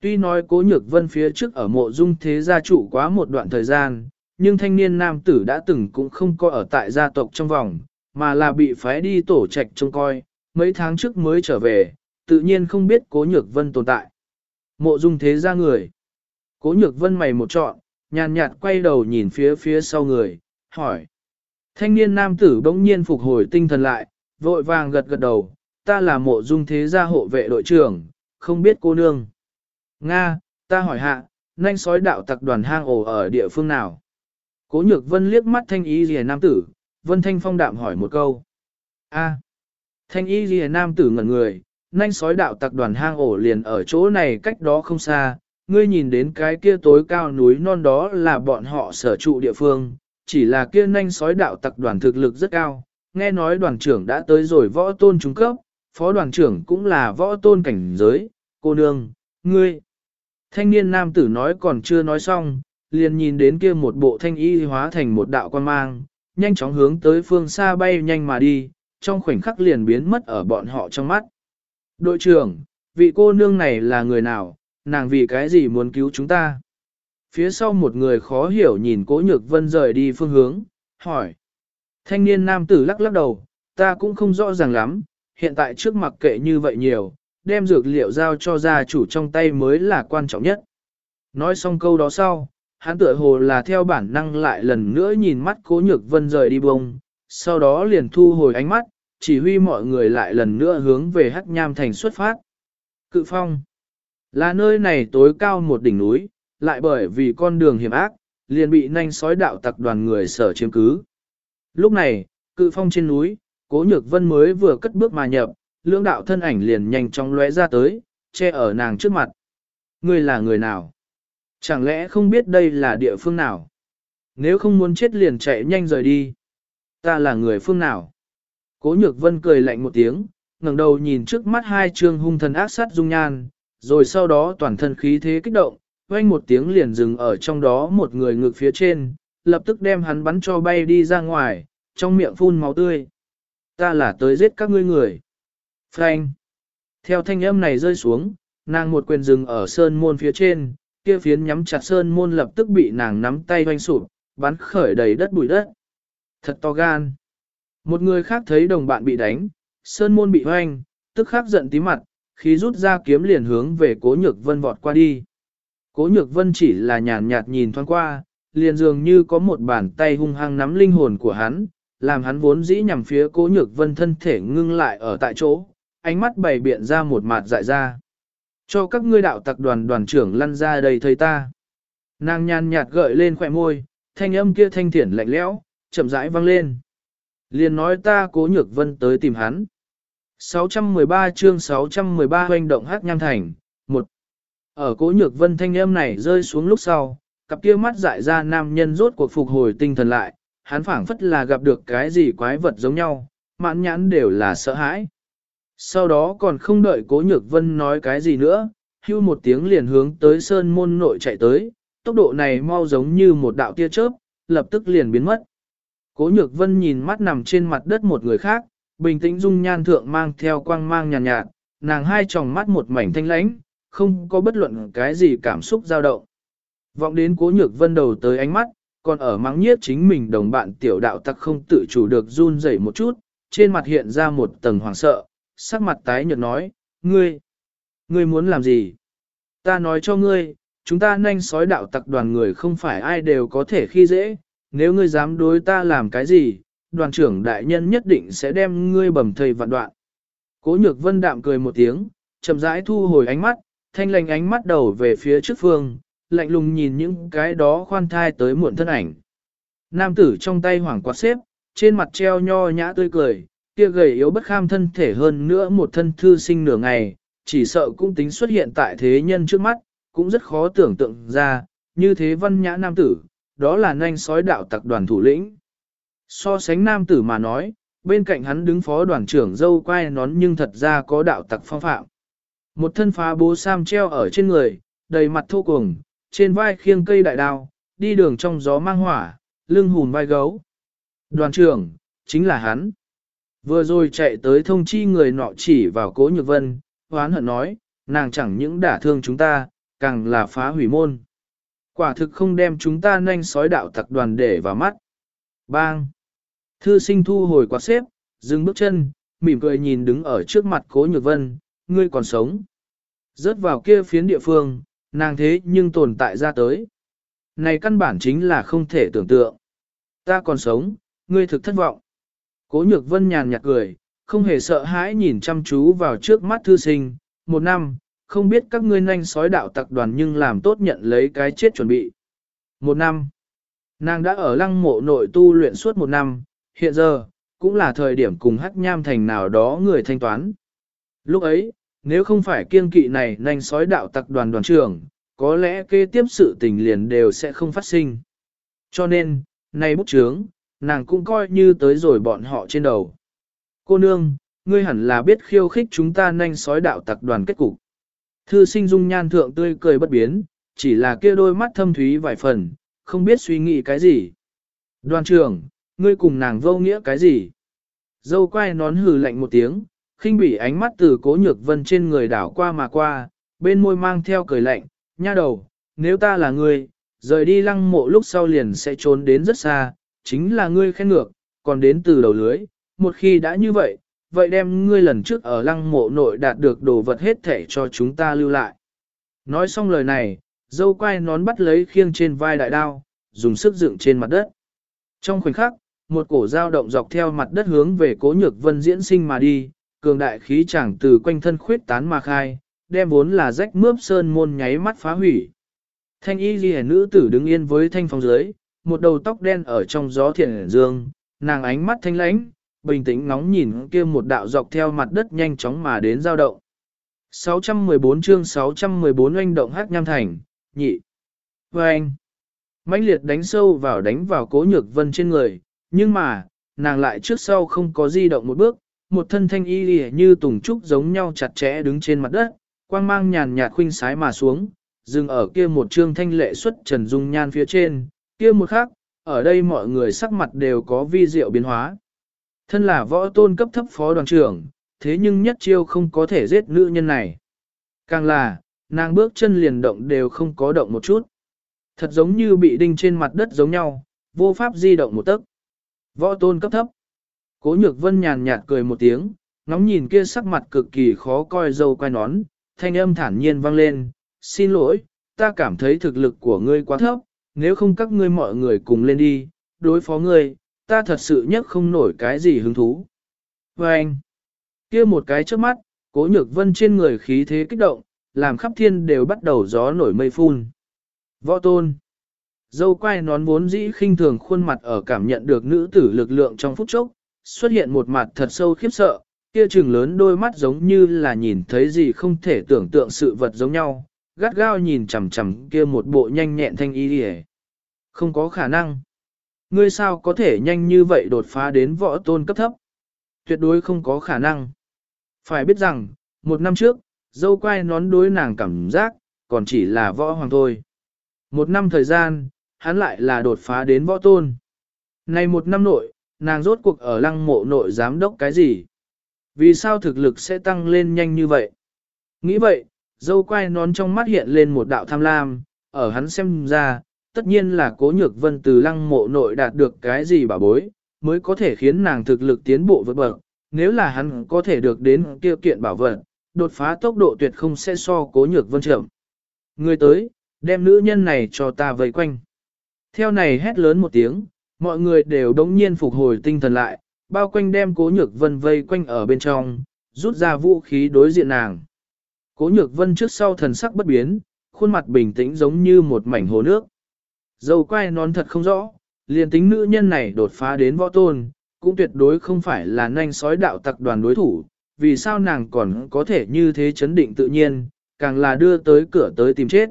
Tuy nói cố nhược vân phía trước ở mộ dung thế gia trụ quá một đoạn thời gian, nhưng thanh niên nam tử đã từng cũng không có ở tại gia tộc trong vòng, mà là bị phái đi tổ trạch trông coi, mấy tháng trước mới trở về, tự nhiên không biết cố nhược vân tồn tại. Mộ dung thế gia người. Cố nhược vân mày một trọn, nhàn nhạt quay đầu nhìn phía phía sau người, hỏi. Thanh niên nam tử bỗng nhiên phục hồi tinh thần lại, vội vàng gật gật đầu, ta là mộ dung thế gia hộ vệ đội trưởng, không biết cô nương. Nga, ta hỏi hạ, nhanh sói đạo tặc đoàn hang ổ ở địa phương nào? Cố nhược vân liếc mắt thanh y rìa nam tử, vân thanh phong đạm hỏi một câu. A, thanh y rìa nam tử ngẩn người, nhanh sói đạo tặc đoàn hang ổ liền ở chỗ này cách đó không xa, ngươi nhìn đến cái kia tối cao núi non đó là bọn họ sở trụ địa phương, chỉ là kia nhanh sói đạo tặc đoàn thực lực rất cao, nghe nói đoàn trưởng đã tới rồi võ tôn trung cấp, phó đoàn trưởng cũng là võ tôn cảnh giới, cô nương, ngươi. Thanh niên nam tử nói còn chưa nói xong, liền nhìn đến kia một bộ thanh y hóa thành một đạo quan mang, nhanh chóng hướng tới phương xa bay nhanh mà đi, trong khoảnh khắc liền biến mất ở bọn họ trong mắt. Đội trưởng, vị cô nương này là người nào, nàng vì cái gì muốn cứu chúng ta? Phía sau một người khó hiểu nhìn cố nhược vân rời đi phương hướng, hỏi. Thanh niên nam tử lắc lắc đầu, ta cũng không rõ ràng lắm, hiện tại trước mặt kệ như vậy nhiều, đem dược liệu giao cho gia chủ trong tay mới là quan trọng nhất. Nói xong câu đó sau, hắn tựa hồ là theo bản năng lại lần nữa nhìn mắt cố nhược vân rời đi bông, sau đó liền thu hồi ánh mắt, chỉ huy mọi người lại lần nữa hướng về hắc nham thành xuất phát. Cự phong là nơi này tối cao một đỉnh núi, lại bởi vì con đường hiểm ác, liền bị nanh sói đạo tặc đoàn người sở chiếm cứ. Lúc này, cự phong trên núi, cố nhược vân mới vừa cất bước mà nhập, lưỡng đạo thân ảnh liền nhanh chóng lóe ra tới, che ở nàng trước mặt. Ngươi là người nào? Chẳng lẽ không biết đây là địa phương nào? Nếu không muốn chết liền chạy nhanh rời đi. Ta là người phương nào? Cố nhược vân cười lạnh một tiếng, ngẩng đầu nhìn trước mắt hai trương hung thần ác sát dung nhan, rồi sau đó toàn thân khí thế kích động, vang một tiếng liền dừng ở trong đó một người ngực phía trên, lập tức đem hắn bắn cho bay đi ra ngoài, trong miệng phun máu tươi. Ta là tới giết các ngươi người. Phanh, Theo thanh âm này rơi xuống, nàng một quyền dừng ở sơn môn phía trên, kia phiến nhắm chặt sơn môn lập tức bị nàng nắm tay hoanh sụp, bắn khởi đầy đất bụi đất. Thật to gan. Một người khác thấy đồng bạn bị đánh, sơn môn bị hoanh, tức khắc giận tí mặt, khí rút ra kiếm liền hướng về cố nhược vân vọt qua đi. Cố nhược vân chỉ là nhàn nhạt nhìn thoáng qua, liền dường như có một bàn tay hung hăng nắm linh hồn của hắn, làm hắn vốn dĩ nhằm phía cố nhược vân thân thể ngưng lại ở tại chỗ, ánh mắt bày biện ra một mặt dại ra. Cho các ngươi đạo tặc đoàn đoàn trưởng lăn ra đây thầy ta. Nàng nhàn nhạt gợi lên khỏe môi, thanh âm kia thanh thiển lạnh lẽo, chậm rãi vang lên. Liền nói ta cố nhược vân tới tìm hắn. 613 chương 613 hoành động hát nham thành, một Ở cố nhược vân thanh âm này rơi xuống lúc sau, cặp kia mắt dại ra nam nhân rốt cuộc phục hồi tinh thần lại, hắn phảng phất là gặp được cái gì quái vật giống nhau, mãn nhãn đều là sợ hãi. Sau đó còn không đợi cố nhược vân nói cái gì nữa, hưu một tiếng liền hướng tới sơn môn nội chạy tới, tốc độ này mau giống như một đạo tia chớp, lập tức liền biến mất. Cố nhược vân nhìn mắt nằm trên mặt đất một người khác, bình tĩnh dung nhan thượng mang theo quang mang nhàn nhạt, nhạt, nàng hai tròng mắt một mảnh thanh lãnh, không có bất luận cái gì cảm xúc dao động. Vọng đến cố nhược vân đầu tới ánh mắt, còn ở mắng nhiếc chính mình đồng bạn tiểu đạo tặc không tự chủ được run rẩy một chút, trên mặt hiện ra một tầng hoàng sợ, sắc mặt tái nhợt nói, ngươi, ngươi muốn làm gì? Ta nói cho ngươi, chúng ta nhanh sói đạo tặc đoàn người không phải ai đều có thể khi dễ, nếu ngươi dám đối ta làm cái gì, đoàn trưởng đại nhân nhất định sẽ đem ngươi bầm thầy vạn đoạn. Cố nhược vân đạm cười một tiếng, chậm rãi thu hồi ánh mắt, thanh lành ánh mắt đầu về phía trước phương, lạnh lùng nhìn những cái đó khoan thai tới muộn thân ảnh. Nam tử trong tay hoảng quạt xếp, trên mặt treo nho nhã tươi cười, kia gầy yếu bất kham thân thể hơn nữa một thân thư sinh nửa ngày, chỉ sợ cũng tính xuất hiện tại thế nhân trước mắt, cũng rất khó tưởng tượng ra, như thế văn nhã nam tử, đó là nhanh sói đạo tặc đoàn thủ lĩnh. So sánh nam tử mà nói, bên cạnh hắn đứng phó đoàn trưởng dâu quay nón nhưng thật ra có đạo tặc phong phạm. Một thân phá bố sam treo ở trên người, đầy mặt thô cuồng, trên vai khiêng cây đại đao, đi đường trong gió mang hỏa, lưng hùn vai gấu. Đoàn trưởng, chính là hắn. Vừa rồi chạy tới thông chi người nọ chỉ vào cố nhược vân, hoán hận nói, nàng chẳng những đả thương chúng ta, càng là phá hủy môn. Quả thực không đem chúng ta nhanh sói đạo tặc đoàn để vào mắt. Bang! Thư sinh thu hồi quạt xếp, dừng bước chân, mỉm cười nhìn đứng ở trước mặt cố nhược vân, ngươi còn sống. Rớt vào kia phiến địa phương, nàng thế nhưng tồn tại ra tới. Này căn bản chính là không thể tưởng tượng. Ta còn sống, ngươi thực thất vọng. Cố nhược vân nhàn nhạt cười, không hề sợ hãi nhìn chăm chú vào trước mắt thư sinh, một năm, không biết các ngươi nhanh sói đạo tặc đoàn nhưng làm tốt nhận lấy cái chết chuẩn bị. Một năm, nàng đã ở lăng mộ nội tu luyện suốt một năm, hiện giờ, cũng là thời điểm cùng hắc nham thành nào đó người thanh toán. Lúc ấy, nếu không phải kiên kỵ này nhanh sói đạo tặc đoàn đoàn trưởng, có lẽ kế tiếp sự tình liền đều sẽ không phát sinh. Cho nên, nay bút chướng, nàng cũng coi như tới rồi bọn họ trên đầu. Cô nương, ngươi hẳn là biết khiêu khích chúng ta nhanh sói đạo tặc đoàn kết cục. Thư sinh dung nhan thượng tươi cười bất biến, chỉ là kia đôi mắt thâm thúy vài phần, không biết suy nghĩ cái gì. Đoàn trưởng, ngươi cùng nàng vô nghĩa cái gì? Dâu quay nón hừ lạnh một tiếng, khinh bỉ ánh mắt từ cố nhược vân trên người đảo qua mà qua, bên môi mang theo cười lạnh, nha đầu, nếu ta là ngươi, rời đi lăng mộ lúc sau liền sẽ trốn đến rất xa, chính là ngươi khen ngược, còn đến từ đầu lưới, một khi đã như vậy, vậy đem ngươi lần trước ở lăng mộ nội đạt được đồ vật hết thể cho chúng ta lưu lại. Nói xong lời này, dâu quay nón bắt lấy khiêng trên vai đại đao, dùng sức dựng trên mặt đất. Trong khoảnh khắc, một cổ dao động dọc theo mặt đất hướng về cố nhược vân diễn sinh mà đi, cường đại khí chẳng từ quanh thân khuyết tán mà khai, đem vốn là rách mướp sơn môn nháy mắt phá hủy. Thanh y ghi nữ tử đứng yên với thanh phong dưới, một đầu tóc đen ở trong gió thiện dương, nàng ánh mắt thanh lãnh, bình tĩnh ngóng nhìn kia một đạo dọc theo mặt đất nhanh chóng mà đến giao động. 614 chương 614 oanh động hát nham thành, nhị. Và anh, mãnh liệt đánh sâu vào đánh vào cố nhược vân trên người, nhưng mà, nàng lại trước sau không có di động một bước, một thân thanh y lìa như tùng trúc giống nhau chặt chẽ đứng trên mặt đất, quang mang nhàn nhạt khuynh sái mà xuống, dừng ở kia một trương thanh lệ xuất trần dung nhan phía trên, kia một khác, ở đây mọi người sắc mặt đều có vi diệu biến hóa. Thân là võ tôn cấp thấp phó đoàn trưởng, thế nhưng nhất chiêu không có thể giết nữ nhân này. Càng là, nàng bước chân liền động đều không có động một chút. Thật giống như bị đinh trên mặt đất giống nhau, vô pháp di động một tấc. Võ tôn cấp thấp. Cố nhược vân nhàn nhạt cười một tiếng, ngóng nhìn kia sắc mặt cực kỳ khó coi dâu quay nón, thanh âm thản nhiên vang lên, xin lỗi, ta cảm thấy thực lực của ngươi quá thấp, nếu không các ngươi mọi người cùng lên đi, đối phó ngươi, ta thật sự nhất không nổi cái gì hứng thú. Và anh, kia một cái trước mắt, cố nhược vân trên người khí thế kích động, làm khắp thiên đều bắt đầu gió nổi mây phun. Võ tôn, dâu quai nón vốn dĩ khinh thường khuôn mặt ở cảm nhận được nữ tử lực lượng trong phút chốc, xuất hiện một mặt thật sâu khiếp sợ, kia trừng lớn đôi mắt giống như là nhìn thấy gì không thể tưởng tượng sự vật giống nhau, gắt gao nhìn chằm chằm kia một bộ nhanh nhẹn thanh y đi Không có khả năng. Ngươi sao có thể nhanh như vậy đột phá đến võ tôn cấp thấp? Tuyệt đối không có khả năng. Phải biết rằng, một năm trước, dâu quai nón đối nàng cảm giác, còn chỉ là võ hoàng thôi. Một năm thời gian, hắn lại là đột phá đến võ tôn. Này một năm nội, nàng rốt cuộc ở lăng mộ nội giám đốc cái gì? Vì sao thực lực sẽ tăng lên nhanh như vậy? Nghĩ vậy, dâu quai nón trong mắt hiện lên một đạo tham lam, ở hắn xem ra, tất nhiên là cố nhược vân từ lăng mộ nội đạt được cái gì bảo bối, mới có thể khiến nàng thực lực tiến bộ vượt bậc. Nếu là hắn có thể được đến kia kiện bảo vật, đột phá tốc độ tuyệt không sẽ so cố nhược vân chậm. Người tới, đem nữ nhân này cho ta vây quanh. Theo này hét lớn một tiếng, mọi người đều đống nhiên phục hồi tinh thần lại, bao quanh đem cố nhược vân vây quanh ở bên trong, rút ra vũ khí đối diện nàng. Cố nhược vân trước sau thần sắc bất biến, khuôn mặt bình tĩnh giống như một mảnh hồ nước. Dầu quay nón thật không rõ, liền tính nữ nhân này đột phá đến võ tôn, cũng tuyệt đối không phải là nhanh sói đạo tặc đoàn đối thủ, vì sao nàng còn có thể như thế chấn định tự nhiên, càng là đưa tới cửa tới tìm chết.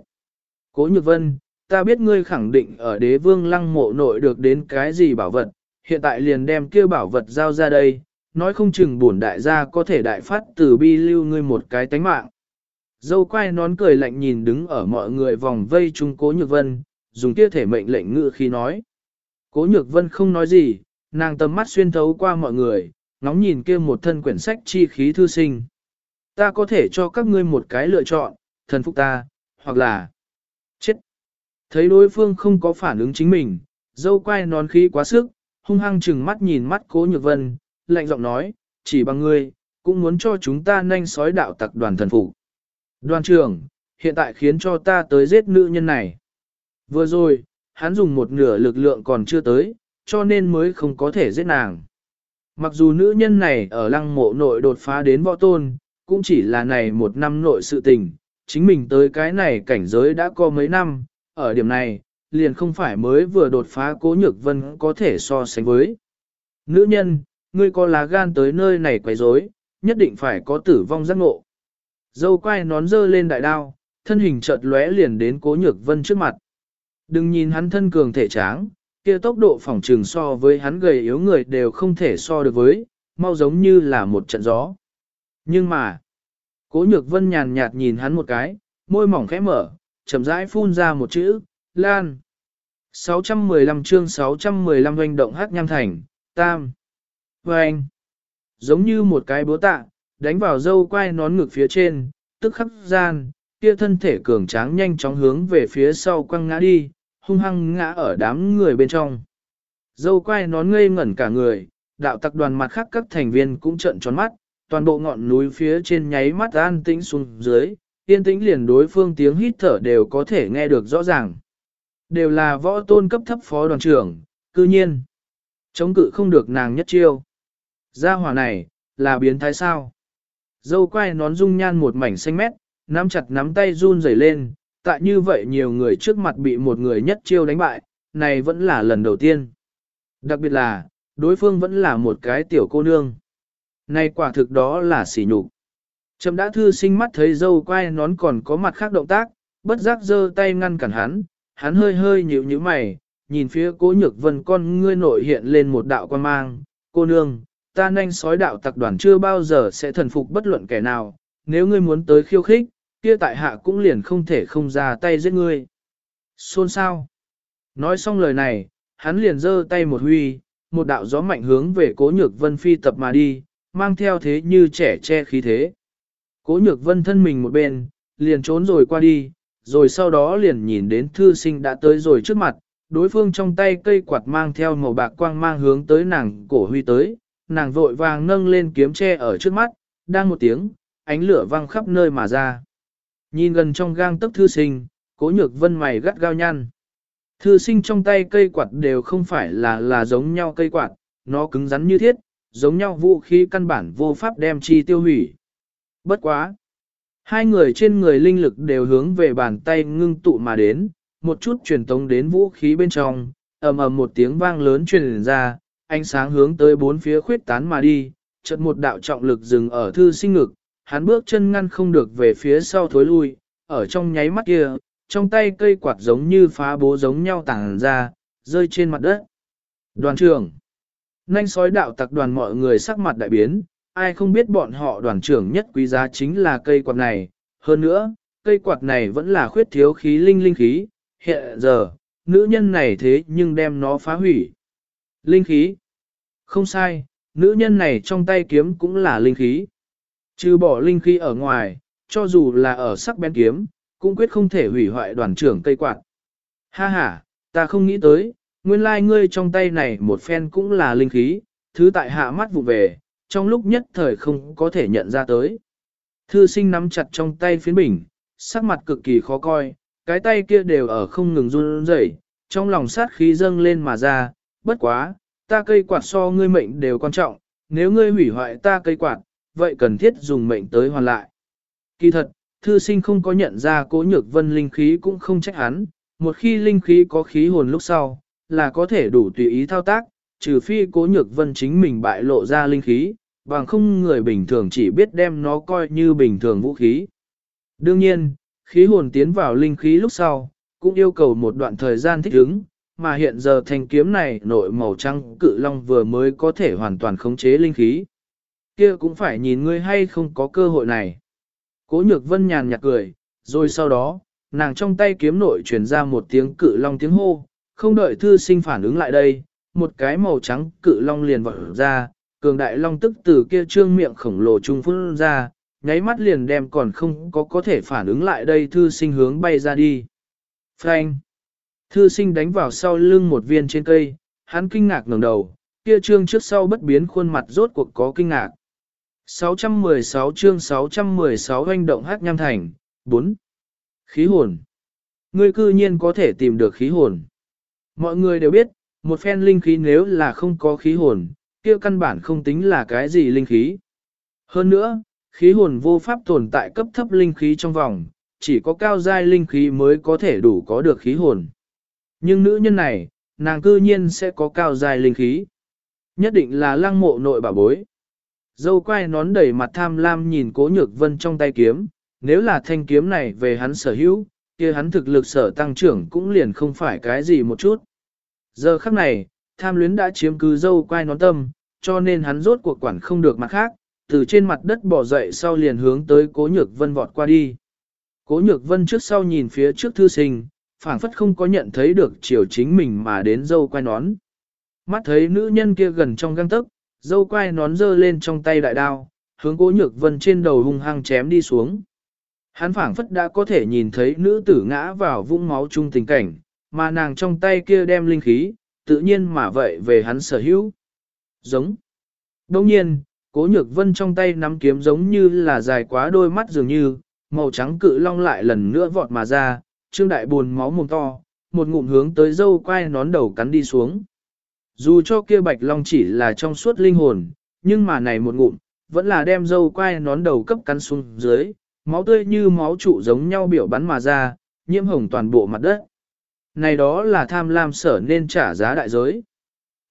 Cố Nhược Vân, ta biết ngươi khẳng định ở đế vương lăng mộ nội được đến cái gì bảo vật, hiện tại liền đem kêu bảo vật giao ra đây, nói không chừng bổn đại gia có thể đại phát từ bi lưu ngươi một cái tánh mạng. Dâu quay nón cười lạnh nhìn đứng ở mọi người vòng vây chung cố nhược vân, dùng kia thể mệnh lệnh ngự khi nói. Cố nhược vân không nói gì, nàng tầm mắt xuyên thấu qua mọi người, ngóng nhìn kia một thân quyển sách chi khí thư sinh. Ta có thể cho các ngươi một cái lựa chọn, thần phục ta, hoặc là chết. Thấy đối phương không có phản ứng chính mình, dâu quay nón khí quá sức, hung hăng chừng mắt nhìn mắt cố nhược vân, lạnh giọng nói, chỉ bằng ngươi, cũng muốn cho chúng ta nhanh sói đạo tặc đoàn thần phục. Đoàn trưởng, hiện tại khiến cho ta tới giết nữ nhân này. Vừa rồi, hắn dùng một nửa lực lượng còn chưa tới, cho nên mới không có thể giết nàng. Mặc dù nữ nhân này ở lăng mộ nội đột phá đến võ tôn, cũng chỉ là này một năm nội sự tình, chính mình tới cái này cảnh giới đã có mấy năm, ở điểm này, liền không phải mới vừa đột phá cố nhược vân có thể so sánh với. Nữ nhân, ngươi có lá gan tới nơi này quấy rối, nhất định phải có tử vong giác ngộ. Dâu quai nón dơ lên đại đao, thân hình chợt lóe liền đến cố nhược vân trước mặt. Đừng nhìn hắn thân cường thể tráng, kia tốc độ phỏng trường so với hắn gầy yếu người đều không thể so được với, mau giống như là một trận gió. Nhưng mà, cố nhược vân nhàn nhạt nhìn hắn một cái, môi mỏng khẽ mở, chậm rãi phun ra một chữ, Lan. 615 chương 615 doanh động hát nham thành, tam. Vâng. Giống như một cái búa tạ, đánh vào dâu quai nón ngực phía trên, tức khắc gian, kia thân thể cường tráng nhanh chóng hướng về phía sau quăng ngã đi, hung hăng ngã ở đám người bên trong. Dâu quai nón ngây ngẩn cả người, đạo tặc đoàn mặt khác các thành viên cũng trợn tròn mắt, toàn bộ ngọn núi phía trên nháy mắt an tĩnh xuống dưới, yên tĩnh liền đối phương tiếng hít thở đều có thể nghe được rõ ràng. Đều là võ tôn cấp thấp phó đoàn trưởng, cư nhiên. Chống cự không được nàng nhất chiêu. Gia hỏa này, là biến thái sao? Dâu quai nón dung nhan một mảnh xanh mét, nắm chặt nắm tay run rẩy lên, tại như vậy nhiều người trước mặt bị một người nhất chiêu đánh bại, này vẫn là lần đầu tiên. Đặc biệt là, đối phương vẫn là một cái tiểu cô nương. Này quả thực đó là sỉ nhục. Trầm đã thư sinh mắt thấy dâu quai nón còn có mặt khác động tác, bất giác giơ tay ngăn cản hắn, hắn hơi hơi nhíu nhíu mày, nhìn phía cố nhược vân con ngươi nội hiện lên một đạo quan mang, cô nương, ta nhanh sói đạo tặc đoàn chưa bao giờ sẽ thần phục bất luận kẻ nào, nếu ngươi muốn tới khiêu khích, kia tại hạ cũng liền không thể không ra tay giết ngươi. Xôn sao? Nói xong lời này, hắn liền giơ tay một huy, một đạo gió mạnh hướng về cố nhược vân phi tập mà đi, mang theo thế như trẻ che khí thế. Cố nhược vân thân mình một bên, liền trốn rồi qua đi, rồi sau đó liền nhìn đến thư sinh đã tới rồi trước mặt, đối phương trong tay cây quạt mang theo màu bạc quang mang hướng tới nàng cổ huy tới, nàng vội vàng nâng lên kiếm tre ở trước mắt, đang một tiếng, ánh lửa văng khắp nơi mà ra. Nhìn gần trong gang tấc thư sinh, cố nhược vân mày gắt gao nhăn. Thư sinh trong tay cây quạt đều không phải là là giống nhau cây quạt, nó cứng rắn như thiết, giống nhau vũ khí căn bản vô pháp đem chi tiêu hủy. Bất quá! Hai người trên người linh lực đều hướng về bàn tay ngưng tụ mà đến, một chút truyền tống đến vũ khí bên trong, ầm ầm một tiếng vang lớn truyền ra, ánh sáng hướng tới bốn phía khuyết tán mà đi, chợt một đạo trọng lực dừng ở thư sinh ngực, hắn bước chân ngăn không được về phía sau thối lui, ở trong nháy mắt kia, trong tay cây quạt giống như phá bố giống nhau tàng ra, rơi trên mặt đất. Đoàn trưởng Nanh sói đạo tặc đoàn mọi người sắc mặt đại biến, ai không biết bọn họ đoàn trưởng nhất quý giá chính là cây quạt này. Hơn nữa, cây quạt này vẫn là khuyết thiếu khí linh linh khí, hiện giờ, nữ nhân này thế nhưng đem nó phá hủy. Linh khí. Không sai, nữ nhân này trong tay kiếm cũng là linh khí. Trừ bỏ linh khí ở ngoài, cho dù là ở sắc bén kiếm, cũng quyết không thể hủy hoại đoàn trưởng cây quạt. Ha ha, ta không nghĩ tới, nguyên lai like ngươi trong tay này một phen cũng là linh khí, thứ tại hạ mắt vụ về, trong lúc nhất thời không có thể nhận ra tới. Thư sinh nắm chặt trong tay phiến bình, sắc mặt cực kỳ khó coi, cái tay kia đều ở không ngừng run rẩy, trong lòng sát khí dâng lên mà ra, bất quá, ta cây quạt so ngươi mệnh đều quan trọng, nếu ngươi hủy hoại ta cây quạt, vậy cần thiết dùng mệnh tới hoàn lại. Kỳ thật, thư sinh không có nhận ra cố nhược vân linh khí cũng không trách hắn, một khi linh khí có khí hồn lúc sau, là có thể đủ tùy ý thao tác, trừ phi cố nhược vân chính mình bại lộ ra linh khí, bằng không người bình thường chỉ biết đem nó coi như bình thường vũ khí. Đương nhiên, khí hồn tiến vào linh khí lúc sau, cũng yêu cầu một đoạn thời gian thích ứng, mà hiện giờ thanh kiếm này nội màu trắng cự long vừa mới có thể hoàn toàn khống chế linh khí. Kia cũng phải nhìn ngươi hay không có cơ hội này. Cố nhược vân nhàn nhạt cười, rồi sau đó, nàng trong tay kiếm nội truyền ra một tiếng cự long tiếng hô, không đợi thư sinh phản ứng lại đây, một cái màu trắng cự long liền vọt ra, cường đại long tức từ kia trương miệng khổng lồ trung phun ra, nháy mắt liền đem còn không có có thể phản ứng lại đây thư sinh hướng bay ra đi. Frank! Thư sinh đánh vào sau lưng một viên trên cây, hắn kinh ngạc ngẩng đầu, kia trương trước sau bất biến khuôn mặt rốt cuộc có kinh ngạc. 616 chương 616 hoành động hát nham thành, 4. Khí hồn. Ngươi cư nhiên có thể tìm được khí hồn. Mọi người đều biết, một phen linh khí nếu là không có khí hồn, kia căn bản không tính là cái gì linh khí. Hơn nữa, khí hồn vô pháp tồn tại cấp thấp linh khí trong vòng, chỉ có cao giai linh khí mới có thể đủ có được khí hồn. Nhưng nữ nhân này, nàng cư nhiên sẽ có cao dài linh khí. Nhất định là lăng mộ nội bà bối. Dâu quay nón đầy mặt tham lam nhìn cố nhược vân trong tay kiếm, nếu là thanh kiếm này về hắn sở hữu, kia hắn thực lực sở tăng trưởng cũng liền không phải cái gì một chút. Giờ khắc này, tham luyến đã chiếm cứ dâu quay nón tâm, cho nên hắn rốt cuộc quản không được mặt khác, từ trên mặt đất bỏ dậy sau liền hướng tới cố nhược vân vọt qua đi. Cố nhược vân trước sau nhìn phía trước thư sinh, phảng phất không có nhận thấy được chiều chính mình mà đến dâu quay nón. Mắt thấy nữ nhân kia gần trong găng tấc, dâu quay nón giơ lên trong tay đại đao, hướng cố nhược vân trên đầu hung hăng chém đi xuống. Hắn phảng phất đã có thể nhìn thấy nữ tử ngã vào vũng máu chung tình cảnh, mà nàng trong tay kia đem linh khí, tự nhiên mà vậy về hắn sở hữu. Giống. Đồng nhiên, cố nhược vân trong tay nắm kiếm giống như là dài quá đôi mắt dường như, màu trắng cự long lại lần nữa vọt mà ra, trương đại buồn máu mồm to, một ngụm hướng tới dâu quai nón đầu cắn đi xuống. Dù cho kia bạch long chỉ là trong suốt linh hồn, nhưng mà này một ngụm, vẫn là đem dâu quai nón đầu cấp cắn xuống dưới, máu tươi như máu trụ giống nhau biểu bắn mà ra, nhiễm hồng toàn bộ mặt đất. Này đó là tham lam sở nên trả giá đại giới.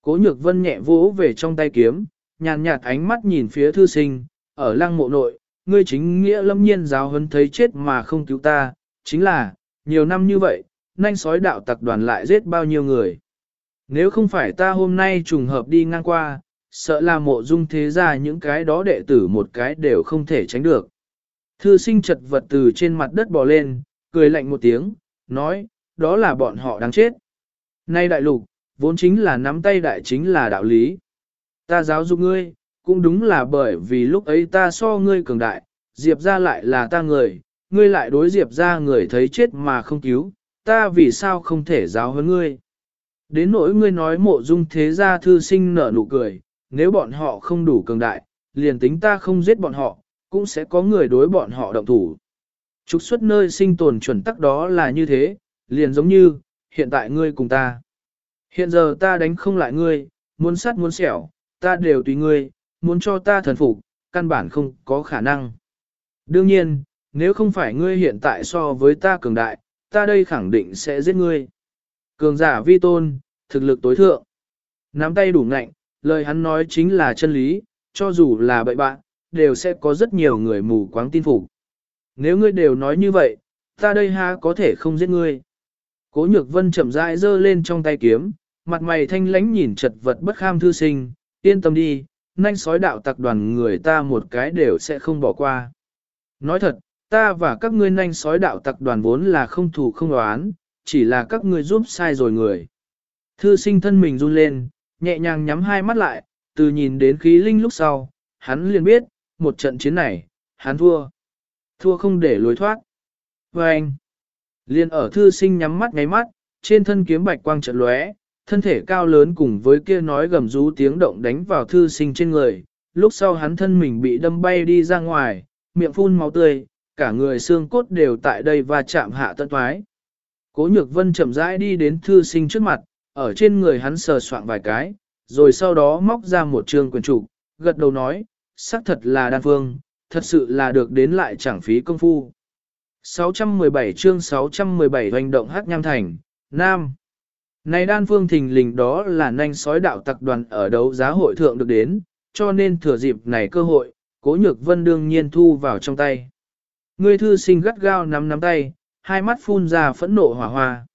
Cố nhược vân nhẹ vỗ về trong tay kiếm, nhàn nhạt ánh mắt nhìn phía thư sinh, ở lăng mộ nội, ngươi chính nghĩa lâm nhiên giáo hấn thấy chết mà không cứu ta, chính là, nhiều năm như vậy, nanh sói đạo tặc đoàn lại giết bao nhiêu người. Nếu không phải ta hôm nay trùng hợp đi ngang qua, sợ là mộ dung thế ra những cái đó đệ tử một cái đều không thể tránh được. Thư sinh chật vật từ trên mặt đất bò lên, cười lạnh một tiếng, nói, đó là bọn họ đáng chết. Nay đại lục, vốn chính là nắm tay đại chính là đạo lý. Ta giáo dục ngươi, cũng đúng là bởi vì lúc ấy ta so ngươi cường đại, Diệp ra lại là ta người, ngươi lại đối Diệp ra người thấy chết mà không cứu, ta vì sao không thể giáo hơn ngươi. Đến nỗi ngươi nói mộ dung thế gia thư sinh nở nụ cười, nếu bọn họ không đủ cường đại, liền tính ta không giết bọn họ, cũng sẽ có người đối bọn họ động thủ. Trục xuất nơi sinh tồn chuẩn tắc đó là như thế, liền giống như, hiện tại ngươi cùng ta. Hiện giờ ta đánh không lại ngươi, muốn sát muốn xẻo, ta đều tùy ngươi, muốn cho ta thần phục, căn bản không có khả năng. Đương nhiên, nếu không phải ngươi hiện tại so với ta cường đại, ta đây khẳng định sẽ giết ngươi. Cường giả vi tôn, thực lực tối thượng. Nắm tay đủ ngạnh, lời hắn nói chính là chân lý, cho dù là bậy bạn, đều sẽ có rất nhiều người mù quáng tin phục. Nếu ngươi đều nói như vậy, ta đây ha có thể không giết ngươi. Cố nhược vân chậm rãi giơ lên trong tay kiếm, mặt mày thanh lãnh nhìn chật vật bất kham thư sinh, yên tâm đi, nhanh sói đạo tặc đoàn người ta một cái đều sẽ không bỏ qua. Nói thật, ta và các ngươi nanh sói đạo tặc đoàn vốn là không thù không đoán, chỉ là các ngươi giúp sai rồi người. Thư sinh thân mình run lên, nhẹ nhàng nhắm hai mắt lại, từ nhìn đến khí linh lúc sau, hắn liền biết, một trận chiến này, hắn thua. Thua không để lối thoát. Và anh, liền ở thư sinh nhắm mắt ngáy mắt, trên thân kiếm bạch quang trận lóe, thân thể cao lớn cùng với kia nói gầm rú tiếng động đánh vào thư sinh trên người, lúc sau hắn thân mình bị đâm bay đi ra ngoài, miệng phun máu tươi, cả người xương cốt đều tại đây và chạm hạ tận thoái. Cố nhược vân chậm rãi đi đến thư sinh trước mặt, ở trên người hắn sờ soạn vài cái, rồi sau đó móc ra một trường quyền trục, gật đầu nói, xác thật là đan phương, thật sự là được đến lại chẳng phí công phu. 617 chương 617 hành động hát nham thành, Nam. Này đan phương thình lình đó là nanh sói đạo tặc đoàn ở đấu giá hội thượng được đến, cho nên thừa dịp này cơ hội, cố nhược vân đương nhiên thu vào trong tay. Người thư sinh gắt gao nắm nắm tay, hai mắt phun ra phẫn nộ hỏa hoa.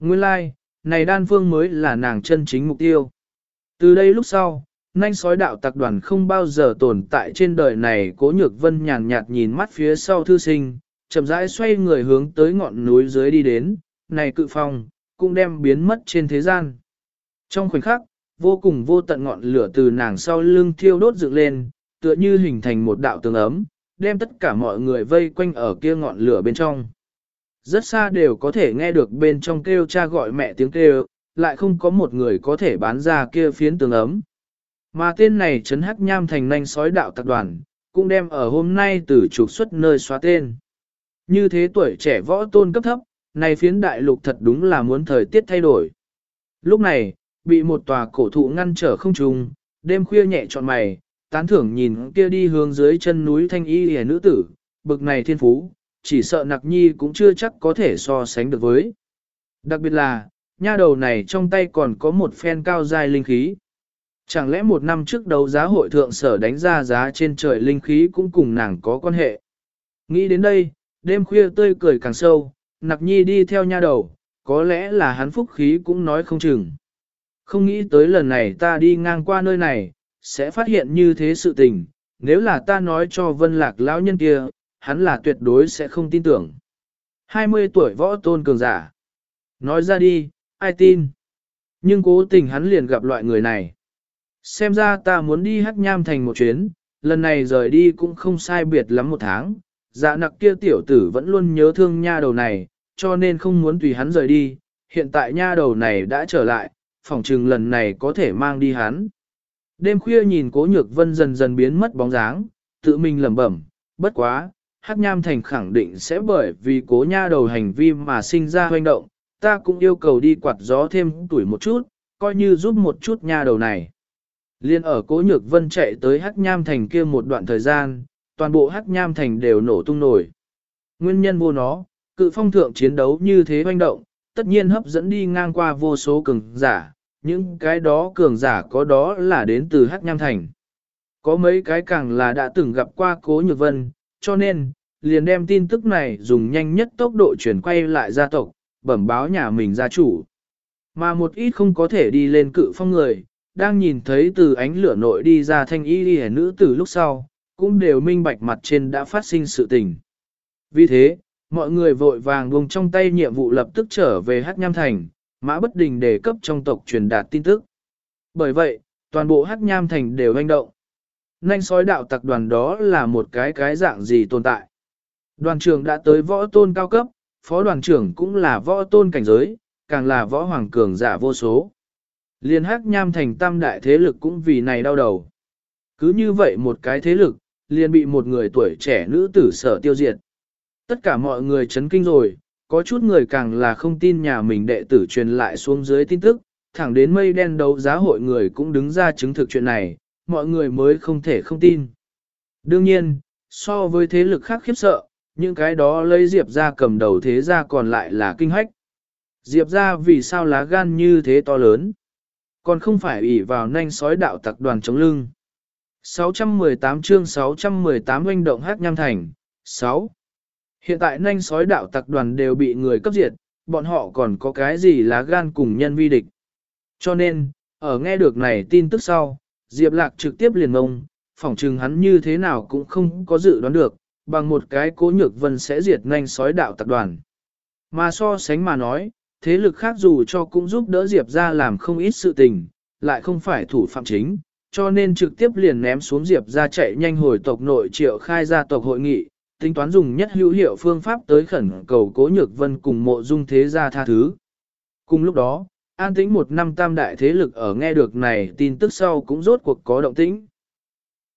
Nguyên lai, like, này đan phương mới là nàng chân chính mục tiêu. Từ đây lúc sau, nanh sói đạo tặc đoàn không bao giờ tồn tại trên đời này cố nhược vân nhàn nhạt nhìn mắt phía sau thư sinh, chậm rãi xoay người hướng tới ngọn núi dưới đi đến, này cự phong, cũng đem biến mất trên thế gian. Trong khoảnh khắc, vô cùng vô tận ngọn lửa từ nàng sau lưng thiêu đốt dựng lên, tựa như hình thành một đạo tường ấm, đem tất cả mọi người vây quanh ở kia ngọn lửa bên trong. Rất xa đều có thể nghe được bên trong kêu cha gọi mẹ tiếng kêu, lại không có một người có thể bán ra kia phiến tường ấm. Mà tên này chấn hắc nham thành nanh sói đạo tập đoàn, cũng đem ở hôm nay từ trục xuất nơi xóa tên. Như thế tuổi trẻ võ tôn cấp thấp, này phiến đại lục thật đúng là muốn thời tiết thay đổi. Lúc này, bị một tòa cổ thụ ngăn trở không trùng, đêm khuya nhẹ trọn mày, tán thưởng nhìn kia đi hướng dưới chân núi thanh y hề nữ tử, bực này thiên phú, chỉ sợ nặc nhi cũng chưa chắc có thể so sánh được với. Đặc biệt là, nha đầu này trong tay còn có một phen cao dài linh khí. Chẳng lẽ một năm trước đấu giá hội thượng sở đánh ra giá trên trời linh khí cũng cùng nàng có quan hệ. Nghĩ đến đây, đêm khuya tươi cười càng sâu, nặc nhi đi theo nha đầu, có lẽ là hắn phúc khí cũng nói không chừng. Không nghĩ tới lần này ta đi ngang qua nơi này, sẽ phát hiện như thế sự tình, nếu là ta nói cho vân lạc lão nhân kia, hắn là tuyệt đối sẽ không tin tưởng. 20 tuổi võ tôn cường giả. Nói ra đi, ai tin? Nhưng cố tình hắn liền gặp loại người này. Xem ra ta muốn đi hắc nham thành một chuyến, lần này rời đi cũng không sai biệt lắm một tháng. Dạ nặc kia tiểu tử vẫn luôn nhớ thương nha đầu này, cho nên không muốn tùy hắn rời đi. Hiện tại nha đầu này đã trở lại, phỏng trừng lần này có thể mang đi hắn. Đêm khuya nhìn cố nhược vân dần dần biến mất bóng dáng, tự mình lẩm bẩm, bất quá, Hắc Nham Thành khẳng định sẽ bởi vì cố nha đầu hành vi mà sinh ra hoành động, ta cũng yêu cầu đi quạt gió thêm tuổi một chút, coi như giúp một chút nha đầu này. Liên ở cố nhược vân chạy tới Hắc Nham Thành kia một đoạn thời gian, toàn bộ Hắc Nham Thành đều nổ tung nổi. Nguyên nhân vô nó, cự phong thượng chiến đấu như thế hoành động, tất nhiên hấp dẫn đi ngang qua vô số cường giả, những cái đó cường giả có đó là đến từ Hắc Nham Thành. Có mấy cái càng là đã từng gặp qua cố nhược vân, cho nên, liền đem tin tức này dùng nhanh nhất tốc độ chuyển quay lại gia tộc, bẩm báo nhà mình gia chủ. Mà một ít không có thể đi lên cự phong người, đang nhìn thấy từ ánh lửa nội đi ra thanh y đi nữ từ lúc sau, cũng đều minh bạch mặt trên đã phát sinh sự tình. Vì thế, mọi người vội vàng buông trong tay nhiệm vụ lập tức trở về Hát Nham Thành, mã bất đình để cấp trong tộc truyền đạt tin tức. Bởi vậy, toàn bộ Hắc Nham Thành đều hành động. Nanh sói đạo tặc đoàn đó là một cái cái dạng gì tồn tại. Đoàn trưởng đã tới võ tôn cao cấp, phó đoàn trưởng cũng là võ tôn cảnh giới, càng là võ hoàng cường giả vô số. Liên hắc nham thành tam đại thế lực cũng vì này đau đầu. Cứ như vậy một cái thế lực, liền bị một người tuổi trẻ nữ tử sở tiêu diệt. Tất cả mọi người chấn kinh rồi, có chút người càng là không tin nhà mình đệ tử truyền lại xuống dưới tin tức, thẳng đến mây đen đấu giá hội người cũng đứng ra chứng thực chuyện này, mọi người mới không thể không tin. Đương nhiên, so với thế lực khác khiếp sợ, những cái đó lấy Diệp ra cầm đầu thế ra còn lại là kinh hách. Diệp ra vì sao lá gan như thế to lớn? Còn không phải ủy vào nanh sói đạo tặc đoàn chống lưng. 618 chương 618 oanh động hát nham thành. 6. Hiện tại nanh sói đạo tặc đoàn đều bị người cấp diệt, bọn họ còn có cái gì lá gan cùng nhân vi địch. Cho nên, ở nghe được này tin tức sau, Diệp Lạc trực tiếp liền mông, phỏng chừng hắn như thế nào cũng không có dự đoán được, bằng một cái cố nhược vân sẽ diệt nhanh sói đạo tập đoàn. Mà so sánh mà nói, thế lực khác dù cho cũng giúp đỡ Diệp ra làm không ít sự tình, lại không phải thủ phạm chính, cho nên trực tiếp liền ném xuống Diệp ra chạy nhanh hồi tộc nội triệu khai gia tộc hội nghị, tính toán dùng nhất hữu hiệu phương pháp tới khẩn cầu cố nhược vân cùng mộ dung thế gia tha thứ. Cùng lúc đó, an tĩnh một năm tam đại thế lực ở nghe được này tin tức sau cũng rốt cuộc có động tĩnh.